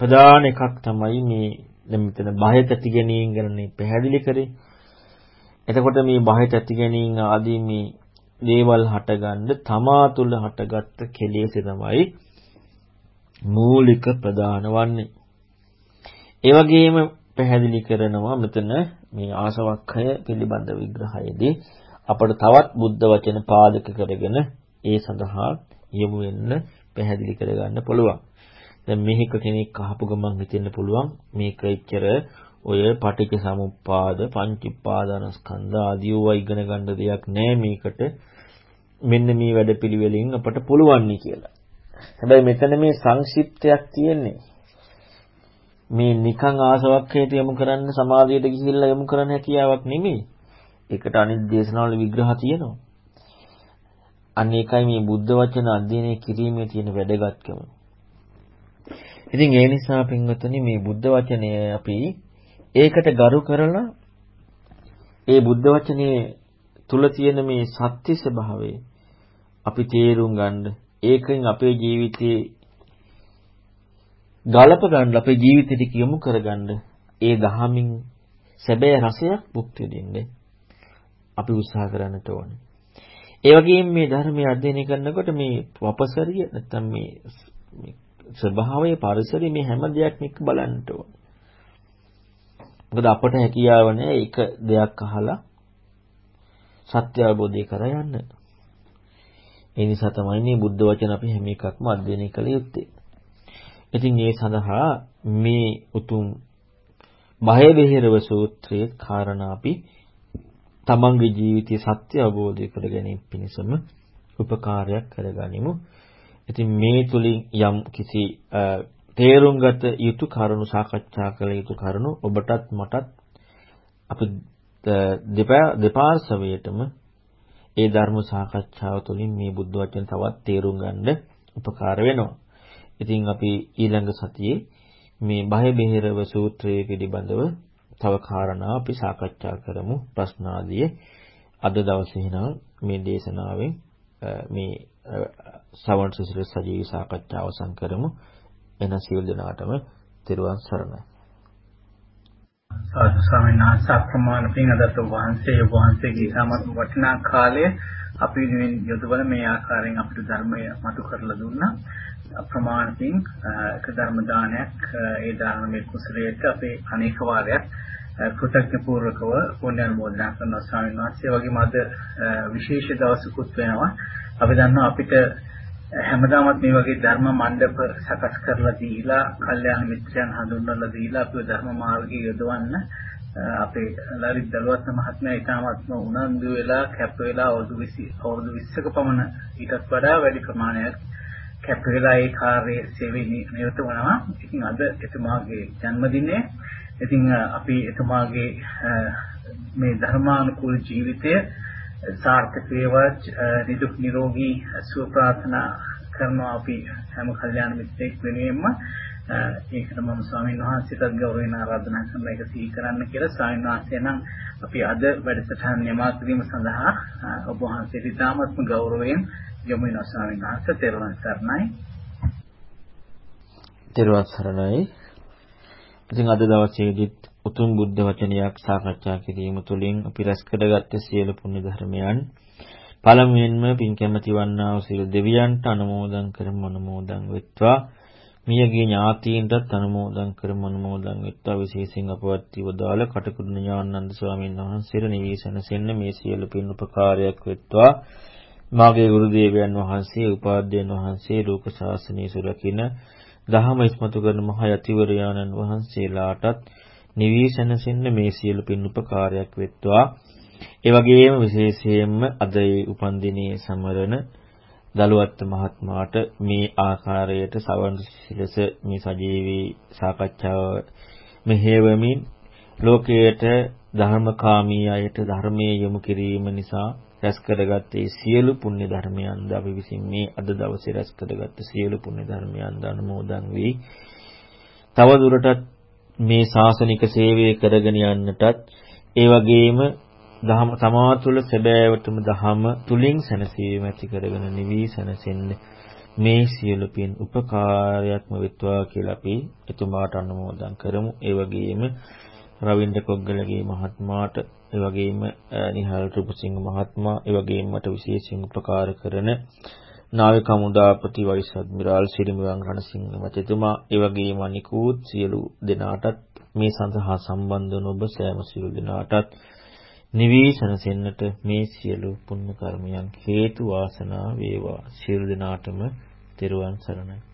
ප්‍රධාන එකක් තමයි මේ දැන් මෙතන බාහ්‍ය තැති ගැනීම ගැන පැහැදිලි කරේ. එතකොට මේ බාහ්‍ය තැති ගැනීම ආදී මේ දේවල් හටගන්න තමා තුළ හටගත්ත කෙලෙස් තමයි මූලික ප්‍රධාන වන්නේ. ඒ වගේම පැහැදිලි කරනවා මෙතන මේ ආසවක්ඛය පිළිබඳ විග්‍රහයේදී අපට තවත් බුද්ධ වචන පාදක කරගෙන ඒ සඳහා යොමු වෙන්න පැහැදිලි කරගන්න පුළුවන්. දැන් මේක කෙනෙක් අහපු ගමන් හිතෙන්න පුළුවන් මේක එච්චර ඔය පටික සමුප්පාද පංචීපාදානස්කන්ධ ආදී ඒවා ඉගෙන ගන්න දෙයක් නෑ මේකට මෙන්න මේ වැඩපිළිවෙලින් අපට පුළුවන් කියලා. හැබැයි මෙතන මේ සංක්ෂිප්තයක් තියෙන්නේ. මේ නිකං ආසවක්ඛයට යොමු කරන්න සමාධියට ගිහිල්ලා යොමු කරන්න හැකියාවක් නෙමෙයි. ඒකට අනිත් දේශනාවල විග්‍රහ තියෙනවා. අන්න ඒකයි මේ බුද්ධ වචන අධ්‍යයනය කිරීමේ තියෙන වැදගත්කම. ඉතින් ඒ නිසා පින්වතුනි මේ බුද්ධ වචනය අපි ඒකට ගරු කරලා ඒ බුද්ධ වචනේ තුල තියෙන මේ සත්‍ය ස්වභාවය අපි තේරුම් ගන්න ඒකෙන් අපේ ජීවිතයේ ගලප ගන්න අපේ ජීවිතෙට යොමු කරගන්න ඒ දහමින් සැබෑ රසයක් භුක්ති විඳින්න අපි උත්සාහ කරන්නට ඕනේ. ඒ වගේම මේ ධර්මය අධ්‍යයනය කරනකොට මේ වපසරිය නැත්තම් මේ ස්වභාවයේ පරිසරයේ මේ හැම දෙයක්ම එක්ක බලන්න ඕන. මොකද අපට හැකියාව නැහැ එක දෙයක් අහලා සත්‍ය අවබෝධය කර යන්න. ඒ නිසා තමයි මේ බුද්ධ වචන අපි හැම එකක්ම අධ්‍යයනය කළ යුත්තේ. ඉතින් ඒ සඳහා මේ උතුම් බහය බෙහෙරව සූත්‍රයේ කාරණා අපි තමන්ගේ ජීවිතයේ සත්‍ය අවබෝධය කර ගැනීම පිණිසම උපකාරයක් කරගනිමු. ඉතින් මේ තුලින් යම් කිසි තේරුම් ගත යුතු කරුණු සාකච්ඡා කළ යුතු කරුණු ඔබටත් මටත් අපි දෙපාර්ශවයටම ඒ ධර්ම සාකච්ඡාව තුළින් මේ බුද්ධ වචන තවත් තේරුම් ගන්න උපකාර වෙනවා. ඉතින් අපි ඊළඟ සතියේ මේ බය බෙහෙරව සූත්‍රයේ පිළිබඳව තව කාරණා අපි සාකච්ඡා කරමු. ප්‍රශ්න ආදී අද දවසේ නම් මේ දේශනාවෙන් මේ සවන් සිසිල සජීවී සාකච්ඡාව අවසන් කරමු. එන සියලු දෙනාටම තෙරුවන් සරණයි. සාදු ස්වාමීන් වහන්සේ අප්‍රමාණ පින් අදත් වහන්සේ වහන්සේගේ සමත් වටිනා කාලය අපි වෙනුවෙන් යොදවල මේ ආකාරයෙන් අපිට ධර්මය මතු කරලා දුන්නා. අප්‍රමාණ පින් එක ධර්ම දානයක් ඒ ධර්මයේ කුසලයට අපේ අනේක වාරයක් කෘතඥ පූර්වකව පුණ්‍ය අනුමෝදනා කරන ස්වාමීන් වහන්සේ. වගේම අද විශේෂ දවසකුත් වෙනවා. අපි දන්නවා අපිට හැමදාමත් මේ වගේ ධර්ම මණ්ඩප සකස් කරලා දීලා කල්යාණ මිත්‍රයන් හඳුන්වලා දීලා අපිව ධර්ම මාර්ගයේ යොදවන්න අපේ ලලිත් දලුවත් මහත්මයා ඊටාත්ම උනන්දු වෙලා කැප වෙලා අවුරුදු 20 අවුරුදු 20ක පමණ ඊටත් වඩා වැඩි ප්‍රමාණයක් කැප වෙලා ඒ කාර්යයේ සේවයේ නිරත වෙනවා. ඉතින් අද එතුමාගේ ජන්මදිනය. ඉතින් අපි එතුමාගේ මේ ධර්මානුකූල ජීවිතය සාර්ථක වේවා නිදුක් නිරෝගී සුව ප්‍රාර්ථනා කරනවා අපි හැම කල්යාණ මිත්‍රෙක් වෙනුවෙන්ම ඒකට මම ස්වාමීන් වහන්සේටත් ගෞරවයෙන් ආරාධනා කරන එක සිහි කරන්න කියලා ස්වාමීන් වහන්සේ නම් අපි අද වැඩසටහන නිමා කිරීම සඳහා ඔබ වහන්සේට ඉතාමත්ම ගෞරවයෙන් යොමු වෙනවා ස්වාමීන් වහන්සේ තෙරුවන් සරණයි. තෙරුවන් සරණයි. ඉතින් අද දවසේදීත් උතුම් බුද්ධ වචනයක් සාකච්ඡා කිරීම තුළින් අපි රැස් කරගත්ත සියලු පුණ්‍ය ධර්මයන් පළමුවෙන්ම පින් කැමති වන්නා වූ සියලු දෙවියන්ට අනුමෝදන් කරමු අනුමෝදන් වෙත්වා මියගේ ඥාතීන්ටත් අනුමෝදන් කරමු අනුමෝදන් වෙත්වා විශේෂයෙන් අපවත් වදාළ කටුකුරුණ ඥානানন্দ ස්වාමීන් වහන්සේට නිවිසනසෙන්න මේ සියලු පින් උපකාරයක් වෙත්වා මාගේ ගුරු දේවයන් වහන්සේ උපාධ්‍යයන් වහන්සේ ලෝක ශාසනය සුරකින්න දහම ඉස්මතු කරන මහ යතිවරයාණන් වහන්සේලාටත් නිවිසනසෙන්න මේ සියලු පින් උපකාරයක් වෙත්වා. ඒ වගේම විශේෂයෙන්ම අද ඒ උපන්දිනයේ සමරන දලුවත් මහත්මයාට මේ ආකාරයට සවන් සිලස මේ සජීවී සාකච්ඡාව මෙහෙවමින් ලෝකයට ධර්මකාමී අයට ධර්මයේ යොමු කිරීම නිසා රැස් කරගත් ඒ සියලු පුණ්‍ය ධර්මයන්ද අපි විසින් මේ අද දවසේ රැස් කරගත් සියලු පුණ්‍ය ධර්මයන්ද අනුමෝදන් වී තව දුරටත් මේ ශාසනික සේවය කරගෙන යන්නටත් ඒ වගේම දහම තමා තුළ සැබෑවටම දහම තුලින් සැනසීම ඇති කරගෙන නිවි සැනසෙන්න මේ සියලු පින් උපකාරයක්ම වෙත්වා කියලා අපි එතුමාට අනුමෝදන් කරමු. ඒ වගේම රවින්ද්‍ර කොග්ගලගේ මහත්මයාට ඒ වගේම නිහාල් රුපසිංහ මහත්මයා ඒ වගේම මට විශේෂයෙන් උපකාර කරන නාවික හමුදාපති වයිස් අද්මිරාල් සිරිමවන් රණසිංහ මහත්මයා ඒ වගේම අනිකුත් සියලු දෙනාටත් මේ සඳහා සම්බන්ධ වන ඔබ සෑම සියලු දෙනාටත් නිවීසනසෙන්නට මේ සියලු පුණ්‍ය කර්මයන් හේතු වාසනා වේවා. සියලු දෙනාටම තෙරුවන් සරණයි.